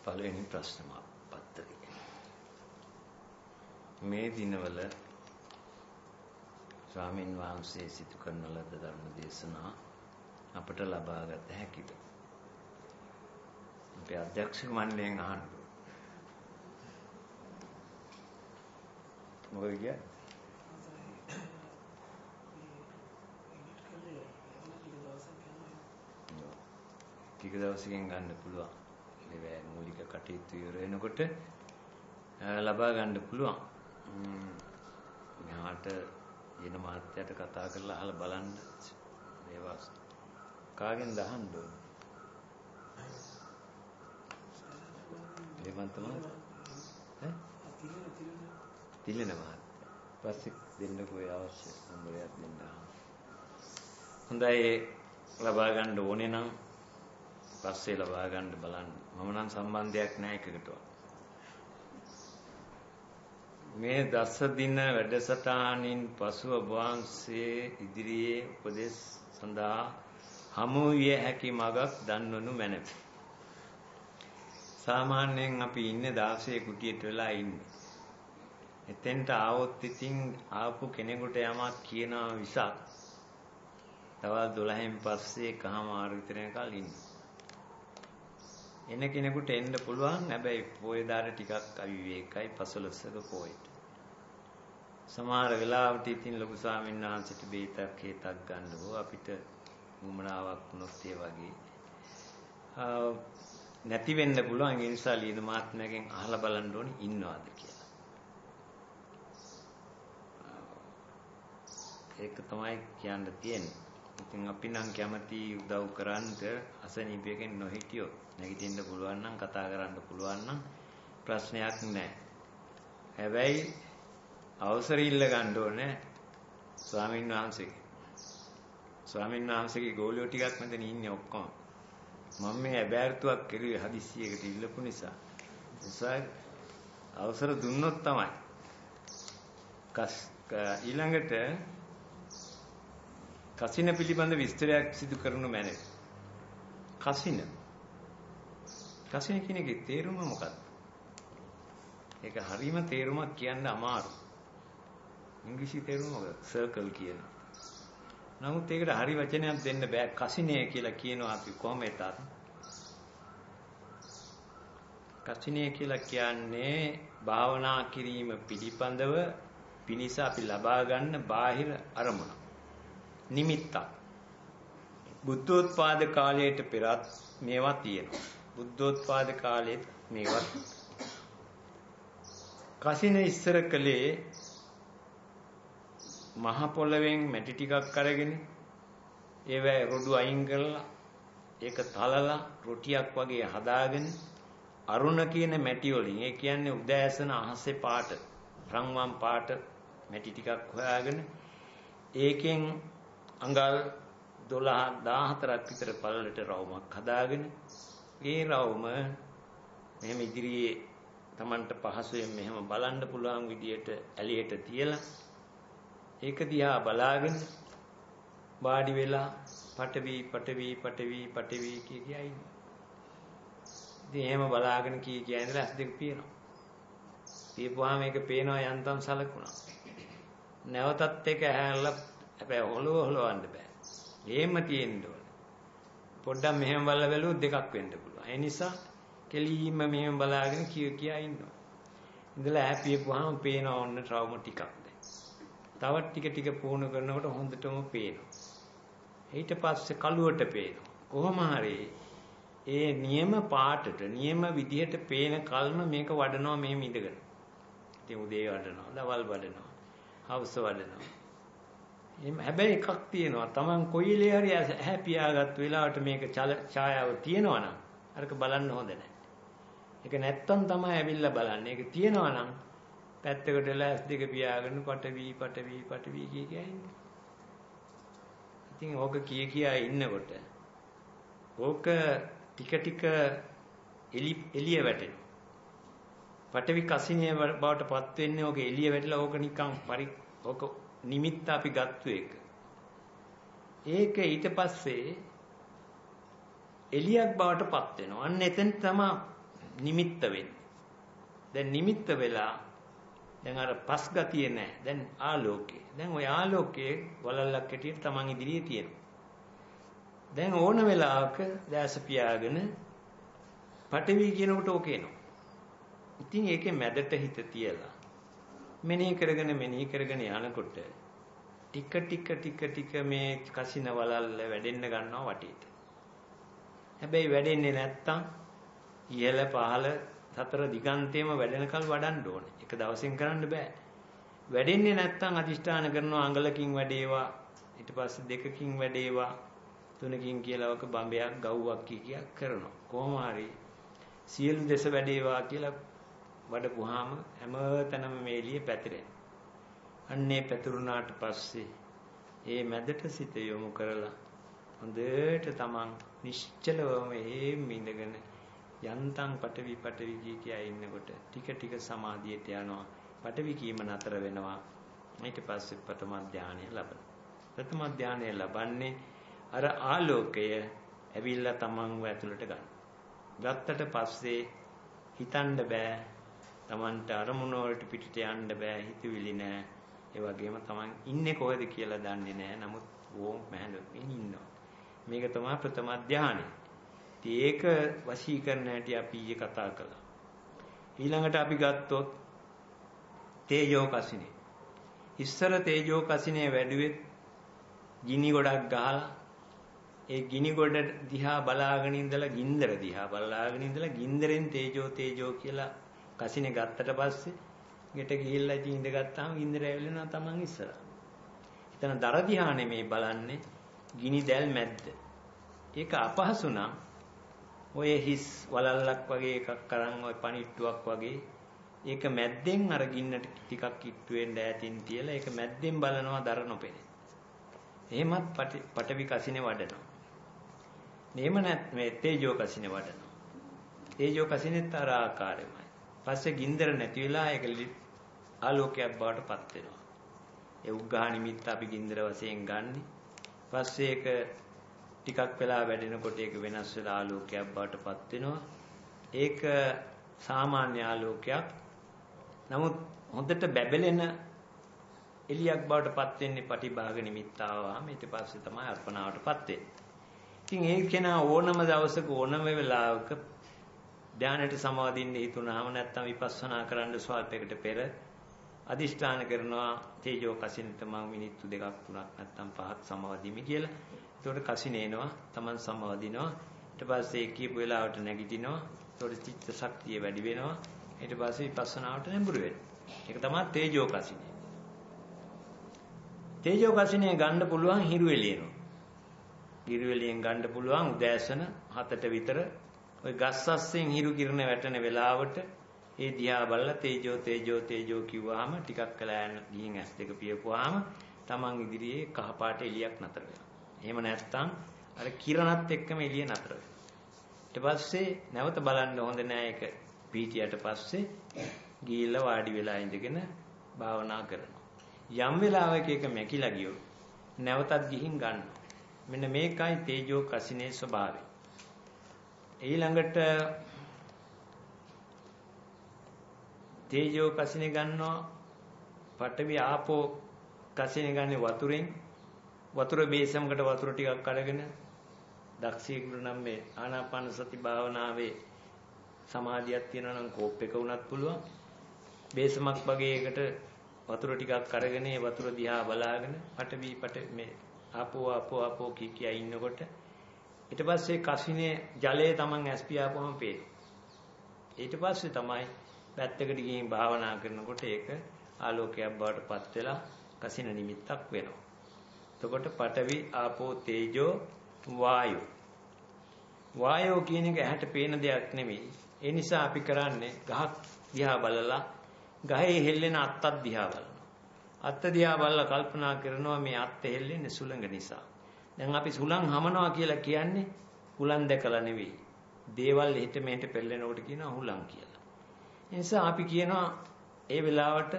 පළවෙනි ප්‍රශ්න පත්තරේ. මේ දිනවල ස්වාමින් වහන්සේ සිදු කරන ලද ධර්ම දේශනා අපට ලබාගත හැකිද? අපේ අධ්‍යක්ෂක මණ්ඩලයෙන් අහන්න. මොකද කියන්නේ? ටික දවසකින් ගන්න පුළුවන්. කටයුතු ඉවර වෙනකොට ලබා ගන්න පුළුවන්. මෙහාට යන මාත්‍යට කතා කරලා අහලා බලන්න ඒවා කාගෙන් දහන්න ඕන. ලේමන්ත මහත්තයා ඈ තිලන මහත්තයා පස්සේ දෙන්නකෝ ඒ අවශ්‍ය නම්බරයක් දෙන්න. හොඳයි ලබා ගන්න ඕනේ නම් පස්සේ ලබා ගන්න බලන්න. මම නම් සම්බන්ධයක් නැහැ එකකටවත්. මේ දස දින වැඩසටහනින් පසුව වහන්සේ ඉදිරියේ උපදෙස් සඳහා හමු විය හැකි මගක් දන්වනු මැනවි. සාමාන්‍යයෙන් අපි ඉන්නේ 16 කුටියට වෙලා ඉන්නේ. එතෙන්ට ආවොත් ඉතින් ආපු කෙනෙකුට යමක් කියනවා විසක් තවත් 12න් පස්සේ කහමාර විතර යනකල් ඉන්නේ. එන කෙනෙකුට එන්න පුළුවන් හැබැයි පොයදාර ටිකක් අවිවේකයි පසළොස්වක පොයට. සමහර වෙලාවට ඉතින් ලොකු ස්වාමීන් වහන්සේට බේතක් හේතක් ගන්න ඕ අපිට උමනාවක් වුණොත් ඒ වගේ. නැති වෙන්න පුළුවන් ඒ නිසා ලියන මාත්මයෙන් අහලා බලන්න ඕනේ ඉන්නවද කියලා. ඒක තමයි කියන්න තියෙන්නේ. ඉතින් අපි නම් කැමති උදව් කරන්නට අසනීපයකින් නොහිටියොත් නැගිටින්න පුළුවන් නම් කතා කරන්න පුළුවන් නම් ප්‍රශ්නයක් නැහැ. හැබැයි අවසර ඉල්ල ගන්න ඕනේ ස්වාමින් වහන්සේගේ. ස්වාමින් වහන්සේගේ ගෝලියෝ ටිකක් මෙතන ඉන්නේ ඔක්කොම. මම මේ ඇබෑර්තුවක් කෙරුවේ හදිස්සියකට ඉල්ලපු නිසා. නිසා අවසර දුන්නොත් තමයි. ඊළඟට කසින පිළිබඳ විස්තරයක් සිදු කරනු මැනේ. කසින. කසින කියන එකේ තේරුම මොකක්ද? ඒක හරීම තේරුමක් කියන්න අමාරුයි. ඉංග්‍රීසි තේරුම මොකද? සර්කල් කියන. නමුත් ඒකට හරි වචනයක් දෙන්න බෑ. කසිනේ කියලා කියනවා අපි කොහොම එතත්. කසිනේ කියලා කියන්නේ භාවනා කිරීම පිළිපඳව පිනිස අපි ලබා ගන්න බාහිර අරමුණ. නිමිත්තක්. බුද්ධෝත්පාද කාලයට පෙරත් මේවා තියෙනවා. බුද්ධෝත්පාද කාලෙත් මේවා කසින ඉස්සර කලේ මහ පොළවෙන් මැටි ටිකක් අරගෙන ඒවැ රොඩු අයින් කරලා ඒක තලලා රොටියක් වගේ හදාගෙන අරුණ කියන මැටි වලින් ඒ කියන්නේ උදෑසන අහසේ පාට රන්වන් පාට මැටි ටිකක් හොයාගෙන ඒකෙන් අඟල් 12 14ක් විතර පළලට රවුමක් හදාගෙන ඒ රවුම මෙහෙම ඉදිරියේ Tamanට පහසුවෙන් මෙහෙම බලන්න පුළුවන් විදියට ඇලියට තියලා ඒක දිහා බලාගෙන වාඩි වෙලා පටවි පටවි පටවි පටවි කිය කියයි. ඉතින් එහෙම බලාගෙන කී කිය ඉඳලා ඇස් දෙක පියනවා. පියපුවාම ඒක පේනවා යන්තම් සලකුණා. නැවතත් ඒක ඇහැරලා හැබැයි හොලව හොලවන්න බෑ. එහෙම තියෙන්න ඕනේ. පොඩ්ඩක් මෙහෙම බලලා බැලුවොත් දෙකක් වෙන්න පුළුවන්. ඒ නිසා කෙලින්ම මෙහෙම බලාගෙන කිය කියා ඉන්නවා. ඉඳලා ඈපියපුවාම පේනවා ඔන්න ට්‍රවුම ටිකක් දැන්. තව ටික ටික පුහුණු කරනකොට හොඳටම පේනවා. ඊට පස්සේ කළුවට පේනවා. කොහොම හරි ඒ නියම පාටට නියම විදිහට පේන කල්ම මේක වඩනවා මේ ඉඳගෙන. ඉතින් උදේ වඩනවා, දවල් වඩනවා, හවස වඩනවා. එහෙම හැබැයි එකක් තියෙනවා. Taman කොයිලේ හරි ඇහැ පියාගත් වෙලාවට මේක ඡායාව තියෙනවා නම් අරක බලන්න හොඳ නැහැ. ඒක නැත්තම් තමයි ඇවිල්ලා බලන්නේ. ඒක තියෙනවා නම් පැත්තකට වෙලා ඇස් දෙක පියාගෙන පටවි පටවි පටවි කිය කිය ඉන්නේ. ඉතින් ඕක කිය කියා ඉන්නකොට ඕක ටික ටික එලි එළිය වැටෙනවා. පටවි කසිනිය බවට පත් වෙන්නේ ඕක එළිය වැටලා ඕක නිකන් පරි ඕක නිමිත්ත අපි ගත්තු එක. ඒක ඊට පස්සේ එලියක් බවට පත් වෙනවා. අන්න එතෙන් තමයි නිමිත්ත වෙන්නේ. දැන් නිමිත්ත වෙලා දැන් අර පස් ගතිය නැහැ. දැන් ආලෝකේ. දැන් ওই ආලෝකයේ වලල්ලක් හැටියට Taman ඉදිරියේ තියෙනවා. දැන් ඕන වෙලාවක දැස පියාගෙන පටවි කියනකොට ඕකේනවා. ඉතින් ඒකේ මැදට හිත තියලා මෙනෙහි කරගෙන මෙනෙහි කරගෙන යනකොට ටික ටික ටික ටික මේ කසින වලල්ල වැඩෙන්න ගන්නවා වටේට. හැබැයි වැඩෙන්නේ නැත්තම් ඉහළ පහළ සතර දිගන්තේම වැඩෙනකල් වඩන්න ඕනේ. එක දවසින් කරන්න බෑ. වැඩෙන්නේ නැත්තම් අදිෂ්ඨාන කරනවා අඟලකින් වැඩේවා ඊට පස්සේ දෙකකින් වැඩේවා තුනකින් කියලා වක බම්බයක් ගව්වක් කියක් කරනවා. කොහොම හරි සියලු දේශ වැඩේවා කියලා වඩපුවාම හැම තැනම මේ එළිය පැතිරෙන. අන්නේ පැතුරුනාට පස්සේ ඒ මැදට සිත යොමු කරලා හොඳට තමන් නිශ්චලවම එහෙම ඉඳගෙන යන්තම් පටවි පටවි කිය කියා ඉන්නකොට ටික ටික සමාධියට යනවා. පටවි කීම නතර වෙනවා. ඊට පස්සේ ප්‍රථම ධානය ලබන. ප්‍රථම ධානය ලබන්නේ අර ආලෝකය ඇවිල්ලා තමන්ව ඇතුළට ගන්න. ගත්තට පස්සේ හිතන්න බෑ. තමන්ට අරමුණ වලට පිටට යන්න බෑ. හිතවිලි නෑ. ඒ වගේම තමන් ඉන්නේ කොහෙද කියලා දන්නේ නෑ. නමුත් ඕම් මහලොකින් ඉන්නවා. මේක තමයි ප්‍රථම ධානය. ඒක වශීකරණ හැටි අපි ඊයේ කතා කළා. ඊළඟට අපි ගත්තොත් තේජෝ කසිනේ. ඉස්සර තේජෝ කසිනේ වැඩුවෙත් ගිනි ගොඩක් ගහලා ඒ ගිනි ගොඩ දිහා බලාගෙන ඉඳලා ගින්දර දිහා බලාගෙන ඉඳලා ගින්දරෙන් තේජෝ තේජෝ කියලා කසිනේ ගත්තට පස්සේ ගෙට ගිහිල්ලා ඉතින් ඉඳගත්තාම ගින්දර ඇවිල්ලා තමන් ඉස්සරහ. එතන දර දිහා නෙමේ බලන්නේ ගිනි දැල් මැද්ද. ඒක අපහසු නම් ඔය හිස් වලල්ලක් වගේ එකක් අරන් ඔය පණිට්ටුවක් වගේ ඒක මැද්දෙන් අර ගින්නට ටිකක් කිට්ටු වෙන්න ඈතින් තියලා ඒක මැද්දෙන් බලනවා දර නොපෙනේ. එහෙමත් පටවි කසිනේ වඩනවා. එහෙම නැත් මේ තේජෝ කසිනේ වඩනවා. තේජෝ කසිනෙත් අර ආකාරයමයි. පස්සේ ගින්දර නැති වෙලා ඒක ආලෝකයක් බවට පත් වෙනවා. ඒ උග්ඝා නිමිත්ත අපි ගින්දර වශයෙන් ගන්නෙ. පස්සේ ඒක ටිකක් වෙලා වැඩෙනකොට ඒක වෙනස් වෙලා ආලෝකයක් බවට පත් වෙනවා. ඒක සාමාන්‍ය ආලෝකයක්. නමුත් හොඳට බැබලෙන එලියක් බවට පත් වෙන්නේ පටිභාග නිමිත්තාවාම ඊට පස්සේ තමයි අර්පණාවටපත් වෙන්නේ. ඉතින් ඒ කෙනා ඕනම දවසක ඕනම වෙලාවක ධානයට සමාදින්න හිතුනහම නැත්නම් විපස්සනා කරන්න ස්වල්පයකට පෙර අදිෂ්ඨාන කරනවා තේජෝ කසිනට මම මිනිත්තු දෙකක් තුනක් නැත්නම් පහක් සමාදිමි කියලා. එතකොට කසිනේනවා Taman සමාදිනවා. ඊට පස්සේ කියපු වෙලාවට නැගිටිනවා. එතකොට චිත්ත ශක්තිය වැඩි වෙනවා. ඊට පස්සේ විපස්සනාවට නැඹුරු වෙනවා. ඒක තමයි තේජෝ කසිනේ. තේජෝ කසිනේ ගන්න පුළුවන් හිරු එළියනෝ. හිරු එළියෙන් ගන්න පුළුවන් උදෑසන 7ට විතර ওই ගස් අස්සෙන් හිරු කිරණ වැටෙන වෙලාවට ඒ දිහා බලලා තේජෝ තේජෝ තේජෝ කිව්වහම ටිකක් කළා යන ගිහින් ඇස් දෙක පියපුවාම Taman ඉදිරියේ කහපාට එළියක් නතර වෙනවා. එහෙම නැත්නම් අර කිරණත් එක්කම එළිය නතර වෙනවා. ඊට පස්සේ නැවත බලන්න හොඳ නෑ ඒක පීටියට පස්සේ ගිහිල්ලා වාඩි වෙලා ඉඳගෙන භාවනා කරනවා. යම් වෙලාවක ඒක මැකිලා ගියොත් නැවතත් ගිහින් ගන්නවා. මෙන්න මේකයි තේජෝ කසිනේ ස්වභාවය. ඊළඟට තේජෝ කසිනේ ගන්නවා පඨවි ආපෝ කසිනේ ගන්නේ වතුරෙන් වතුර බේසමකට වතුර ටිකක් අරගෙන දක්ෂයෙකුට නම් මේ ආනාපාන සති භාවනාවේ සමාධියක් තියෙනවා නම් කෝප් එක වුණත් පුළුවන් බේසමක් වගේ එකට වතුර ටිකක් අරගෙන ඒ වතුර දිහා බලාගෙන පටවි පට මේ ආපෝ ආපෝ ආපෝ කී කියා ඉන්නකොට ඊට පස්සේ කසිනේ ජලය Taman ඇස් පියාපුවම පේනවා. ඊට පස්සේ තමයි පැත්තකට ගිහින් භාවනා කරනකොට ඒක ආලෝකයක් බවට පත් වෙලා කසින නිමිත්තක් වෙනවා. එතකොට පඨවි ආපෝ තේජෝ වායෝ වායෝ කියන එක ඇහැට පේන දෙයක් නෙමෙයි. ඒ නිසා අපි කරන්නේ ගහක් දිහා බලලා ගහේ හෙල්ලෙන අත්තක් දිහා බලනවා. අත්ත දිහා බලලා කල්පනා කරනවා මේ අත්ත හෙල්ලෙන්නේ සුළඟ නිසා. දැන් අපි සුළං හමනවා කියලා කියන්නේ හුලං දැකලා නෙවෙයි. දේවල් හිට මෙහෙට පෙරලෙනකොට කියනවා හුලං කියලා. ඒ නිසා අපි කියනවා ඒ වෙලාවට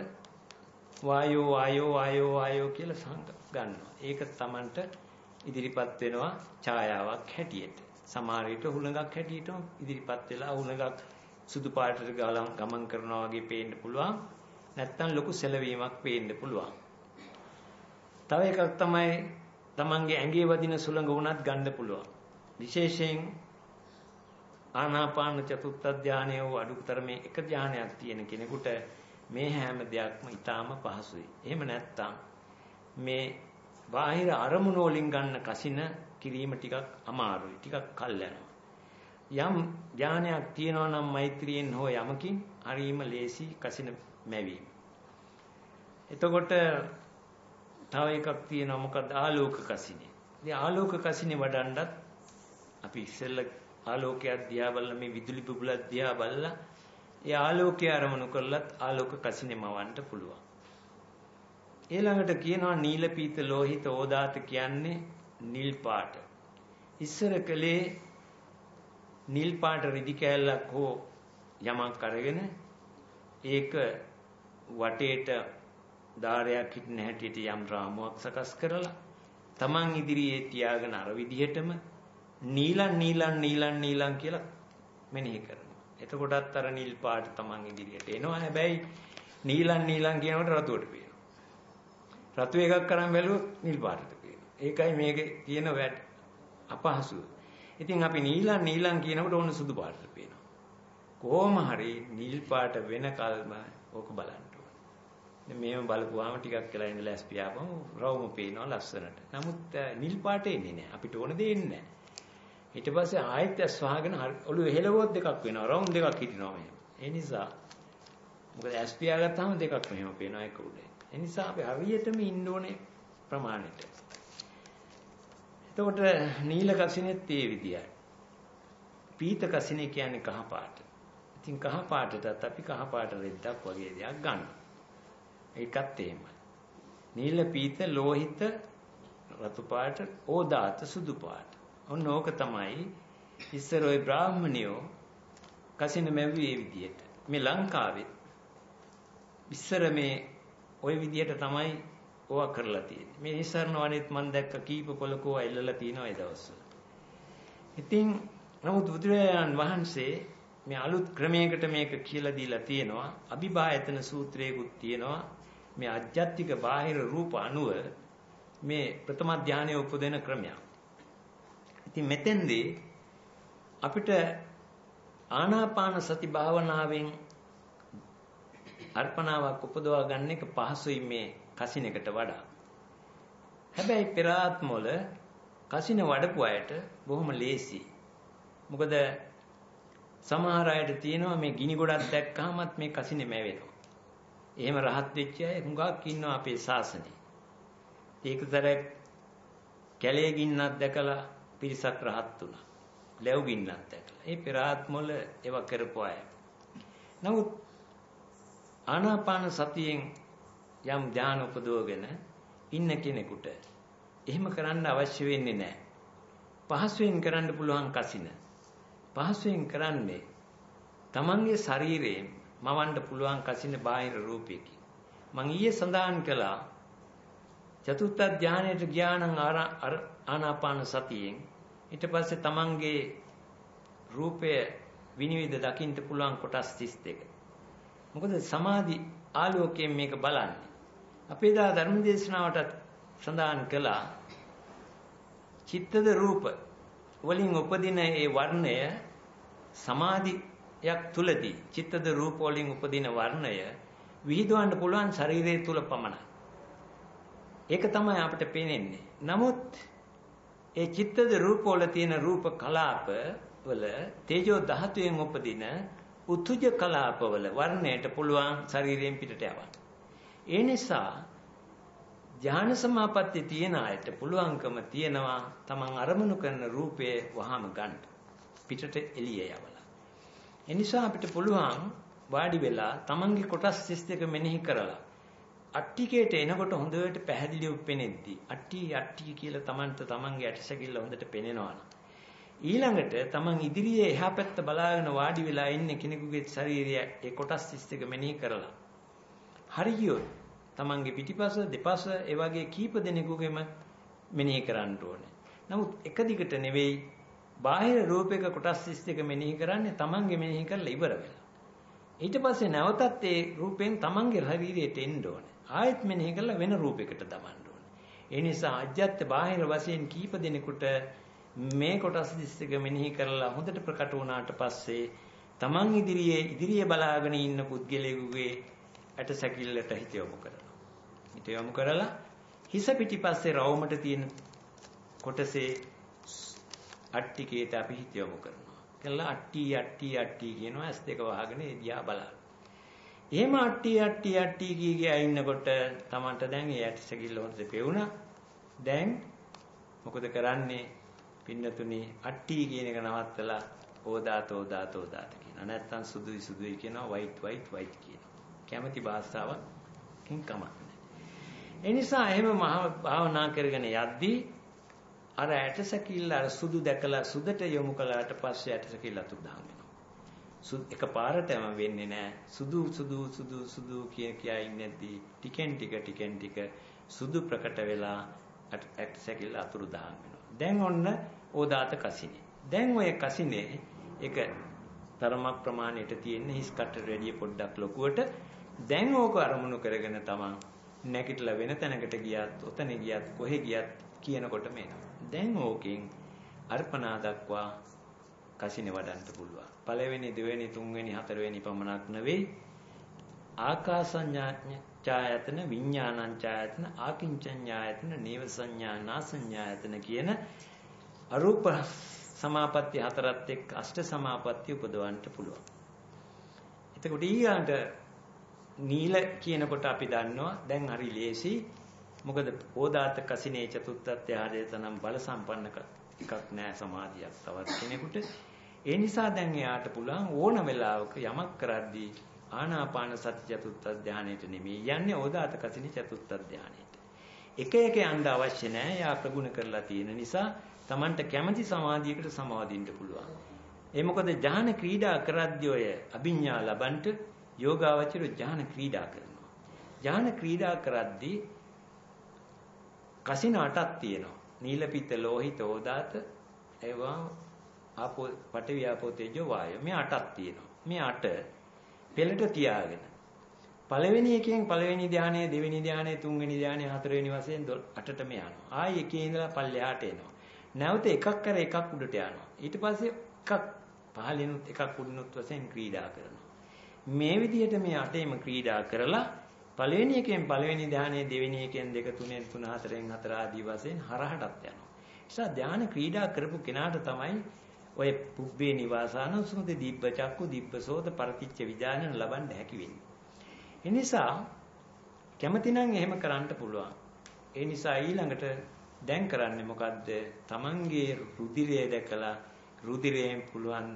වායෝ වායෝ වායෝ වායෝ කියලා සංග ගන්නවා. ඒක Tamanට ඉදිරිපත් වෙනවා ඡායාවක් හැටියට. සමහර විට හුලඟක් හැටියට ඉදිරිපත් වෙලා හුලඟක් සුදු පාටට ගමන් කරනවා වගේ පේන්න පුළුවන්. නැත්තම් ලොකු සෙලවීමක් පේන්න පුළුවන්. තව එකක් තමයි තමන්ගේ ඇඟේ වදින සුළඟ වුණත් ගන්න පුළුවන්. විශේෂයෙන් ආනාපාන චතුත්ථ ධානය වූ අඩුතරමේ එක ධානයක් තියෙන කෙනෙකුට මේ හැම දෙයක්ම ඊටාම පහසුයි. එහෙම නැත්තම් මේ බාහිර අරමුණු වලින් ගන්න කසින කිරීම ටිකක් අමාරුයි. ටිකක් කල් යනවා. යම් ඥානයක් තියෙනවා නම් මෛත්‍රියෙන් හෝ යමකින් හරීම ලේසි කසින මැවීම. එතකොට තව එකක් තියෙනවා මොකද ආලෝක කසිනේ. ඉතින් ආලෝක කසිනේ වඩන්නත් අපි ඉස්සෙල්ල ආලෝකයක් දිහා බලලා මේ විදුලි බුබුලක් දිහා බලලා ඒ ආලෝකය අරමුණු කරලත් ආලෝක කසිනේ මවන්න පුළුවන්. ඊළඟට කියනවා නීල පීත ලෝහිත ඕදාත කියන්නේ නිල් පාට. ඉස්සර කලේ නිල් පාට රිදි කෑල්ලක් හෝ යමක් අරගෙන ඒක වටේට ධාරයක් හිටින හැටියට යම් රාමුවක් සකස් කරලා Taman ඉදිරියේ තියාගෙන අර විදිහටම නීලන් නීලන් නීලන් නීලන් කියලා මෙනෙහි කරනවා. එතකොටත් අර නිල් පාට Taman ඉදිරියට එනවා. හැබැයි නීලන් නීලන් කියනකොට රතුවට පේනවා. රතු එකක් කරන් බැලුවොත් නිල් පාටට පේනවා. ඒකයි මේකේ තියෙන වැඩ අපහසුව. ඉතින් අපි නීලන් නීලන් කියනකොට ඕන සුදු පාටට පේනවා. කොහොම හරි නිල් පාට වෙන කල්ම ඕක බලන්න ඕනේ. මේව බලපුවාම ටිකක් වෙලා ඉඳලා ඇස්පියාපම රවුම පේනවා ලස්සනට. නමුත් නිල් පාට එන්නේ නැහැ. අපිට ඕන දෙයක් නැහැ. ඊට පස්සේ ආයෙත් ඇස් වහගෙන ඔළුව එහෙලවුවොත් දෙකක් වෙනවා. රවුම් දෙකක් හිටිනවා මෙහෙම. ඒ නිසා මොකද ඇස් පියාගත්තාම දෙකක් මෙහෙම පේනවා එක උඩ. ඒ නිසා අපි හරියටම ඉන්න ඕනේ ප්‍රමාණයට. එතකොට නිල කසිනෙත් ඒ විදියයි. පීත කසිනේ කියන්නේ කහ පාට. ඉතින් කහ පාටටත් අපි කහ පාට රෙද්දක් වගේ දෙයක් ගන්නවා. ඒකත් එහෙමයි. නිල පීත ලෝහිත රතු පාට ඕදාත සුදු පාට. ඔන්න ඕක තමයි ඉස්සර ওই බ්‍රාහ්මණයෝ කසින මැව්වේ විදියට. මේ ලංකාවේ ඉස්සර මේ ওই විදියට තමයි ඕවා කරලා තියෙන්නේ. මේ ඉස්සරන වනේත් මම දැක්ක කීප පොලකෝ අල්ලලා තියෙනවා ඒ දවස්වල. ඉතින් නමුත් බුදුරජාණන් වහන්සේ මේ අලුත් ක්‍රමයකට මේක කියලා දීලා තියෙනවා. අභිභායතන සූත්‍රයකුත් තියෙනවා. මේ අජ්ජත්තික බාහිර රූප අනුව මේ ප්‍රථම ධානයේ උපදින ක්‍රමයක්. ඉතින් මෙතෙන්දී අපිට ආනාපාන සති භාවනාවෙන් අර්පණාවක් උපදවා ගන්න එක පහසුයි මේ කසිනකට වඩා. හැබැයි පෙර ආත්මවල කසින වඩපු අයට බොහොම ලේසි. මොකද සමහර අයට තියෙනවා මේ ගිනි ගොඩක් දැක්කහමත් මේ කසිනේ මැවෙනවා. එහෙම රහත් වෙච්ච අය හුඟක් ඉන්නවා අපේ ශාසනයේ. ඒකතර කැලේ ගින්නක් දැකලා පිරිසක් රහත් වුණා. ලැබු ගින්නක් දැකලා. ඒ පෙර ආත්මවල ඒවා කරපු අය. නමුත් ආනාපාන සතියෙන් යම් ධාන උපදවගෙන ඉන්න කෙනෙකුට එහෙම කරන්න අවශ්‍ය වෙන්නේ නැහැ. පහසුවෙන් කරන්න පුළුවන් කසින. පහසුවෙන් කරන්නේ තමන්ගේ ශරීරයෙන් මවන්න පුළුවන් කසින බාහිර රූපයකින්. මං ඊයේ සඳහන් කළා චතුත්ථ ධානයට ඥානං ආනාපාන සතියෙන් ඊට පස්සේ තමන්ගේ රූපය විනිවිද දකින්න පුළුවන් කොටස් 32. මොකද සමාධි ආලෝකයෙන් මේක බලන්නේ. අපේ දා ධර්මදේශනාවට සඳහන් කළා චිත්තද රූප වලින් උපදින ඒ වර්ණය සමාධියක් තුලදී චිත්තද රූප වලින් උපදින වර්ණය විහිදවන්න පුළුවන් ශරීරය තුල පමණයි. ඒක තමයි අපිට පේන්නේ. නමුත් ඒ චිත්තද රූප වල තියෙන රූප කලාප වල තේජෝ ධාතුයෙන් උපදින උතුජ කලාපවල වර්ණයට පුළුවන් ශරීරයෙන් පිටට යවන්න. ඒ නිසා ඥාන සමාපatti තියෙන අයට පුළුවන්කම තියෙනවා තමන් අරමුණු කරන රූපේ වහම ගන්න. පිටට එළිය යවලා. ඒ නිසා අපිට පුළුවන් වාඩි වෙලා තමන්ගේ කොටස් 32 මෙනෙහි කරලා අට්ටිකේට එනකොට හොඳට පැහැදිලිව පෙනෙද්දි අට්ටි අට්ටි කියලා තමන්ට තමන්ගේ ඇටසැකිල්ල හොඳට පෙනෙනවා ඊළඟට තමන් ඉදිරියේ එහා පැත්ත බලාගෙන වාඩි වෙලා ඉන්න කෙනෙකුගේ ශරීරය ඒ කොටස් 31 මෙනෙහි කරලා හරියොත් තමන්ගේ පිටිපස දෙපස ඒ වගේ කීප දෙනෙකුගේම මෙනෙහි කරන්න ඕනේ. නමුත් එක දිගට නෙවෙයි බාහිර රූපයක කොටස් 31 මෙනෙහි කරන්නේ තමන්ගේ මෙනෙහි කරලා ඉවර වෙලා. ඊට පස්සේ නැවතත් ඒ රූපෙන් තමන්ගේ ශරීරයට එන්න ඕනේ. ආයෙත් මෙනෙහි කරලා වෙන රූපයකට දමන්න ඕනේ. ඒ නිසා අජ්ජත් බාහිර වශයෙන් කීප දෙනෙකුට මේ කොටස් 31 මෙනෙහි කරලා හොඳට ප්‍රකට වුණාට පස්සේ තමන් ඉදිරියේ ඉදිරියේ බලාගෙන ඉන්න පුද්ගලයෙකුගේ ඇට සැකිල්ලට හිත යොමු කරනවා. හිත යොමු කරලා හිස පිටිපස්සේ රවුමට තියෙන කොටසේ අට්ටිකේට අපි හිත යොමු කරනවා. කළා අට්ටි අට්ටි අට්ටි කියනවා ඇස් දෙක වහගෙන ඒ දිහා බලන්න. එහෙම අට්ටි අට්ටි අට්ටි කී කියා ඉන්නකොට Tamanට දැන් ඒ ඇට සැකිල්ල හොඳට පෙවුණා. දැන් මොකද කරන්නේ? පින්නතුනි අට්ටි කියන එක නවත්තලා ඕදාත ඕදාත ඕදාත කියනවා. නැත්තම් සුදුයි සුදුයි කියනවා වයිට් වයිට් වයිට් කියනවා. කැමැති භාෂාවකින් කමක් නැහැ. ඒ නිසා එහෙම භාවනා කරගෙන යද්දී අර ඇටසැකිල්ල අර සුදු දැකලා සුදට යොමු කළාට පස්සේ ඇටසැකිල්ල අතුරුදහන් වෙනවා. සුදු එකපාරටම වෙන්නේ නැහැ. සුදු සුදු සුදු සුදු කිය කියා ඉන්නේදී ටිකෙන් ටික ටිකෙන් ටික සුදු ප්‍රකට වෙලා ඇටසැකිල්ල අතුරුදහන් වෙනවා. දැන් ඔන්න ඕදාත කසිනේ. දැන් ඔය කසිනේ එක තරමක් ප්‍රමාණයට තියෙන හිස් කටට වැඩිය පොඩ්ඩක් ලොකුවට දැන් ඕක අරමුණු කරගෙන තමන් නැගිටලා වෙන තැනකට ගියත් ඔතන ගියත් කොහෙ ගියත් කියනකොට මේනවා. දැන් ඕකෙන් අර්පණා දක්වා කසින වඩන්න පුළුවන්. පළවෙනි දෙවෙනි තුන්වෙනි හතරවෙනි පමණක් නෙවෙයි ආකාසඤ්ඤායතන විඥානංචායතන ආකින්චඤ්ඤායතන නේව සංඥා නාසඤ්ඤායතන කියන අරූප සමාපatti හතරත් එක්ක අෂ්ට සමාපatti උපදවන්න පුළුවන්. එතකොට ඊගාට නීල කියනකොට අපි දන්නවා දැන් හරි ලේසි මොකද ඕදාත කසිනේ චතුත්ත්‍ය ආදේතනම් බල සම්පන්න එකක් නෑ සමාධියක් තවත් කෙනෙකුට ඒ නිසා දැන් එයාට පුළුවන් ඕන වෙලාවක යමක් කරද්දී ආනාපාන සති චතුත්ථ ධානයට නෙමෙයි යන්නේ ඕදාත කසිනේ චතුත්ථ ධානයට එක එක යන්න අවශ්‍ය නැහැ යා ප්‍රගුණ කරලා තියෙන නිසා Tamanට කැමැති සමාධියකට සමාදින්න පුළුවන්. ඒ මොකද ඥාන ක්‍රීඩා කරද්දී ඔය අභිඥා ලබන්ට යෝගාවචර ඥාන ක්‍රීඩා කරනවා. ඥාන ක්‍රීඩා කරද්දී කසින අටක් තියෙනවා. නීලපිත ලෝහිත ඕදාත ඒවා ආපෝ පඨවි ආපෝ තේජෝ වායෝ මේ අටක් තියෙනවා. මේ අට පෙළට තියාගෙන පළවෙනි එකෙන් පළවෙනි ධානය දෙවෙනි ධානය තුන්වෙනි ධානය හතරවෙනි වශයෙන් අටටම යනවා. ආයි එකේ ඉඳලා පල්ලෙහාට එනවා. නැවත එකක් කර එකක් උඩට යනවා. ඊට පස්සේ එකක් පහළිනුත් එකක් උඩිනුත් වශයෙන් ක්‍රීඩා කරනවා. මේ විදිහට මේ අටේම ක්‍රීඩා කරලා පළවෙනි එකෙන් පළවෙනි ධානයේ දෙවෙනි එකෙන් දෙක තුනෙන් තුන හතරෙන් හතර ආදී වශයෙන් හරහටත් යනවා. නිසා ධාන ක්‍රීඩා කරපු කෙනාට තමයි ඔය පුබ්බේ නිවාසාන සුමුද දීප්ප චක්කු දීප්පසෝද පරතිච්ච විඥාන ලබන්න හැකි වෙන්නේ. ඒ නිසා කැමතිනම් එහෙම කරන්න පුළුවන්. ඒ නිසා ඊළඟට දැන් කරන්නේ මොකද්ද? තමන්ගේ රුධිරය දැකලා රුධිරයෙන් පුළුවන්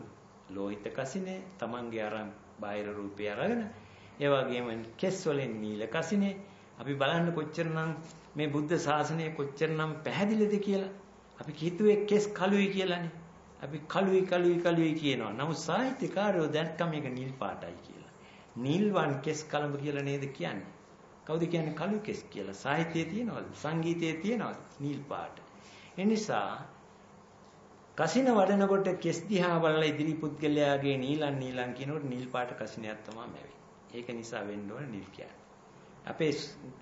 ලෝහිත කසිනේ තමන්ගේ අරන් බාහිර රූපය අරගෙන ඒ වගේම කෙස් වලින් නිල කසිනේ අපි බලන්න කොච්චරනම් මේ බුද්ධ ශාසනය කොච්චරනම් පැහැදිලිද කියලා අපි කිතුවේ කෙස් කළුයි කියලානේ අපි කළුයි කළුයි කළුයි කියනවා නමුත් සාහිත්‍යකාරයෝ දැක්කම මේක නිල් පාටයි කියලා නිල්වන් කෙස් කලඹ කියලා නේද කියන්නේ කවුද කියන්නේ කළු කෙස් කියලා? සාහිත්‍යයේ තියනවද? සංගීතයේ තියනවද? නිල් පාට. ඒ නිසා කසින වඩනකොට කෙස් දිහා බලලා ඉදිරි පුද්ගලයාගේ නීලන් නීලන් කියනකොට නිල් පාට කසිනයක් තමයි ලැබෙන්නේ. ඒක නිසා වෙන්න ඕනේ නිල් කියන්නේ. අපේ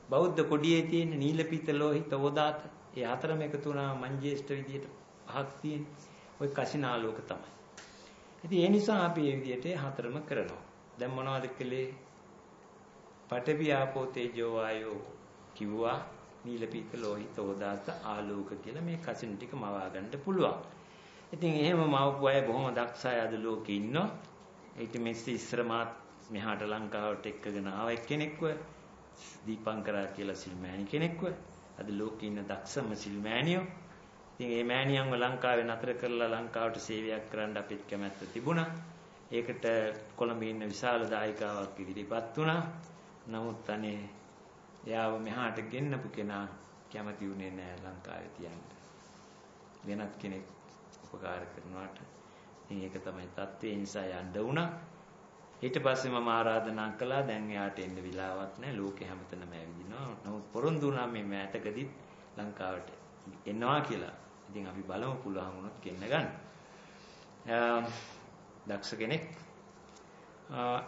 බෞද්ධ කොඩියේ තියෙන නීල පිත ලෝහිත ඕදාත ඒ හතරම එකතු වුණාම මංජේෂ්ඨ විදියට පහක් තියෙන ওই කසිනාලෝක තමයි. ඉතින් ඒ නිසා අපි මේ විදියට හතරම කරනවා. දැන් මොනවද කළේ? පඨවි ආපෝ තේජෝ වායෝ කිව්වා නීලපීත ලෝහිත ඕදාස ආලෝක කියලා මේ කසින ටික මවා ගන්න පුළුවන්. ඉතින් එහෙම මවපු අය බොහොම දක්ෂයි අද ලෝකේ ඉන්නවා. ඊට මෙස්සේ ඉස්සර මාත් මෙහාට ලංකාවට එක්කගෙන ආව එක්කෙනෙක්ව දීපංකරා කියලා සිල්මෑණි කෙනෙක්ව අද ලෝකේ ඉන්න දක්ෂම සිල්මෑණියෝ. ඉතින් මේ මෑණියන්ව ලංකාවේ නතර කරලා ලංකාවට සේවයක් කරන්න අපිට කැමැත්ත තිබුණා. ඒකට කොළඹ ඉන්න විශාල දායකාවක් ඉදිරිපත් වුණා. නමුත් අනේ එයාව මෙහාට ගෙන්නපු කෙනා කැමති වුණේ නැහැ ලංකාවේ තියන්න. වෙනත් කෙනෙක් උපකාර කරනවාට. ඉතින් ඒක තමයි தත්ත්වය නිසා යන්න වුණා. ඊට පස්සේ මම ආරාධනා කළා දැන් එයාට එන්න විලාවක් නැහැ ලෝකේ හැමතැනම ඇවිදිනවා. නමුත් පොරොන්දු වුණා මේ මෑතකදීත් ලංකාවට එනවා කියලා. ඉතින් අපි බලමු පුළුවන් වුණොත් ගෙන්න ගන්න. දක්ෂ කෙනෙක්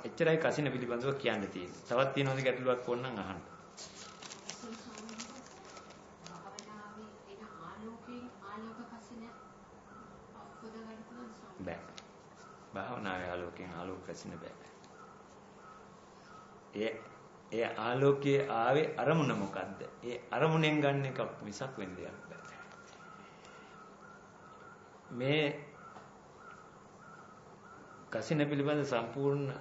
එච්චරයි කසින පිළිබඳව කියන්න තියෙන්නේ. තවත් තියෙනවද ගැටලුවක් ඕනනම් අහන්න. බෑ. භාවනාවේ ආලෝකයෙන් ආලෝක කසින බෑ. ඒ ඒ ආලෝකයේ ආවේ අරමුණ මොකද්ද? ඒ අරමුණෙන් ගන්න එකක් මිසක් වෙන දෙයක් බෑ. මේ කසින පිළිබඳ සම්පූර්ණ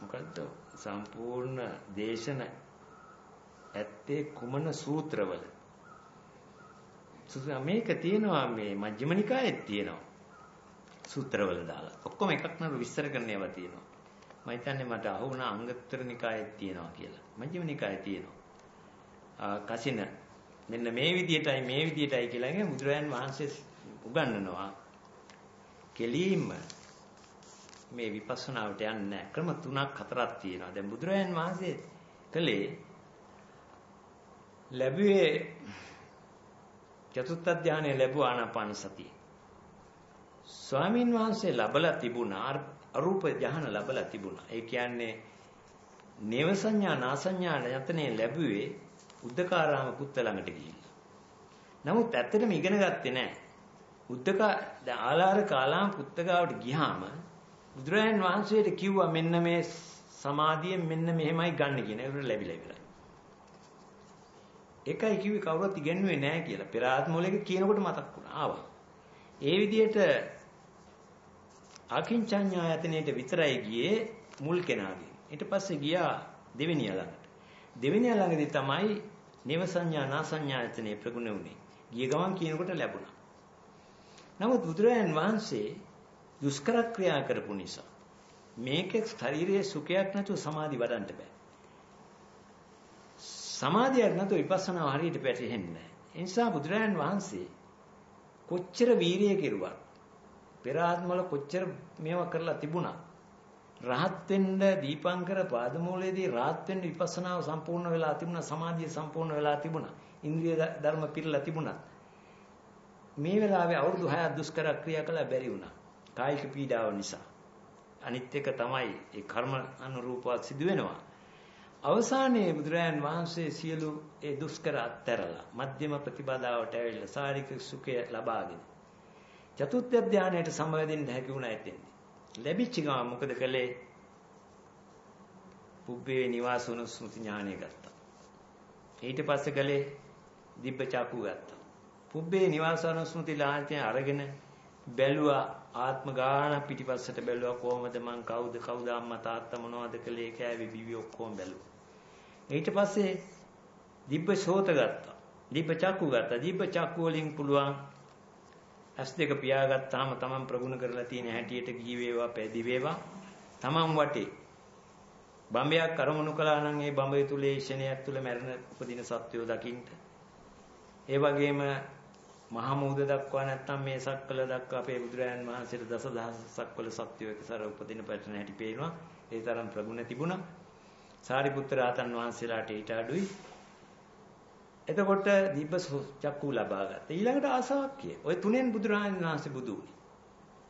මොකද්ද? සම්පූර්ණ දේශන ඇත්තේ කුමන සූත්‍රවල? සූත්‍ර මේක තියෙනවා මේ මජ්ක්‍ධිම නිකායේ තියෙනවා. සූත්‍රවල දාලා. ඔක්කොම එකක් නර විස්තර කරන්න ඒවා තියෙනවා. මම හිතන්නේ මට අහුණා අංගුත්තර නිකායේ තියෙනවා කියලා. මජ්ක්‍ධිම නිකායේ තියෙනවා. කසින. මෙන්න මේ විදියටයි මේ විදියටයි කියලා ඉන්නේ බුදුරජාන් වහන්සේ උගන්වනවා. කෙලින්ම මේ විපස්සනාවට යන්නේ ක්‍රම තුනක් හතරක් තියෙනවා. දැන් බුදුරජාන් වහන්සේ කළේ ලැබුවේ චතුත්ථ ධානය ලැබුව ආනාපාන සතිය. ස්වාමින් වහන්සේ ලබලා තිබුණා අරූප ධානය ලබලා තිබුණා. ඒ කියන්නේ නේව සංඥා නාසඤ්ඤා යතනේ ලැබුවේ උද්දකාරාම පුත්ත ළඟට ගිහිල්ලා. නමුත් ඇත්තටම ඉගෙන ගත්තේ නැහැ. උද්දක ආලාර කාලාම පුත්තගාවට ගියාම බුදුරජාන් වහන්සේට කිව්වා මෙන්න මේ සමාධියෙන් මෙන්න මෙහෙමයි ගන්න කියන ඒක ලැබිලා ඉවරයි. ඒකයි කිව්වේ කවුරුත් ඉගෙනුවේ නැහැ කියලා. පෙර ආත්මවලක කියනකොට මතක් වුණා. ආවා. ඒ විදිහට අකින්චඤ්ඤායතනෙට විතරයි ගියේ මුල් කෙනාගේ. ඊට පස්සේ ගියා දෙවෙනියා ළඟට. දෙවෙනියා ළඟදී තමයි නේව සංඥා නාසඤ්ඤායතනෙ ප්‍රගුණ වුණේ. ගිය ගමන් කියනකොට ලැබුණා. නමුත් බුදුරජාන් වහන්සේ දුෂ්කර ක්‍රියා කරපු නිසා මේක ශරීරයේ සුඛයක් නැතුව සමාධි වඩන්න බෑ. සමාධියක් නැතුව විපස්සනා හරියට පැටහෙන්නේ නැහැ. ඒ නිසා බුදුරජාන් වහන්සේ කොච්චර වීරිය කෙරුවා පෙර ආත්මවල කොච්චර මේවා කරලා තිබුණා රහත් වෙන්න දීපංකර පාදමූලයේදී රහත් වෙන්න විපස්සනාව සම්පූර්ණ වෙලා තිබුණා සමාධිය සම්පූර්ණ වෙලා තිබුණා ඉන්ද්‍රිය ධර්ම පිරලා තිබුණා මේ වෙලාවේ අවුරුදු 6ක් දුෂ්කර ක්‍රියා කළා බැරි වුණා කායික පීඩාව නිසා අනිත් එක තමයි ඒ කර්ම අනුරූපව සිදු වෙනවා අවසානයේ බුදුරයන් වහන්සේ සියලු ඒ දුෂ්කර අත්හැරලා මධ්‍යම ප්‍රතිපදාවට ඇවිල්ලා සාරික සුඛය ලබාගෙන චතුත්ථ ධානයට සමවැදෙන්න හැකි වුණා එතෙන්දී. ලැබිච්ච ගම මොකද කළේ? පුබ්බේ නිවාසුණු ස්මෘති ඥානය ගත්තා. ඊට පස්සේ කළේ දිබ්බ චක්කු ගත්තා. පුබ්බේ නිවාසුණු ස්මෘති ලාංඡනය අරගෙන බැලුවා ආත්ම ගාන පිටිපස්සට බැලුවා කොහමද මං කවුද කවුද අම්මා තාත්තා මොනවද කළේ කෑවි බිවි ඔක්කොම බැලුවා. ඊට පස්සේ දිබ්බ ශෝත ගත්තා. දිබ්බ චක්කු ගත්තා. දිබ්බ චක්කු වලින් පුළුවන් ඇස් දෙක පියාගත්තාම තමන් ප්‍රගුණ කරලා තියෙන හැටියට ගිහි වේවා පැදි වේවා තමන් වටේ බඹයක් අරමුණු කළා නම් ඒ බඹය තුලේ ෂණයක් තුල මැරෙන උපදින සත්වයෝ දකින්න ඒ වගේම මහා මූද දක්වා නැත්තම් මේ සක්වල දක්වා අපේ බුදුරජාන් වහන්සේට දසදහස් සක්වල සත්වයෝ එකසර උපදින පැටන හැටි පේනවා ඒ තරම් ප්‍රගුණ තිබුණා සාරිපුත්‍ර ආතන් වහන්සේලාට ඊට අඩුයි එතකොට දීප චක්කු ලබා ගත්තා. ඊළඟට ආසාවක්කිය. ওই තුනෙන් බුදුරජාණන් වහන්සේ බුදු වුණේ.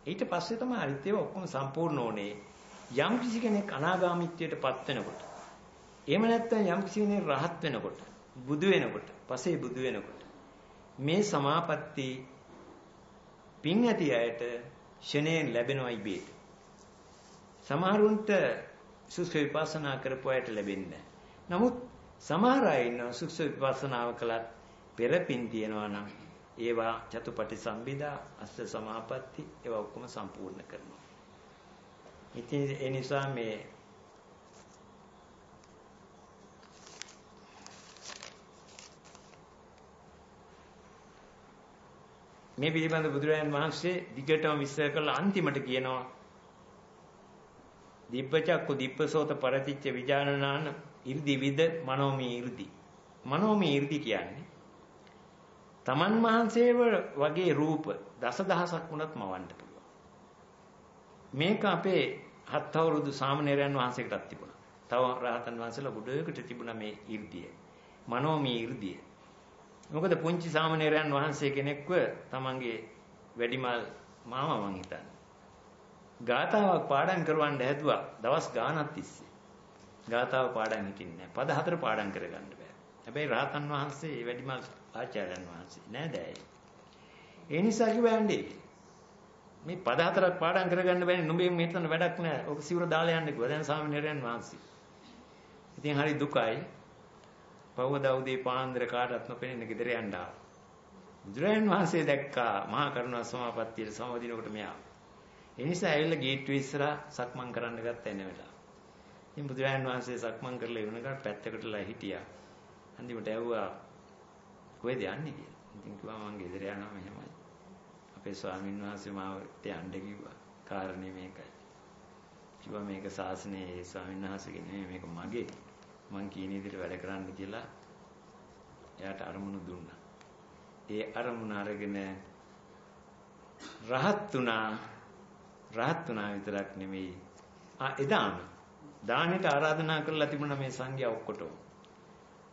ඊට පස්සේ තමයි අනිත් ඒවා ඔක්කොම සම්පූර්ණ වුණේ. යම් කිසි කෙනෙක් අනාගාමීත්වයටපත් වෙනකොට. එහෙම නැත්නම් යම් කිසි කෙනෙක් රහත් වෙනකොට, බුදු වෙනකොට, පස්සේ බුදු වෙනකොට මේ සමාපatti පින් ඇති අයට ෂණයෙන් ලැබෙනවා ඉබේට. සමහරුන්ට සුසු විපස්සනා කරපු අයට ලැබෙන්නේ නමුත් සමහර අය ඉන්නවා සුක්ෂ විපස්සනාව කළත් පෙරපින් තියනවා නම් ඒවා චතුපටි සම්බිදා අස්ස සමාපatti ඒවා ඔක්කොම සම්පූර්ණ කරනවා. ඉතින් ඒ නිසා මේ මේ පිළිබඳ බුදුරජාන් වහන්සේ දිගටම විස්තර කරලා අන්තිමට කියනවා. දිබ්බචක්කු දිබ්බසෝත පරතිච්ච විජානනාන 이르දි විද මනෝමී 이르දි. මනෝමී 이르දි කියන්නේ තමන් වහන්සේව වගේ රූප දසදහසක් වුණත් මවන්න පුළුවන්. මේක අපේ හත් අවුරුදු සාමණේරයන් වහන්සේකටත් තිබුණා. තව රහතන් වහන්සේලා ගොඩකට තිබුණා මේ 이르දිය. මනෝමී 이르දිය. මොකද පුංචි සාමණේරයන් වහන්සේ කෙනෙක්ව තමන්ගේ වැඩිමල් මාමා මං හිතන්නේ. ගාතාවක් පාඩම් කරවන්න හැදුවා දවස් ගාණක් තිස්සේ. ගාතාව පාඩම් හිටින්නේ නැහැ. පද හතර පාඩම් කරගන්න බෑ. හැබැයි රහතන් වහන්සේ වැඩිමල් ආචාර්යයන් වහන්සේ නෑ දැයි. ඒ නිසා කිව්වන්නේ මේ පද හතරක් පාඩම් කරගන්න බෑනේ නුඹේ මෙතන වැඩක් නෑ. ඔක සිවුර දාලා යන්න කිව්වා. දැන් සාමිනේරයන් වහන්සේ. ඉතින් හරි දුකයි. පවදා උදේ පාන්දර කාටවත් නොපෙනෙන ගෙදර යන්න ආවා. බුදුරයන් වහන්සේ දැක්කා මහා කරුණා සමාපත්තියට සමවදිනකොට මෙයා. ඒ නිසා ඇවිල්ලා ගේට්ටුවේ ඉස්සරහා සක්මන් කරන්න ගත්ත එන වෙලාව. ඉතින් බුදුරජාණන් වහන්සේ සක්මන් කරලා ඉවරනකොට පැත්තකටලා හිටියා. අන්තිමට ඇහුවා කොහෙද යන්නේ කියලා. ඉතින් කිව්වා මං ගෙදර යනවා මෙහෙමයි. අපේ ස්වාමීන් වහන්සේ මාවට යන්න කිව්වා. කාරණේ මේකයි. කිව්වා මේක සාසනයේ ස්වාමීන් වහන්සේගේ නෙමෙයි මේක මගේ. මං කියන විදිහට වැඩ කරන්න කියලා එයාට අරමුණු දුන්නා. ඒ අරමුණ අරගෙන රහත් වුණා. රහත් වුණා විතරක් නෙමෙයි. ආ එදාම දානෙට ආරාධනා කරලා තිබුණා මේ සංඝයා ඔක්කොටම.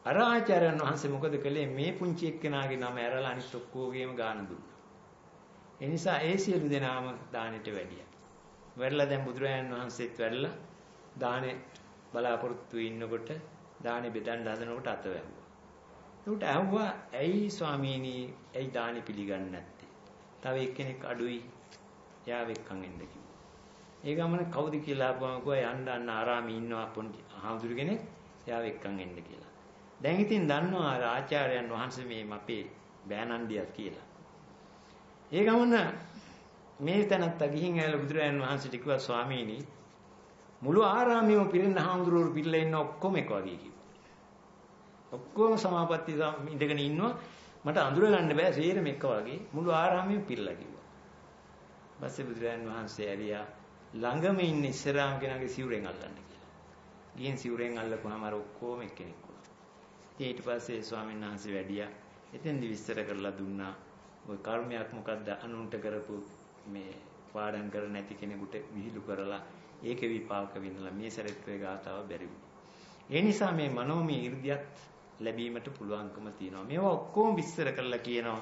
අර ආචාර්යයන් වහන්සේ මොකද කළේ මේ පුංචි එක්කෙනාගේ නම ඇරලා අනිත් ඔක්කොගේම ගාන දුන්නා. ඒ නිසා ඒ සියලු දෙනාම දානෙට වැඩියා. වැඩලා දැන් බුදුරජාණන් වහන්සේත් වැඩලා දානේ බලාපොරොත්තු ඉන්නකොට දානේ බෙදන්න හදනකොට අත වැහුවා. ඒකට ඇහුවා ඇයි ස්වාමීනි ඇයි දානේ පිළිගන්නේ නැත්තේ? තව එක්කෙනෙක් අඩුයි. එයා වෙක්කන් එන්න කිව්වා. ඒ ගමන කවුද කියලා අපුවම කිව්වා යන්න අන්න ආරාමේ ඉන්නවා පොන්ටි ආහඳුරු කෙනෙක්. එයා වෙක්කන් එන්න කියලා. දැන් ඉතින් දන්නවා ආචාර්යයන් වහන්සේ මේ අපේ බෑනන්දියක් කියලා. ඒ ගමන මේ තැනත්තා ගිහින් ඇවිල්ලා බුදුරජාණන් වහන්සේට කිව්වා ස්වාමීනි මුළු ආරාමයේම පිරෙන හාමුදුරුවෝ පිළිලා ඉන්න ඔක්කොම එක වගේ කිව්වා. ඔක්කොම සමාපatti ඉඳගෙන ඉන්නවා මට අඳුර ගන්න බෑ සේරම එක වගේ මුළු ආරාමයේම පිරලා කිව්වා. පස්සේ බුදුරජාණන් වහන්සේ ඇරියා ළඟම ඉන්න ඉස්සරහාම කෙනාගේ සිවුරෙන් අල්ලන්න කියලා. ගිහින් සිවුරෙන් අල්ලපුවාම අර ඔක්කොම එක්කෙනෙක් වුණා. ඊට පස්සේ ස්වාමීන් වහන්සේ වැඩියා. එතෙන්දි විස්තර කරලා දුන්නා. ওই කර්මයක් මොකද්ද අනුන්ට කරපු මේ පාඩම් කර නැති කෙනෙකුට විහිළු කරලා ඒක විපාක විඳලා මේ සැරෙත්වේ ගාතාව බැරි ඒ නිසා මේ මනෝමය 이르දියත් ලැබීමට පුළුවන්කම තියෙනවා. මේවා ඔක්කොම විස්තර කරලා කියනවා.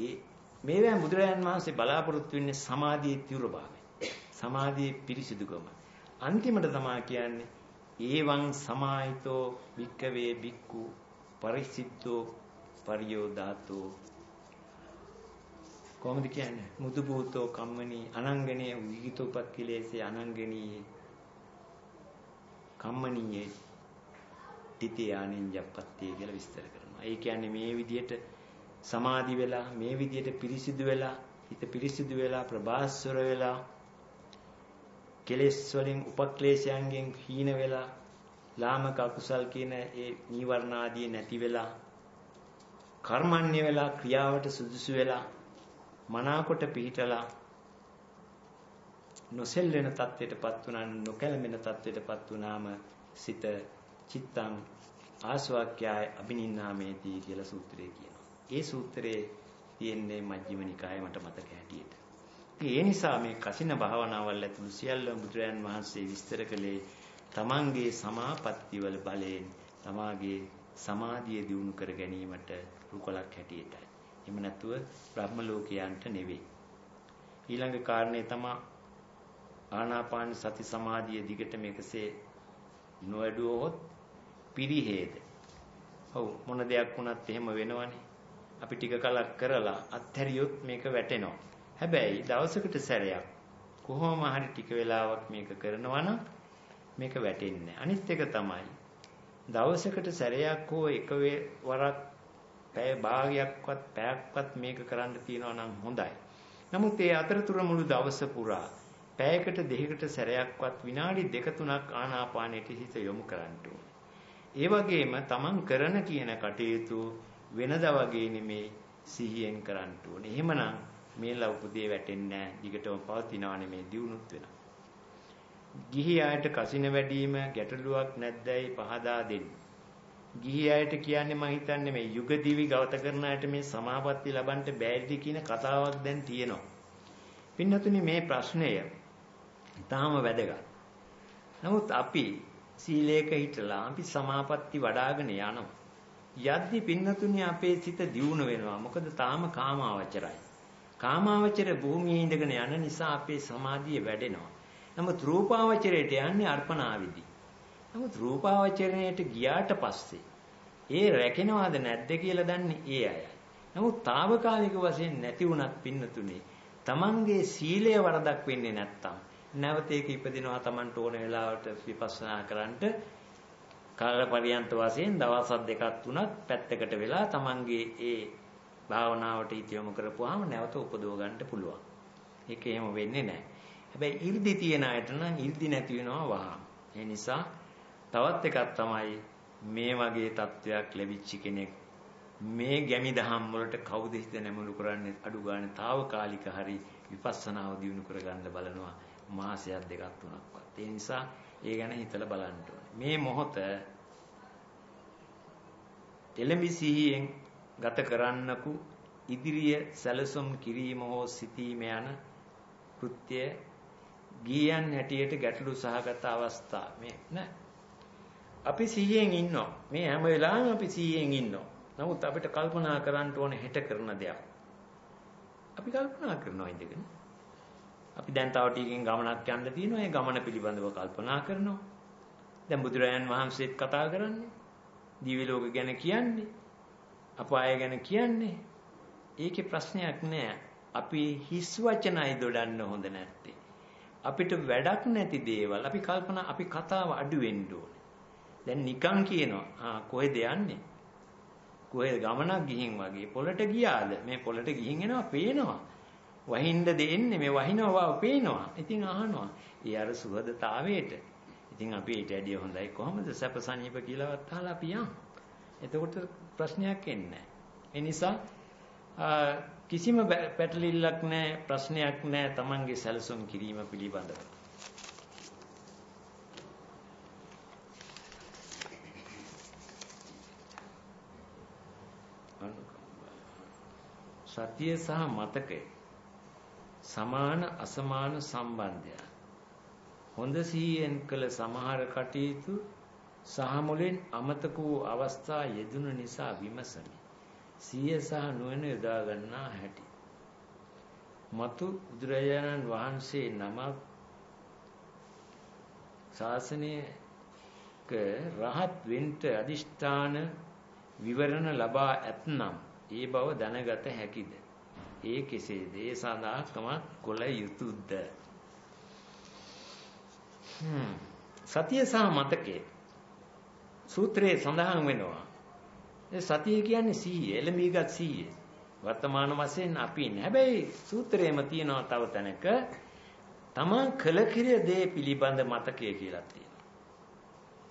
ඒ මේවෙන් බුදුරජාන් වහන්සේ බලාපොරොත්තු වෙන්නේ සමාධියේ තිවුරභාවය. සමාධියේ පිරිසිදුකම. අන්තිමට තමයි කියන්නේ ඒවං සමාහිතෝ වික්කවේ බික්කු පරිසිද්ධෝ පරියෝදාතෝ කොහොමද කියන්නේ? මුදු භූතෝ කම්මනී අනංගනේ විගිතෝපක්ඛිලේසේ අනංගනී කම්මනීයේ තිතියානින් ජප්පත්තේ කියලා විස්තර කරනවා. ඒ කියන්නේ මේ විදිහට සමාධි වෙලා මේ විදිහට පිරිසිදු වෙලා හිත පිරිසිදු වෙලා ප්‍රබාස්වර වෙලා කෙලෙස් වලින් උපක්ලේශයන්ගෙන් හීන වෙලා ලාමක අකුසල් කියන ඒ නීවරණ ආදී නැති වෙලා කර්මන්නේ වෙලා ක්‍රියාවට සුදුසු වෙලා මනාකොට පිහිටලා නොසෙල්වෙන தත්වයටපත් වුණා නොකැළඹෙන தත්වයටපත් වුණාම සිත චිත්තං ආස්වාක්‍යය අබිනින්නාමේති කියලා සූත්‍රය කියනවා. ඒ සූත්‍රයේ තියෙන්නේ මජ්ක්‍ධිම නිකායේ මට මතක හැටියට. ඒ නිසා මේ කසින භාවනාවල් ඇතුළු සියල්ල බුදුරයන් වහන්සේ විස්තර කළේ තමන්ගේ සමාපත්තිවල බලයෙන් තමාගේ සමාධිය දියුණු කර ගැනීමට රුකලක් හැටියටයි. එහෙම නැතුව බ්‍රහ්ම ලෝකයන්ට නෙවෙයි. ඊළඟ කාරණේ තමයි ආනාපාන සති සමාධිය දිගට මේකසේ නොවැඩුවොත් පිරිහේද. ඔව් මොන දෙයක් වුණත් එහෙම වෙනවනේ. අපි ටික කලක් කරලා අත්හැරියොත් මේක වැටෙනවා. හැබැයි දවසකට සැරයක් කොහොම හරි ටික වෙලාවක් මේක කරනවා නම් මේක වැටෙන්නේ. අනිත් එක තමයි දවසකට සැරයක් හෝ එක වරක් පැය භාගයක්වත් පැයක්වත් මේක කරන්න තියනවා නම් හොඳයි. නමුත් ඒ අතරතුර මුළු දවස පුරා පැයකට දෙකකට සැරයක්වත් විනාඩි දෙක තුනක් ආනාපානයට හිත යොමු කරන්න ඒ වගේම තමන් කරන කියන කටයුතු වෙනදා වගේ නෙමේ සිහියෙන් කරන්න ඕනේ. එහෙමනම් මේ ලෞපුදේ වැටෙන්නේ නැහැ. දිගටම පවතිනවා නෙමේ දියුණුත් වෙනවා. ගිහි ආයත කසින වැඩිම ගැටලුවක් නැද්දයි පහදා දෙන්න. ගිහි අයට කියන්නේ මම හිතන්නේ මේ යුග දිවි ගවත කරන අයට මේ සමාපatti ලබන්න බැරිද කියන කතාවක් දැන් තියෙනවා. පින්නතුනි මේ ප්‍රශ්නය තාම වැදගත්. නමුත් අපි සීලයක හිටලා අපි සමාපatti වඩ아가න යනවා. යද්දි පින්නතුනි අපේ සිත දියුණු වෙනවා. මොකද තාම කාමාවචරයි. කාමාවචර භූමියේ ඉඳගෙන යන නිසා අපේ සමාධිය වැඩෙනවා. නමුත් රූපාවචරයට යන්නේ අර්පණාවිදි. නමුත් රූපාවචරණයට ගියාට පස්සේ ඒ රැකෙනවද නැද්ද කියලා දන්නේ ඒ අයයි. නමුත් తాවකාලික වශයෙන් නැති වුණත් පින්නතුනේ තමන්ගේ සීලය වරදක් වෙන්නේ නැත්තම් නැවත ඒක ඉපදිනවා තමන්ට ඕන වෙලාවට විපස්සනා කරන්නට කාල පරියන්ත වශයෙන් දවස් දෙකක් තුනක් පැත්තකට වෙලා තමන්ගේ ඒ භාවනාවට ඉතියොම කරපුවාම නැවත උපදව ගන්න පුළුවන්. ඒක එහෙම වෙන්නේ නැහැ. හැබැයි 이르දි තියන අයට නම් 이르දි නැති වෙනවා වහා. ඒ නිසා තවත් එකක් තමයි මේ වගේ තත්වයක් ලැබිච්ච කෙනෙක් මේ ගැමි දහම් වලට කවුද හිත නැමුණු කරන්නේ? අඩු ගන්න తాවකාලික හරි විපස්සනාව දියුණු කරගන්න බලනවා මාසයක් දෙකක් තුනක්වත්. ඒ නිසා ඒ ගැන හිතලා බලන්න මේ මොහොත එළඹි සිහියෙන් ගත කරන්නකු ඉදිරිය සැලසුම් කිරීම හෝ සිටීම යන කෘත්‍ය ගියන් හැටියට ගැටලු සහගත අවස්ථා. මේ නෑ අපි සිහියෙන් ඉන්නවා. මේ හැම වෙලාවෙම අපි සිහියෙන් ඉන්නවා. නමුත් අපිට කල්පනා කරන්න ඕනේ හෙට කරන දෙයක්. අපි කල්පනා කරනවා ඉඳගෙන. අපි දැන් තව ටිකකින් ගමනක් යන්න තියෙනවා. ඒ ගමන පිළිබඳව කල්පනා කරනවා. දැන් බුදුරජාන් වහන්සේත් කතා කරන්නේ. දිව්‍ය ලෝක ගැන කියන්නේ. අපාය ගැන කියන්නේ. ඒකේ ප්‍රශ්නයක් නෑ. අපි හිස් වචනයි දොඩන්න හොඳ නැත්තේ. අපිට වැඩක් නැති දේවල් අපි කල්පනා අපි කතාව අඩු වෙන්න ඕනේ. දැන් නිකන් කියනවා ආ කොහෙද යන්නේ? කොහෙද ගමනක් ගිහින් වගේ පොලට ගියාද? මේ පොලට ගිහින් එනවා පේනවා. වහින්න දෙන්නේ මේ වහිනවා පේනවා. ඉතින් අහනවා. ඒ අර සුහදතාවයට. ඉතින් අපි ඊට ඇඩිය හොඳයි කොහොමද සැපසනීප කියලාවත් අහලා අපි යන්. එතකොට ප්‍රශ්නයක් එන්නේ නැහැ. ඒ නිසා කිසිම පැටලිල්ලක් නැහැ ප්‍රශ්නයක් නැහැ Tamange සැලසුම් කිරීම පිළිබඳව. සතිය සහ මතකය. සමාන අසමාන සම්බන්ධය හොඳ සිහියෙන් කළ සමහර කටයුතු සහ මුලින් අමතක වූ අවස්ථා යෙදුණු නිසා විමසමි. සිය සහ නුවණ යොදා ගන්නා හැටි. මතු බුදුරජාණන් වහන්සේ නමක් ශාසනයක රහත් වෙන්න අදිෂ්ඨාන විවරණ ලබා ඇතනම් ඒ බව දැනගත හැකිද? ඒ කෙසේද? ඒ සඳහා කමක් කොළ යුතුයද? සතිය සහ මතකයේ සූත්‍රයේ සඳහන් වෙනවා ඒ සතිය කියන්නේ සීය, එළඹීගත් සීය. වර්තමාන වශයෙන් අපි ඉන්නේ. හැබැයි සූත්‍රයේම තියෙනවා තව තැනක තමන් කළ කිරිය දේ පිළිබඳ මතකය කියලා තියෙනවා.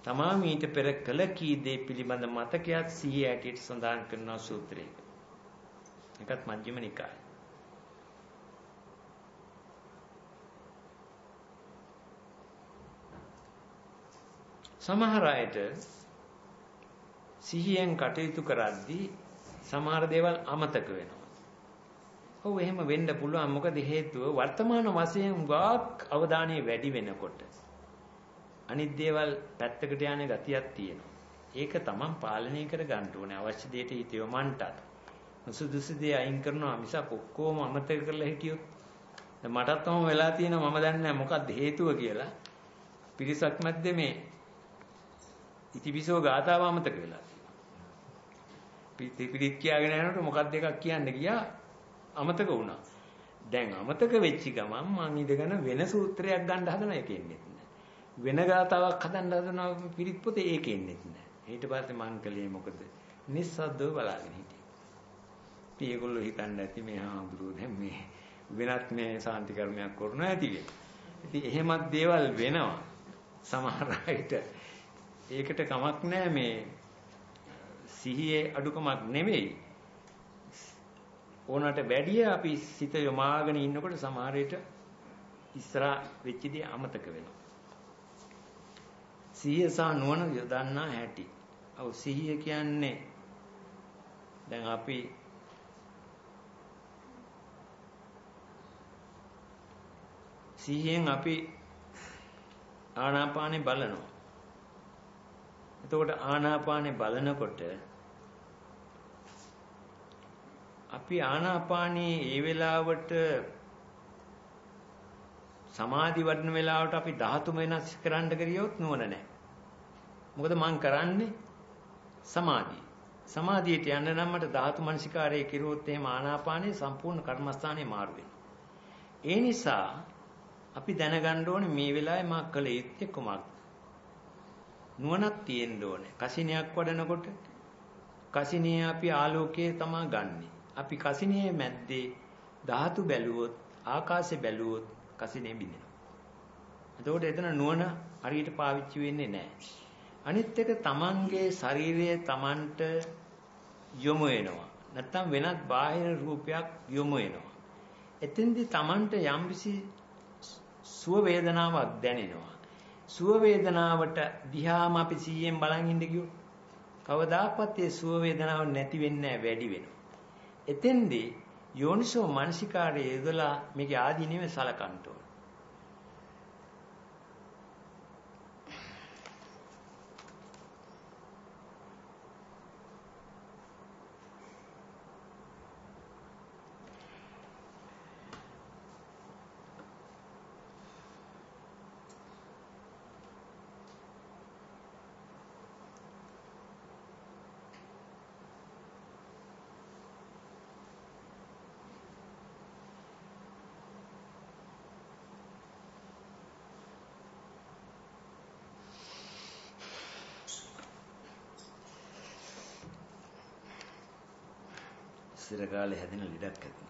තමා මීට පෙර කළ කී දේ පිළිබඳ මතකයක් සීය ඇටියට සඳහන් කරනවා සූත්‍රයක. එකත් මජ්ක්‍ධිම නිකාය. සමහර අයට සිහියෙන් කටයුතු කරද්දී සමහර දේවල් අමතක වෙනවා. ඔව් එහෙම වෙන්න පුළුවන් මොකද හේතුව වර්තමාන වශයෙන් ගාක් අවධානය වැඩි වෙනකොට අනිත් දේවල් පැත්තකට යන ගතියක් තියෙනවා. ඒක තමන් පාලනය කර ගන්න ඕනේ අවශ්‍ය දෙයට හිත යොමන්ටත්. සුදුසු දේ අයින් කරනවා මිසක් ඔක්කොම අමතක කරලා හිටියොත් මටත් තම වෙලා තියෙනවා මම දන්නේ නැහැ මොකක්ද හේතුව කියලා. පිරිසක් මැද්දේ මේ ඉතිපිසෝ ගාතාව අමතක වෙලා. පිටිත් කියාගෙන යනකොට මොකක්ද එකක් කියන්න ගියා අමතක වුණා. දැන් අමතක වෙච්ච ගමන් මං ඉඳගෙන වෙන සූත්‍රයක් ගන්න හදන එකෙන්නේ නැහැ. වෙන ගාතාවක් හදන්න හදන පිරිත් පොතේ ඒකෙන්නේ නැහැ. ඊට පස්සේ මං කලේ මොකද? නිස්සද්දව බලාගෙන හිටියේ. ඉතින් ඒගොල්ලෝ හිතන්නේ නැති මේ හාමුදුරුවෝ දැන් මේ වෙනත් මේ සාන්ති කර්මයක් කරනවා ඇති කියලා. ඉතින් එහෙමත් දේවල් වෙනවා. සමහර අයට ඒකට කමක් නැහැ මේ සිහියේ අඩුකමක් නෙවෙයි. ඕනට වැඩිය අපි සිත යොමාගෙන ඉන්නකොට සමහර විට ඉස්සරහ වෙච්ච දේ අමතක වෙනවා. සිහිය සහ නුවණ යොදන්නා හැටි. ඔව් සිහිය කියන්නේ දැන් අපි සිහියෙන් අපි ආනාපානේ බලනවා. එතකොට ආනාපානේ බලනකොට අපි ආනාපානී ඒ වෙලාවට සමාධි වඩන වෙලාවට අපි ධාතු වෙනස් කරන්න ගියොත් නුවණ නැහැ. මොකද මං කරන්නේ සමාධිය. සමාධියට යන්න නම් මට ධාතු මනසිකාරයේ කිරුවොත් එහෙම ආනාපානයේ සම්පූර්ණ කර්මස්ථානේ මාරු වෙනවා. ඒ නිසා අපි දැනගන්න ඕනේ මේ වෙලාවේ මා කළ යුත්තේ කුමක්ද? නුවණක් තියෙන්න ඕනේ. කසිනියක් වඩනකොට කසිනිය අපි ආලෝකයේ තමා ගන්නෙ. අපි කසිනියේ මැද්දේ ධාතු බැලුවොත් ආකාශය බැලුවොත් කසිනේ බිඳිනවා. එතකොට එතන නුවණ හරියට පාවිච්චි වෙන්නේ නැහැ. අනිත් එක තමන්ගේ ශරීරය තමන්ට යොමු වෙනවා. නැත්තම් වෙනත් බාහිර රූපයක් යොමු වෙනවා. එතෙන්දී තමන්ට යම්කිසි සුව වේදනාවක් දැනෙනවා. සුව වේදනාවට දිහාම අපි 100න් බලන් ඉඳ ගියොත් කවදාකවත් ඒ සුව වේදනාව නැති වෙන්නේ වැඩි වෙනවා. එතෙන්දී යෝනිසෝ මානසිකාරයේ යෙදලා මේකේ ආදීනෙම සලකන්න ඕන. ඉස්සර කාලේ හැදෙන ලෙඩක් ඇති.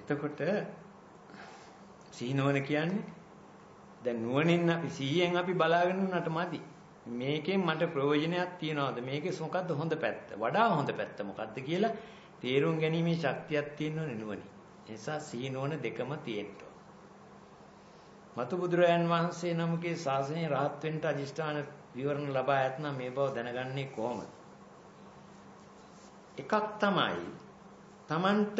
එතකොට සීනවන කියන්නේ දැන් නුවණින් අපි 100න් අපි බලාගෙන උනට මදි. මේකෙන් මට ප්‍රයෝජනයක් තියනවාද? මේකේ මොකද්ද හොඳ පැත්ත? වඩා හොඳ පැත්ත මොකද්ද කියලා තේරුම් ගැනීමේ ශක්තියක් තියෙනවනේ නුවණින්. ඒ නිසා සීනවන දෙකම තියෙන්න මතු බුදුරයන් වහන්සේ නමකේ ශාසනය රහත් වෙන්න අදිෂ්ඨාන විවරණ ලබා ඇතනම් මේ බව දැනගන්නේ කොහොමද? එකක් තමයි Tamanට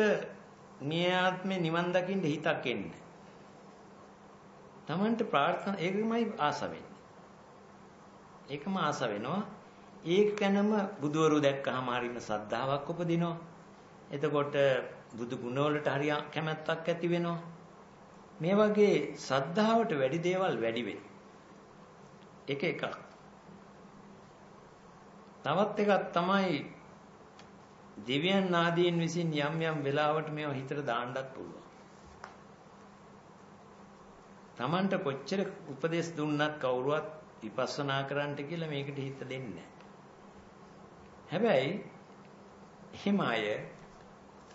මේ ආත්මේ නිවන් දකින්න හිතක් එන්නේ. Tamanට ප්‍රාර්ථනා ඒකමයි ආස වෙන්නේ. ඒකම ආස වෙනවා. ඒක ගැනම බුදවරු දැක්කහම හරින සද්ධාාවක් උපදිනවා. එතකොට බුදු ගුණ වලට හරිය කැමැත්තක් ඇති වෙනවා. මේ වගේ සද්ධාවට වැඩි දේවල් වැඩි වෙනවා. එක එකක්. තවත් එකක් තමයි දිව්‍යයන් ආදීන් විසින් යම් යම් වෙලාවට මේවා හිතට දාන්නත් පුළුවන්. Tamanට කොච්චර උපදේශ දුන්නත් කවුරුවත් විපස්සනා කරන්නට කියලා මේකට හිත දෙන්නේ හැබැයි එහෙම අය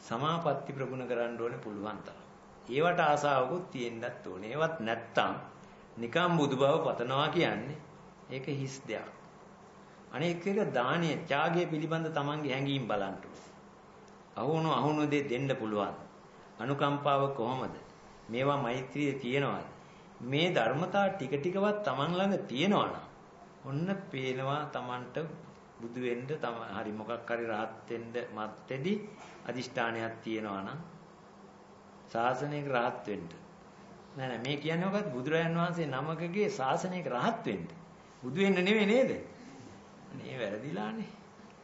සමාපatti ප්‍රගුණ කරන්න ඕනේ පුළුවන් තරම්. ඒවට ආසාවකුත් තියෙන්නත් ඕනේ. ඒවත් නැත්තම් නිකම් බුදු බව පතනවා කියන්නේ ඒක හිස් දෙයක්. අනෙක් එක දානීය ත්‍යාගය පිළිබඳ තමන්ගේ හැඟීම් බලන්න අහුණු අහුණු දේ දෙන්න පුළුවන්. අනුකම්පාව කොහොමද? මේවා මෛත්‍රිය තියෙනවද? මේ ධර්මතා ටික ටිකවත් තමන් ළඟ තියෙනවා ඔන්න පේනවා තමන්ට බුදු වෙන්න තම හරි මොකක් හරි rahat වෙන්න මත්තේදී අදිෂ්ඨානයක් තියෙනවා නම් ශාසනයක රහත් වෙන්න. නෑ නෑ මේ කියන්නේ මොකක්ද බුදුරජාන් වහන්සේ නමකගේ ශාසනයක රහත් වෙන්න. බුදු වෙන්න නෙවෙයි නේද? අනේ වැරදිලානේ.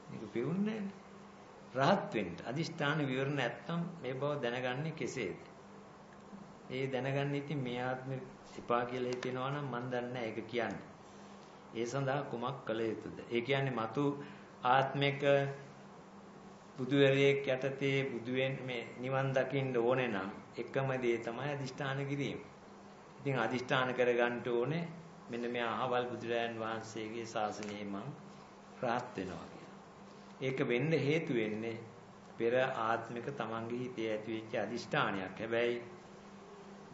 මේක පෙවුන්නේ රහත් වෙන්න. අදිෂ්ඨාන විවරණ නැත්තම් මේ බව දැනගන්නේ කෙසේද? ඒ දැනගන්න ඉතින් මේ ආත්මෙ එපා කියලා හිතෙනවා නම් මන් දන්නේ ඒක කියන්නේ. ඒ සඳහා කුමක් කළ යුතුද? ඒ කියන්නේ మతు ආත්මික බුදුවරයෙක් යටතේ බුදුවෙන් මේ නිවන් දකින්න ඕනේ නම් එකම දේ තමයි අදිෂ්ඨාන කිරීම. ඉතින් අදිෂ්ඨාන කරගන්න ඕනේ මෙන්න මේ අහවල් බුදුරයන් වහන්සේගේ ශාසනයේ මං රාත් වෙනවා කියලා. ඒක වෙන්න හේතු වෙන්නේ පෙර ආත්මික තමන්ගේ හිතේ ඇතිවෙච්ච අදිෂ්ඨානයක්. හැබැයි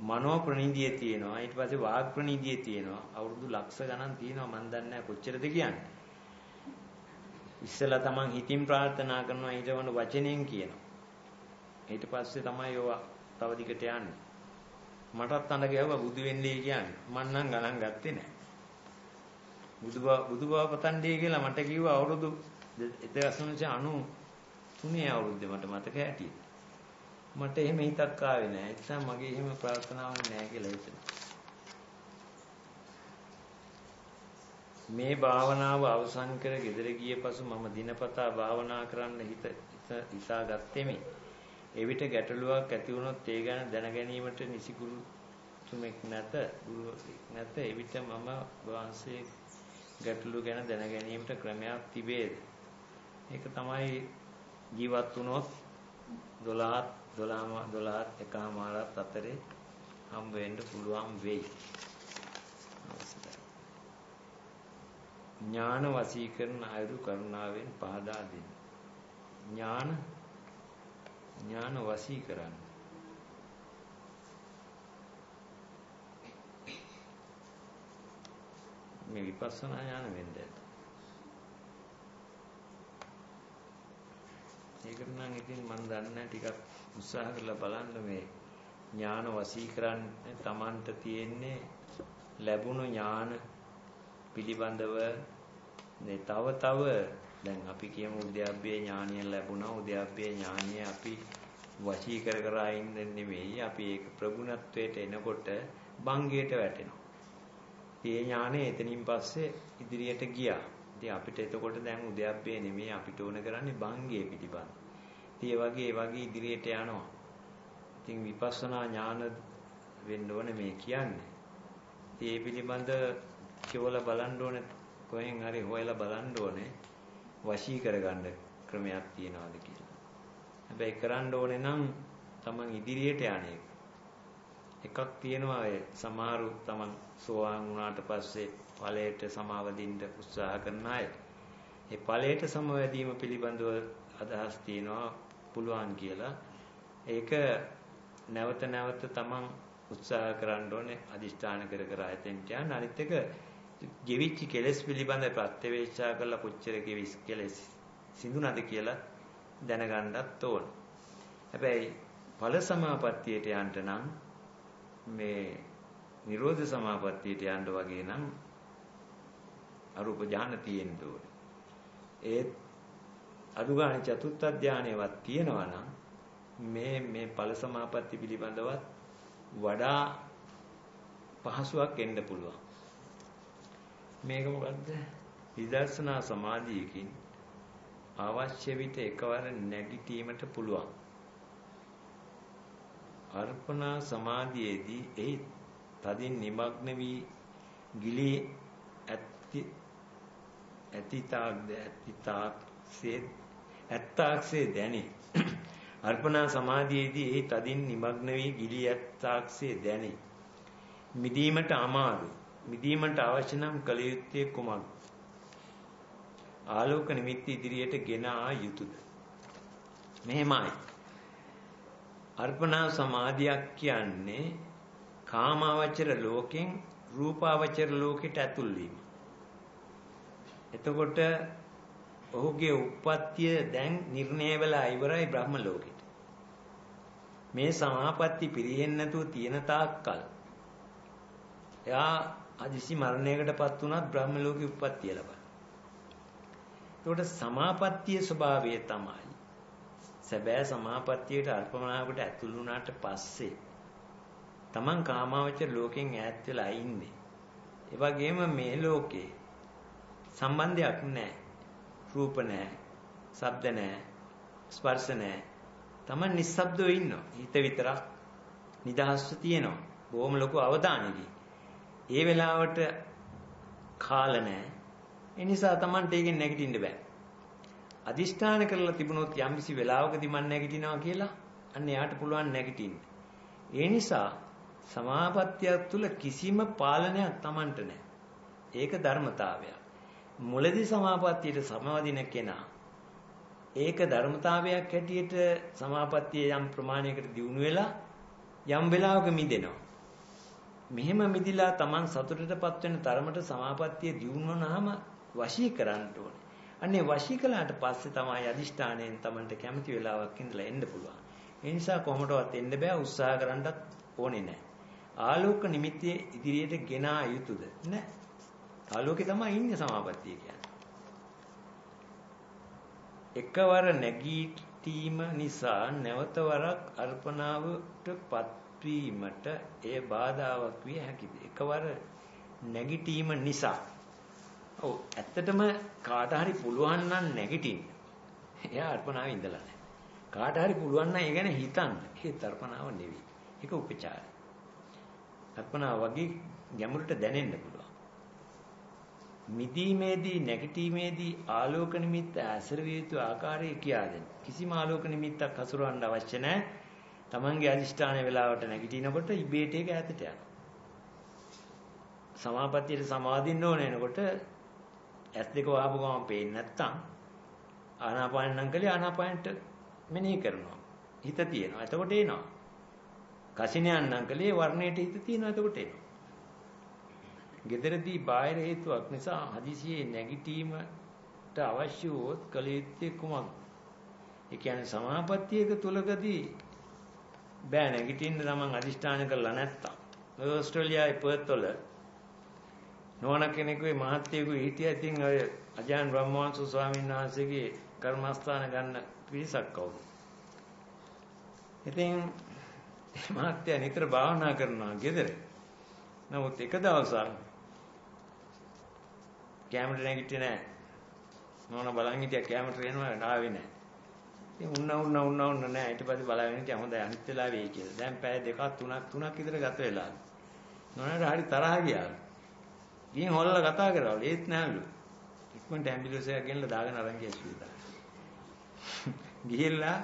මනෝ ප්‍රනිධිය තියෙනවා. ඊට පස්සේ වාග් ප්‍රනිධිය තියෙනවා. අවුරුදු ලක්ෂ ගණන් තියෙනවා මන් දන්නේ නැහැ කොච්චරද කියන්නේ. ඉස්සෙල්ලා තමන් හිතින් ප්‍රාර්ථනා කරනවා ඊට වඩා වචනෙන් කියනවා. ඊට පස්සේ තමයි ඒවා තව දිගට යන්නේ. මටත් අඬ ගැහුවා බුදු වෙන්නේ කියන්නේ. මං නම් ගණන් ගත්තේ නැහැ. බුදුබව බුදුබව පතන්නේ කියලා මට කිව්වා අවුරුදු 1993 අවුරුද්දේ මට මතක හැටියට. මට එහෙම හිතක් ආවේ නැහැ. ඒ නිසා මගේ එහෙම ප්‍රාර්ථනාවක් නැහැ කියලා හිතෙනවා. මේ භාවනාව අවසන් කර ගෙදර ගිය පසු මම දිනපතා භාවනා කරන්න හිත හිතා ගත්තෙමි. එවිට ගැටලුවක් ඇති වුණොත් ඒ ගැන දැන ගැනීමට නිසිකුරු තුමෙක් නැත ගුරුවරයෙක් නැත. එවිට මම වහන්සේ ගැටලු ගැන දැන ගැනීමට ක්‍රමයක් තිබේද? ඒක තමයි ජීවත් වුණොත් 12 12 12 එකමාරත් අතරේ හම්බ වෙන්න පුළුවන් වෙයි. ඥාන වශීකරණ අයුරු කරුණාවෙන් පහදා දෙන්න. ඥාන ඥාන වශීකරණ. මේ විපස්සනා ඥාන වෙන්න ඇත. ඒකට නම් ඉතින් මම දන්නේ ටිකක් උත්සාහ කරලා බලන්න මේ ඥාන වසී කරන්නේ Tamanට තියෙන්නේ ලැබුණු ඥාන පිළිබඳව නේ තව තව දැන් අපි කියමු උද්‍යප්පේ ඥානිය ලැබුණා උද්‍යප්පේ ඥානිය අපි වශී කර කර ඉන්න නෙවෙයි අපි ඒක ප්‍රගුණත්වයට එනකොට බංගයට වැටෙනවා. ඒ ඥානෙ එතනින් පස්සේ ඉදිරියට ගියා. ඉතින් අපිට එතකොට දැන් උද්‍යප්පේ නෙමෙයි අපිට ඕන කරන්නේ බංගයේ පිටිපස්ස. ඉතින් ඒ වගේ ඒ වගේ ඉදිරියට යනවා. ඉතින් විපස්සනා ඥාන වෙන්න ඕනේ මේ කියන්නේ. ඉතින් ඒ පිළිබඳ කියවලා බලන්න ඕනේ කොහෙන් හරි හොයලා බලන්න ඕනේ වශී කරගන්න ක්‍රමයක් තියනවාද කියලා. හැබැයි කරන්න ඕනේ නම් Taman ඉදිරියට යන එක. එකක් තියෙනවා ඒ සමහරු Taman සෝවාන් වුණාට පස්සේ ඵලයට සමාවදින්න උත්සාහ කරන අය. ඒ ඵලයට සමවැදීම පිළිබඳව අදහස් තියෙනවා පුළුවන් කියලා. ඒක නැවත නැවත Taman උත්සාහ කරන්න ඕනේ අදිෂ්ඨාන කර කර ආයතෙන්ට යන අනිත් එක ගෙවිච්ච කෙලෙස් පිළිබඳ ප්‍රත්‍යවේක්ෂා කරලා කොච්චර ගෙවිස් කෙලෙස් සිඳුනද කියලා දැනගන්නත් ඕන. හැබැයි ඵල සමාපත්තියට යන්න නම් මේ නිරෝධ සමාපත්තියට යන්න වගේ නම් අරූප ඥාන තියෙන්න ඕනේ. ඒත් අදුගාණ චතුත්ථ ධානයවත් තියෙනවා නම් මේ මේ ඵල සමාපatti පිළිබඳවත් වඩා පහසුවක් එන්න පුළුවන්. මේක මොකද්ද? විදර්ශනා සමාධියකින් අවශ්‍ය විට එකවර නැගිටීමට පුළුවන්. අර්පණා සමාධියේදී එහි තදින් නිමග්න වී ගිලී ඇති ඇතිතාක් ඇතිතාක්සේ ඇත්තාක්සේ දැනේ. අර්පණා සමාධියේදී එහි තදින් නිමග්න වී ගිලී ඇත්තාක්සේ දැනේ. මිදීමට අමාරු. මිදීමට අවශ්‍ය නම් කල යුත්තේ කුමක්ද? ආලෝක නිමිත්ත ඉදිරියට ගෙන ආ යුතුයද? මෙහෙමයි. අර්පණා සමාධියක් කියන්නේ කාමාවචර ලෝකෙන් රූපාවචර ලෝකෙට ඇතුල් වීම. එතකොට ඔහුගේ උප්පත්තිය දැන් නිර්ණය වෙලා ඉවරයි බ්‍රහ්ම ලෝකෙට. මේ සමාපatti පිරෙන්නේ නැතුව තියෙන තාක්කල් එයා අදිසි මරණයකටපත් වුණත් බ්‍රහ්ම ලෝකෙ උප්පත්තිය ලබන. ඒකට සමාපත්තිය ස්වභාවය තමයි සැබෑ සමාපත්තියට අල්පමනාවකට ඇතුළු වුණාට පස්සේ Taman කාමාවචර ලෝකෙන් ඈත් වෙලා ඉන්නේ. ඒ වගේම මේ ලෝකේ සම්බන්ධයක් නැහැ. රූප නැහැ. ශබ්ද නැහැ. ස්පර්ශ නැහැ. Taman නිස්සබ්දව ඉන්නවා. හිත විතරක් නිදහස්ව තියෙනවා. බොහොම ලොකු අවධානයකින්. ඒ වෙලාවට කාල නැහැ. ඒ නිසා Tamanට ඒකෙන් නැගිටින්න බෑ. අදිෂ්ඨාන කරලා තිබුණොත් යම්කිසි වෙලාවකදී මම නැගිටිනවා කියලා අන්න එයාට පුළුවන් නැගිටින්න. ඒ නිසා සමාපත්තිය තුළ කිසිම පාලනයක් Tamanට නැහැ. ඒක ධර්මතාවයක්. මුලදී සමාපත්තියට සමවදින කෙනා ඒක ධර්මතාවයක් හැටියට සමාපත්තිය යම් ප්‍රමාණයකට දියුණු වෙලා යම් වෙලාවක මිදෙනවා. මෙහෙම මිදිලා Taman සතුටටපත් වෙන තරමට සමාපත්තිය දියුණු වුණාම වශී කරන්න ඕනේ. අන්නේ වශී කළාට පස්සේ තමයි අදිෂ්ඨාණයෙන් Tamanට කැමති වෙලාවක් ඉඳලා එන්න පුළුවන්. ඒ නිසා කොහොමදවත් එන්න බෑ උත්සාහ කරන්නත් ඕනේ නැහැ. ආලෝක නිමිතිය ඉදිරියට ගෙනා යුතුයද? නැහැ. ආලෝකේ තමයි ඉන්නේ සමාපත්තිය කියන්නේ. එකවර නැගීටීම නිසා නැවත වරක් අර්පණාවටපත් වීමට එය බාධාවක් විය හැකිද? එකවර නැගිටීම නිසා ඔව් ඇත්තටම කාට හරි පුළුවන් නම් නැගිටින්න. එයා අර්පණාවේ ඉඳලා නැහැ. කාට හරි පුළුවන් නම් ඒ ගැන හිතන්න. ඒත් අර්පණාව නෙවෙයි. ඒක උපචාරය. අර්පණාව වගේ ගැඹුරට දැනෙන්න පුළුවන්. මිදීමේදී නැගිටීමේදී ආලෝක නිමිත්ත ඇසරවිය යුතු ආකාරය කියා දෙන්න. කිසිම ආලෝක නිමිත්තක් හසුරවන්න අවශ්‍ය නැහැ. Tamange අදිෂ්ඨාන වේලාවට නැගිටිනකොට ඉබේට ඒක ඈතට යනවා. සමාපත්තියට සමාදින්න ඕන එනකොට ඇස් දෙක වහපු ගමන් පේන්නේ නැත්තම් ආනාපාන නම් කලේ ආනාපානට මෙනෙහි කරනවා. හිත තියෙනවා. එතකොට එනවා. කසිනියන් නම් කලේ වර්ණයට හිත තියෙනවා. එතකොට එනවා. gederදී බාහිර හේතුවක් නිසා හදිසියේ නැගිටීමට අවශ්‍ය වූත් කල යුත්තේ කුමක්ද? ඒ කියන්නේ සමාපත්තියක තුලකදී බෑ නැගිටින්න තමන් අදිෂ්ඨාන කරලා නැත්තම්. ඔය ඕස්ට්‍රේලියාවේ පර්ත් වල නෝන කෙනෙකුගේ මහත්යෙකුගේ හිටියා ඉතින් ඔය අජාන් බ්‍රහ්මවංශ ස්වාමීන් වහන්සේගේ කර්මස්ථාන ගන්න පිරිසක් කවුරු. ඉතින් මහත්ය නිතර භාවනා කරනවා ගෙදර. නමුත් එක දවසක් කැමරේ නැගිටින්නේ නැහැ. නෝන බලන් හිටියා කැමරේ එනවා ආවේ නැහැ. ඉතින් උන්න උන්න උන්න උන්න නෑ ඊට පස්සේ බලාගෙන හිටියා හොඳයි අනිත් වෙලාවෙ වෙයි කියලා. දැන් පැය දෙකක් තුනක් තුනක් විතර ගත වෙලා. නෝනාට හරි තරහ ගියා. ගිහින් හොල්ලලා කතා කරවලු ඒත් නෑලු. ඉක්මනට ඇම්බියුලන්ස් එකක් ගෙනලා දාගෙන අරන් ගියා ස්පිරිතාලෙ. ගිහිල්ලා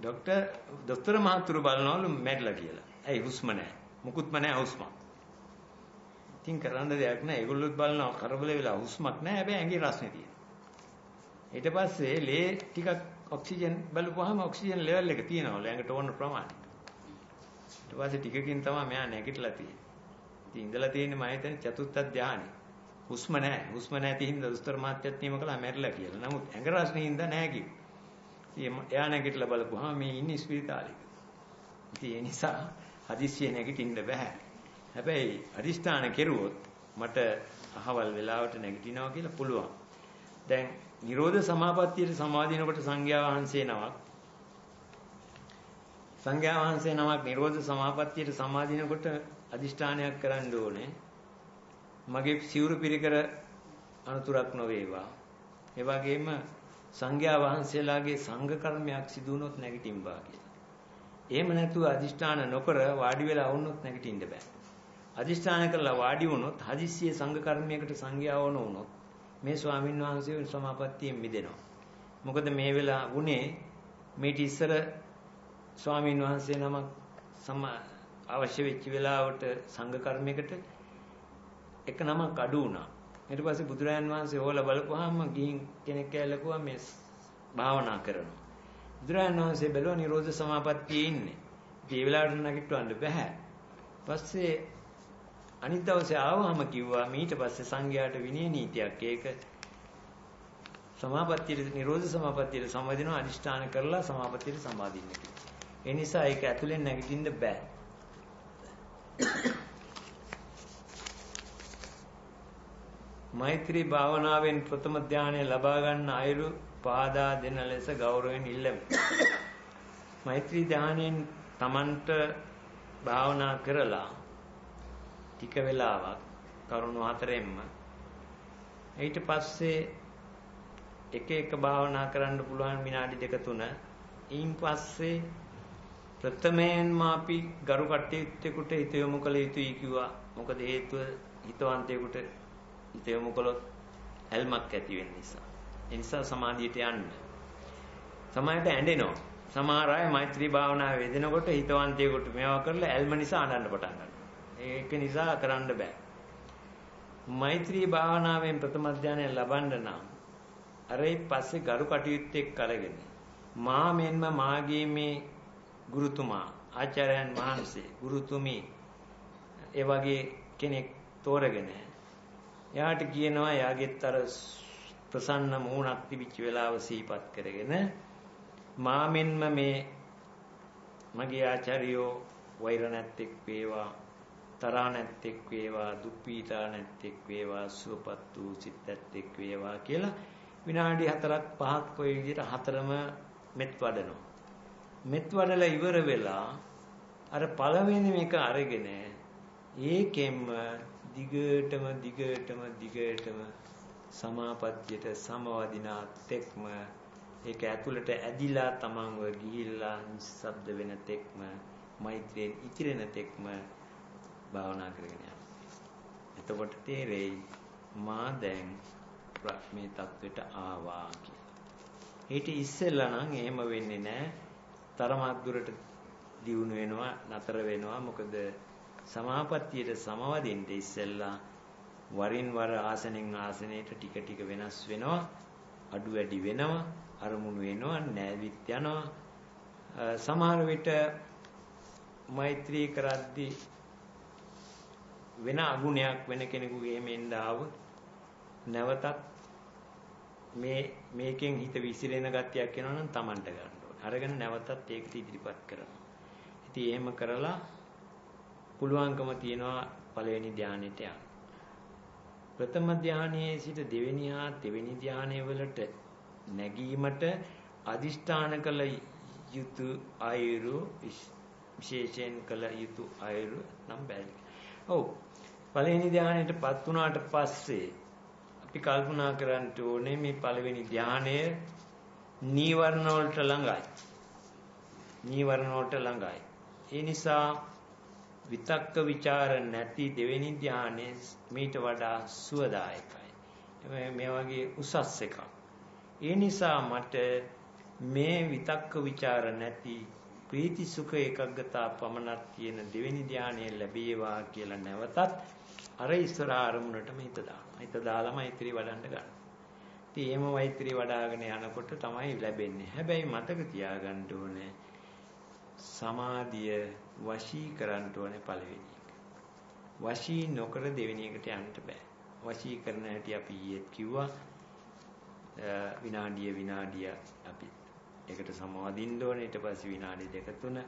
ડોක්ටර් දොස්තර මහතුරු බලනවලු මැරිලා කියලා. ඇයි හුස්ම නැහැ. මුකුත්ම නැහැ හුස්ම. ඉතින් කරන්න දෙයක් නැහැ. ඒගොල්ලොත් බලනවා කරබල වෙලා හුස්මක් නැහැ. හැබැයි ඇඟේ රස්නේ තියෙනවා. ඊට පස්සේ ලේ ටිකක් ඔක්සිජන් බලපුවාම ඔක්සිජන් ලෙවල් එක තියෙනවලු ඇඟට ඕන ප්‍රමාණය. ඊට පස්සේ ටිකකින් තමයි මෙයා නැගිටලා තියෙන්නේ. ඉතින් ඉඳලා තියෙන්නේ මම හිතන්නේ චතුත්ථ ධානය. හුස්ම නැහැ. හුස්ම නැති හින්දා දුස්තර මාත්‍යත් නියම කළා මැරිලා කියලා. නමුත් ඇඟ රස්නේ හින්දා නැහැ කිව්වා. ඉතින් එයා නැගිටලා බලපුවාම මේ ඉන්නේ ස්පිරිතාලෙක. ඉතින් ඒ නිසා හදිස්සිය නැගිටින්න බෑ. හැබැයි අදිෂ්ඨාන කෙරුවොත් මට අහවල් වෙලාවට නැගිටිනවා කියලා පුළුවන්. දැන් නිරෝධ සමාපත්තියට සමාදිනකොට සංඝයා වහන්සේ නමක් සංඝයා වහන්සේ නමක් නිරෝධ සමාපත්තියට සමාදිනකොට අදිෂ්ඨානයක් කරන්න ඕනේ. මගේ සිවුරු පිරිකර අනුතුරක් නොවේවා. ඒ වගේම සංඝයා වහන්සේලාගේ සංඝ කර්මයක් සිදු වුණොත් නැගිටින්බා කියලා. එහෙම නැතුව අදිෂ්ඨාන නොකර වාඩි වෙලා වුණොත් නැගිටින්න බෑ. අදිෂ්ඨාන කරලා වාඩි වුණොත් හදිස්සියේ සංඝ කර්මයකට සංඝයා වුණ වුණොත් මේ ස්වාමින් වහන්සේ සමාපත්තියෙන් මිදෙනවා. මොකද මේ වෙලාව වුණේ මේටි ඉස්සර ස්වාමින් වහන්සේ නමක් සම අවශ්‍ය වෙච්ච වෙලාවට සංඝ කර්මයකට එක නමක් අඩු වුණා. ඊට පස්සේ බුදුරජාන් වහන්සේ හොල බලපුවාම ගිහින් කෙනෙක් ඇල්ලකුවා මේ භාවනා කරනවා. බුදුරජාන් වහන්සේ බැලුවා නිරෝධ සමාපත්තියේ ඉන්නේ. ඒ වෙලාවට නැගිටවන්න බෑ. පස්සේ අනිත් දවසේ ආවම කිව්වා ඊට පස්සේ සංඝයාට විනය නීතියක් ඒක සමාපත්තියේ නිරෝධ සමාපත්තියේ සම්වදිනවා අදිෂ්ඨාන කරලා සමාපත්තියේ සමාදින්න කිව්වා. ඒ නිසා ඒක ඇතුලෙන් නැගිටින්න බෑ. මෛත්‍රී භාවනාවෙන් ප්‍රථම ධානය ලබා ගන්න අයුරු පාදා දෙන ලෙස ගෞරවයෙන් ඉල්ලමි. මෛත්‍රී ධානයෙන් Tamanට භාවනා කරලා ටික වෙලාවක් කරුණු හතරෙන්ම. ඊට පස්සේ එක එක භාවනා කරන්න පුළුවන් විනාඩි දෙක තුන. ඊන් පස්සේ ප්‍රථමයෙන්ම අපි ගරු කටයුත්තෙකුට හිත යොමු කළ යුතුයි කිව්වා. මොකද හේතුව හිතවන්තයෙකුට හිත යොමු කළොත් ඇල්මක් ඇති වෙන නිසා. ඒ නිසා සමාධියට යන්න. සමායට ඇඬෙනවා. සමහර අය මෛත්‍රී භාවනාව වේදෙනකොට හිතවන්තයෙකුට මේවා කරලා ඇල්ම නිසා අඬන්න පටන් ගන්නවා. ඒක නිසා කරන්න බෑ. මෛත්‍රී භාවනාවෙන් ප්‍රථම ධානය ලබන්න නම් අරයි පස්සේ ගරු කටයුත්තේ කරගෙන මා මෙන්ම මාගේ මේ ගුරුතුමා ආචාර්යයන් වහන්සේ ගුරුතුමී ඒ වගේ කෙනෙක් තෝරගෙන එයාට කියනවා එයාගෙත් අර ප්‍රසන්න මූණක් තිබිච්ච වෙලාව සිහිපත් කරගෙන මා මෙන්ම මේ මගේ ආචාර්යෝ වෛර නැත්තේක් වේවා තරහ නැත්තේක් වේවා දුක් පීඩා නැත්තේක් වේවා සුවපත් වූ සිත් ඇත්තේක් වේවා කියලා විනාඩි 4ක් 5ක් ඔය විදිහට හතරම මෙත් වඩනවා. මෙත් වඩලා ඉවර වෙලා අර පළවෙනි මේක අරගෙන ඒකෙන්ම දිගටම දිගටම දිගටම සමාපත්තියට සමවදිනා තෙක්ම ඒක ඇතුළට ඇදිලා තමන්ව ගිහිල්ලා නිස්සබ්ද වෙන තෙක්ම මෛත්‍රියෙන් ඉතිරෙන තෙක්ම භාවනා කරගෙන යනවා. එතකොට තේරෙයි මා දැන් මේ தത്വෙට ආවා කියලා. ඊට ඉස්සෙල්ලා නම් එහෙම වෙන්නේ නැහැ. තරමක් දුරට දියුණු වෙනවා, නතර වෙනවා. මොකද සමාපත්තියට සමවදින්න ඉස්සෙල්ලා වරින් වර ආසනෙන් ආසනයට ටික ටික වෙනස් වෙනවා. අඩු වැඩි වෙනවා. අරමුණු වෙනවා, නැවිත් යනවා. සමහර විට මෛත්‍රී කරද්දී වෙන අගුණයක් වෙන කෙනෙකුගේ මෙන්න ආවොත් නැවතත් මේ මේකෙන් හිත විසිරෙන ගතියක් එනවා නම් Tamanට ගන්න ඕනේ. අරගෙන නැවතත් ඒකට ඉදිරිපත් කරනවා. ඉතින් එහෙම කරලා පුළුවන්කම තියනවා පළවෙනි ධානයට යන්න. ප්‍රථම ධානයේ සිට දෙවෙනි හා තෙවෙනි ධානයේ වලට නැගීමට අදිෂ්ඨාන කළ යුතු අයුරු විශේෂයෙන් කළ යුතු අයුරු නම් බැරි. ඔව්. පළවෙනි ධානයටපත් වුණාට පස්සේ අපි කල්පනා කරන්න ඕනේ මේ පළවෙනි ධානය නීවරණ වලට ළඟයි. නීවරණ වලට ළඟයි. ඒ නිසා විතක්ක ਵਿਚාර නැති දෙවෙනි ධානය මීට වඩා සුවදායකයි. මේ වගේ උසස් එකක්. ඒ නිසා මට මේ විතක්ක ਵਿਚාර නැති ප්‍රීති සුඛ ඒකග්ගතා පමණක් කියන දෙවෙනි ධානය ලැබේවා කියලා නැවතත් අර ඉස්සර ආරමුණටම හිත දානවා. හිත දාලා මෛත්‍රී වඩන්න ගන්නවා. ඉතින් එහෙම මෛත්‍රී වඩ아가න යනකොට තමයි ලැබෙන්නේ. හැබැයි මතක තියාගන්න ඕනේ සමාධිය වශී කරන්න ඕනේ පළවෙනි එක. වශී නොකර දෙවෙනි එකට යන්න බෑ. වශී කරන හැටි අපි ඊයේත් කිව්වා. විනාඩිය විනාඩිය අපි ඒකට සමවදින්න ඕනේ. ඊට පස්සේ විනාඩි දෙක තුන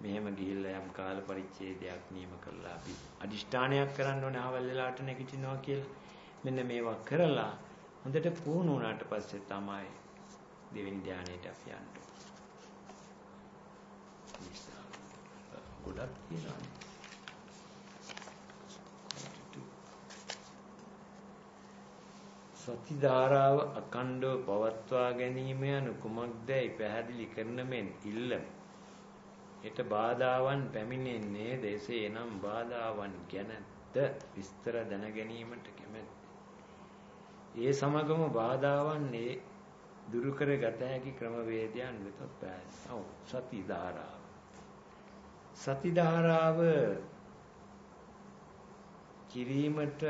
මෙහෙම ගිහිල්ලා යම් කාල පරිච්ඡේදයක් නියම කරලා අපි අදිෂ්ඨානයක් කරන්න ඕනේ ආවල් වෙලාවට නැගිටිනවා කියලා. මෙන්න මේවා කරලා හොඳට පුහුණු වුණාට පස්සේ තමයි දෙවෙනි ධානයට අපි යන්නේ. ගොඩක් තියෙනවා. සති ධාරාව අකණ්ඩව පවත්වා ගැනීම යන කුමක්දයි පැහැදිලි කරන මෙන් ඉල්ලමි. ඊට බාධාවන් පැමිණෙන්නේ දෙසේ නම් බාධාවන් ගැනද විස්තර දැන ගැනීමට කැමැත්. ඒ සමගම බාධාවන් ඒ දුරු කර ගත හැකි ක්‍රමවේදයන් වෙතත් පැහැදිලි. ඔව් සති ධාරාව. සති ධාරාව කිරීමට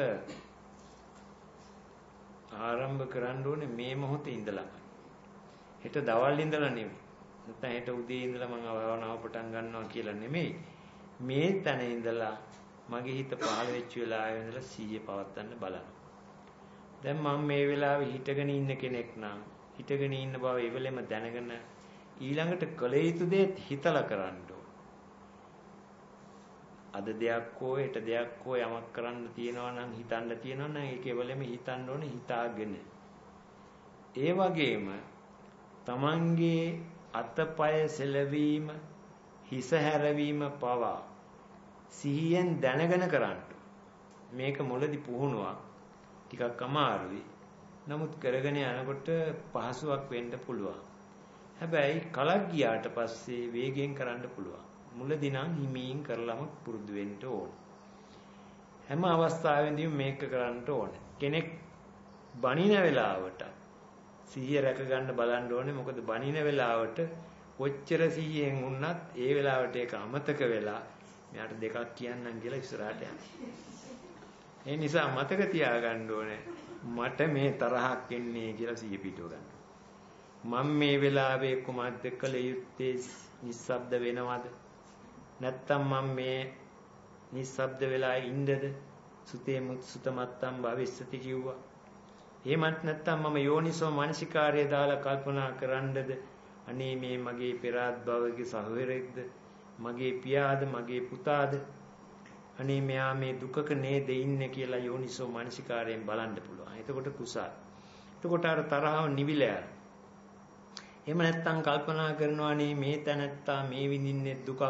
ආරම්භ කරන්න ඕනේ මේ මොහොතේ ඉඳලා. හෙට දවල් ඉඳලා නෙමෙයි. නැත්නම් හෙට උදේ ඉඳලා මම භාවනාව පටන් ගන්නවා කියලා නෙමෙයි. මේ තැන ඉඳලා මගේ හිත පහළ වෙච්ච වෙලාවේ ඉඳලා සීය පවත්වන්න බලන්න. දැන් මම මේ වෙලාවේ හිටගෙන ඉන්න කෙනෙක් නම් හිටගෙන ඉන්න බව ඒ වෙලෙම දැනගෙන ඊළඟට කළ යුතු දේ හිතලා කරන්න අද දෙයක් හෝ හෙට දෙයක් හෝ යමක් කරන්න තියෙනවා නම් හිතන්න තියෙනවා නම් ඒක එවලෙම හිතන්න ඕනේ හිතාගෙන. ඒ වගේම තමන්ගේ අතපය සෙලවීම හිස හැරවීම පවා සිහියෙන් දැනගෙන කරන්න. මේක මුලදි පුහුණුවක් ටිකක් අමාරුයි. නමුත් කරගෙන යනකොට පහසුවක් වෙන්න පුළුවන්. හැබැයි කලක් ගියාට පස්සේ වේගෙන් කරන්න පුළුවන්. මුලදී නම් හිමීන් කරලම පුරුදු වෙන්න ඕන. හැම අවස්ථාවෙදීම මේක කරන්න ඕන. කෙනෙක් බණින වෙලාවට සිහිය රැක ගන්න බලන්න ඕනේ. මොකද බණින වෙලාවට කොච්චර සිහියෙන් වුණත් ඒ වෙලාවට ඒක අමතක වෙලා මෙයාට දෙකක් කියන්නම් කියලා ඉස්සරහට යනවා. ඒ නිසා මතක තියාගන්න ඕනේ මට මේ තරහක් එන්නේ කියලා සිහිය පිටව ගන්න. මම මේ වෙලාවේ කුමක්ද කළ යුත්තේ නිස්සබ්ද වෙනවද? නැත්තම් මම මේ නිස්සබ්ද වෙලා ඉන්නද සුතේ සුතමත්තම් භවිස්සති කිව්වා. එහෙමත් නැත්තම් මම යෝනිසෝ මානසිකාර්යය දාලා කල්පනා කරන්නද අනේ මේ මගේ පෙරාත් භවගේ සහෝදරෙක්ද මගේ පියාද මගේ පුතාද අනේ මෙයා මේ දුකක නේද ඉන්නේ කියලා යෝනිසෝ මානසිකාරයෙන් බලන්න පුළුවන්. එතකොට කුසල්. එතකොට අර තරහව නිවිලා එහෙම නැත්තම් කල්පනා කරනවා මේ තැනත්තා මේ විඳින්නේ දුකක්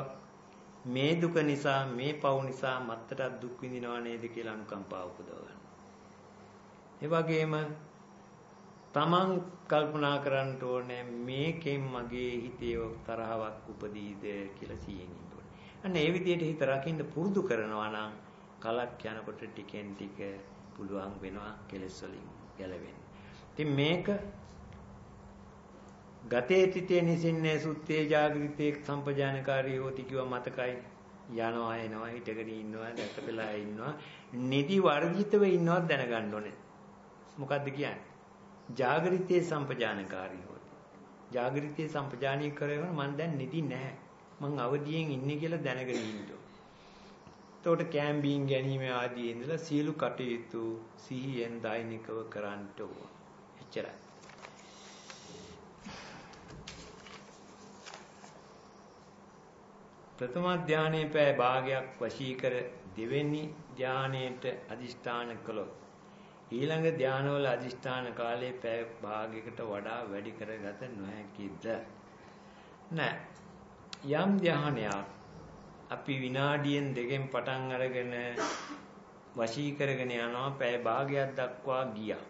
මේ දුක නිසා මේ පව් නිසා මත්තට දුක් විඳිනව නේද කියලා අනුකම්පාව උපදව ගන්න. ඒ වගේම තමන් කල්පනා කරන්න ඕනේ මේකෙන් මගේ හිතේ තරහවක් උපදීද කියලා සිහියෙන් ඉන්න ඕනේ. අන්න ඒ විදිහට හිත රකින්න පුරුදු කරනවා නම් කලක් යනකොට ටිකෙන් ටික පුළුවන් වෙනවා කෙලෙස් වලින් ගැලවෙන්න. ඉතින් මේක ගතේ තිතේ නිසින්නේ සුත්තේ ජාගෘතේ සම්පජානකාරී හෝති කිව්ව මතකයි යනවා එනවා හිටගෙන ඉන්නවා දැකපෙලා ඉන්නවා නිදි වර්ජිතව ඉන්නවත් දැනගන්න ඕනේ මොකද්ද කියන්නේ? ජාගෘතේ සම්පජානකාරී හෝති ජාගෘතේ සම්පජානී කරගෙන මම දැන් නිදි නැහැ. මං අවදියෙන් ඉන්නේ කියලා දැනගෙන ඉන්න එතකොට කැම්බින් ගැනීම ආදී ඉඳලා සියලු කටයුතු සිහියෙන් දෛනිකව කරන්න ඕන. එච්චරයි. ප්‍රථම ධානයේ පෑ භාගයක් වශී කර දෙවෙනි ධානයේට අදිෂ්ඨාන කළොත් ඊළඟ ධානවල අදිෂ්ඨාන කාලයේ පෑ භාගයකට වඩා වැඩි කරගත නොහැකිද නෑ යම් ධානයක් අපි විනාඩියෙන් දෙකෙන් පටන් අරගෙන වශී කරගෙන යනවා පැය භාගයක් දක්වා ගියා.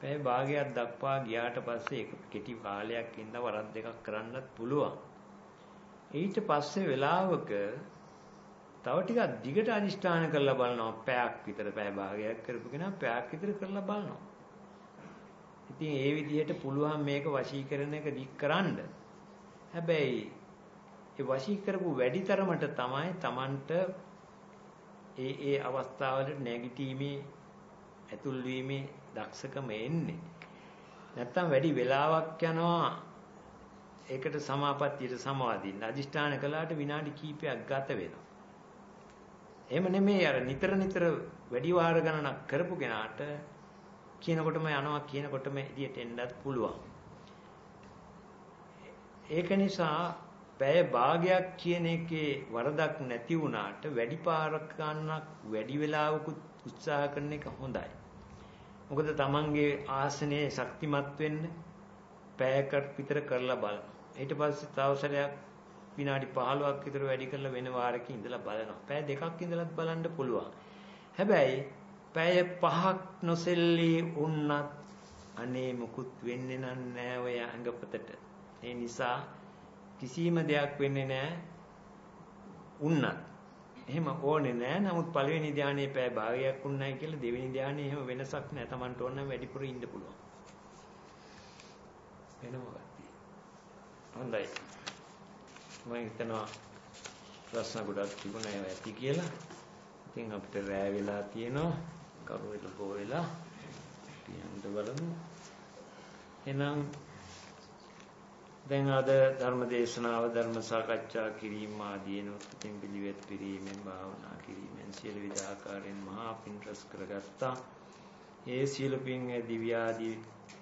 පැය භාගයක් දක්වා ගියාට පස්සේ ඒක කෙටි කාලයක් ඉඳ වරක් දෙකක් කරන්නත් පුළුවන්. ඊට පස්සේ වෙලාවක තව ටිකක් දිගට අදිෂ්ඨාන කරලා බලනවා පැයක් විතර පැය භාගයක් කරපු කෙනා පැයක් විතර කරලා බලනවා. ඉතින් ඒ විදිහට පුළුවන් මේක වශී කරන එක දික් කරන්න. හැබැයි ඒ වශී කරපු වැඩි තරමට තමයි Tamanට ඒ ඒ අවස්ථාවලට නැගිටීමේ ඇතුල් වීමේ දක්ෂකම එන්නේ. නැත්තම් වැඩි වෙලාවක් යනවා ඒකට සමාපත්තියට සමවදින්න. අදිෂ්ඨාන කළාට විනාඩි කිහිපයක් ගත වෙනවා. එහෙම නෙමෙයි අර නිතර නිතර වැඩි වාර ගණනක් කරපු කෙනාට කියනකොටම යනවා කියනකොටම එදියට එන්නත් පුළුවන්. ඒක නිසා පැය භාගයක් කියන එකේ වරදක් නැති වුණාට වැඩි පාරක් ගන්නක් වැඩි වෙලාවකුත් උත්සාහ කරන එක හොඳයි. මොකද Tamange ආසනයේ ශක්තිමත් වෙන්න පැයකට විතර කරලා බලන්න. ඊට පස්සේ තව සැරයක් විනාඩි 15ක් විතර වැඩි කරලා වෙන වාරයක ඉඳලා බලනවා. පැය දෙකක් ඉඳලත් බලන්න පුළුවන්. හැබැයි පැය පහක් නොසෙල්ලී වුණත් අනේ මුකුත් වෙන්නේ නැහැ ඔය ඇඟපතට. ඒ නිසා කිසිම දෙයක් වෙන්නේ නැහැ උන්නත්. එහෙම ඕනේ නැහැ. නමුත් පළවෙනි ධානයේ පැය භාගයක් උන්නයි කියලා දෙවෙනි ධානයේ එහෙම වෙනසක් නැහැ. Tamanට ඕන නම් වැඩිපුර ඉන්න පුළුවන්. වෙනවා. හොඳයි. මම හිතනවා ප්‍රශ්න ගොඩක් තිබුණා ඒවා ඇති කියලා. ඉතින් අපිට රෑ වෙලා තියෙනවා. කරුවෙල බෝ වෙලා පියන්ද බලමු. එහෙනම් දැන් අද ධර්ම දේශනාව ධර්ම සාකච්ඡා කිරීම ආදීන උත්පත්තින් පිළිවෙත් පිරීමෙන් භාවනා කිරීමෙන් සියලු විද ආකාරයෙන් මහා පින් රැස් කරගත්තා. ඒ සියලු පින් දිව්‍ය ආදී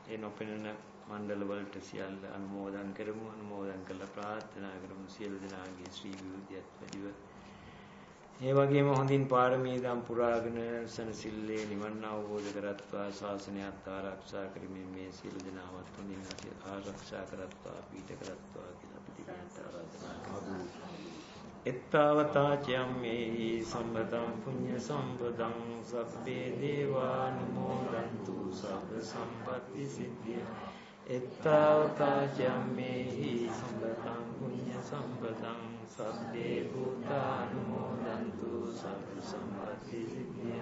ඒ නොපෙනෙන මණ්ඩල වලට සියල්ල අනුමෝදන් කරමු අනුමෝදන් කළ ප්‍රාර්ථනා කරමු සියලු දෙනාගේ ශ්‍රී විද්‍යාවත් වැඩිව ඒ වගේම හොඳින් පාරමී දම් පුරාගෙන සනසිල්ලේ නිවන් අවබෝධ කරත්වා ශාසනයත් ආරක්ෂා කරමින් මේ සියලු දෙනාවත් හොඳින් ආරක්ෂා කරත්වා පීඨ කරත්වා කියලා පිටිපිට ආරාධනා කරමු. එත්තාවතා චම්මේහි සම්බතං පුඤ්ඤ සම්පදං සබ්බේ දේවානුමෝදන්තු සබ්බ සම්පatti සිද්ධිය. එත්තාවතා චම්මේහි සම්බතං පුඤ්ඤ සම්පදං සබ්බේ භූතානුමෝදන්තු සබ්බ සම්පatti සිද්ධිය.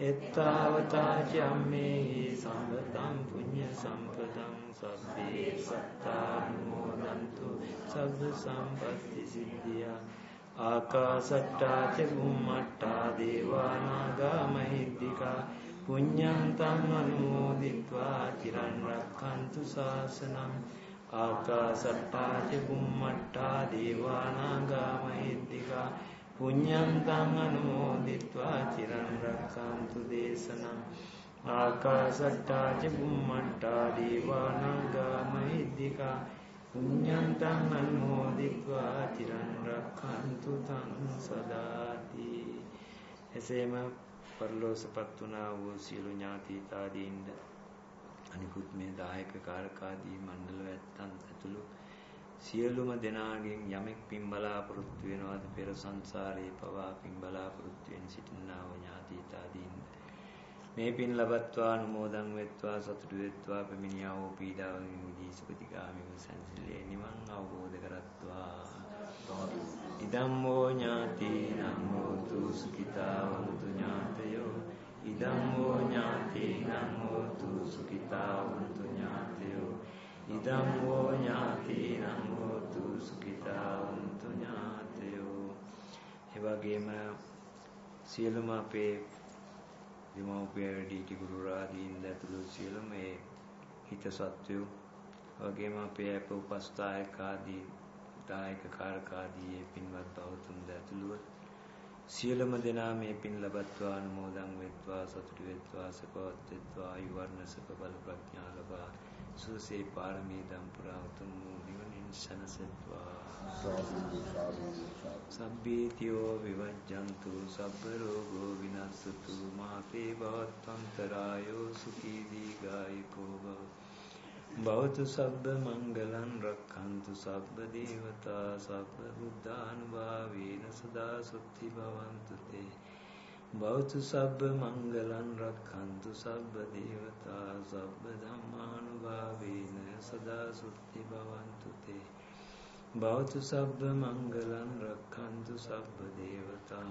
එත්තාවතා චම්මේහි සම්පතං පුඤ්ඤ සම්පතං සබ්බේ සත්තානුමෝදන්තු සබ්බ සම්පatti සිද්ධිය. ආකාසට්ටා ච බුම්මට්ටා දේවානාගා මහිද්దికා පුඤ්ඤන්තං අනුමෝදිत्वा චිරන් රක්ඛන්තු ශාසනං ආකාසට්ටා ච බුම්මට්ටා දේවානාගා මහිද්దికා පුඤ්ඤන්තං අනුමෝදිत्वा චිරන් රක්ඛන්තු දේශනං ආකාසට්ටා ච බුම්මට්ටා දේවානාගා මහිද්దికා පුඤ්ඤන්තං අනුමෝදිत्वा චිරන් රක්ඛන්තු තං සදාති එසේම පරලෝසපත් වුණා වූ සියලු ඥාතිතාදීන්ද අනිකුත් මේ දායක කාරකාදී මණ්ඩල වැත්තන් ඇතුළු සියලුම දෙනාගෙන් යමෙක් පින් බලාපොරොත්තු වෙනවාද පෙර සංසාරේ පවා පින් බලාපොරොත්තු වෙන සිටිනා වූ ඥාතිතාදීන් මේ පින් ලබත්වා අනුමෝදන් වෙත්වා සතුටු වෙත්වා පැමිණියා වූ පීඩාවෙන් මිදී සුපතිගාමීව සංසිල්ලේ නිවන් අවබෝධ කරත්වා. ඉදම්මෝ ඥාතීනං හෝතු සුඛිතා වന്തു ඥාතයෝ. ඉදම්මෝ ඥාතීනං හෝතු සුඛිතා වന്തു ඥාතයෝ. ඉදම්මෝ ඥාතීනං හෝතු සුඛිතා වന്തു ඥාතයෝ එවැගේම සියලුම අපේ දෙමව්පිය වැඩිහිටි ගුරුරාදීන් ඇතුළු සියලුම ඒ හිත සත්වයෝ වගේම අපේ අප උපස්ථායක ආදී දායක කාරකාදී ඒ පින්වත් බවතුන් ඇතුළුව සියලුම දෙනා මේ පින් ලබත්වා අනුමෝදන් වෙත්වා සතුටු වෙත්වා සපවත් වෙත්වා ආයු වර්ණ සප බල ප්‍රඥා ලබා සුසේ පාරමී දම් පුරා උතුම් නිවනින් සනසෙත්වා. සබ්බීතියෝ විවජ්ජන්තු සබ්බ රෝගෝ විනස්සතු මාතේ භවත්වන්තරායෝ සුඛී දීගායුකෝ භව භවතු සබ්බ මංගලං රක්ඛන්තු සබ්බ දේවතා සබ්බ බුද්ධානුභාවේන සදා සුත්ති භවන්තු තේ. භවතු සබ්බ මංගලං රක්ඛන්තු සබ්බ දේවතා සබ්බ ධම්මානුභාවේන සදා සුත්ති භවන්තු තේ. භවතු සබ්බ මංගලං රක්ඛන්තු සබ්බ දේවතා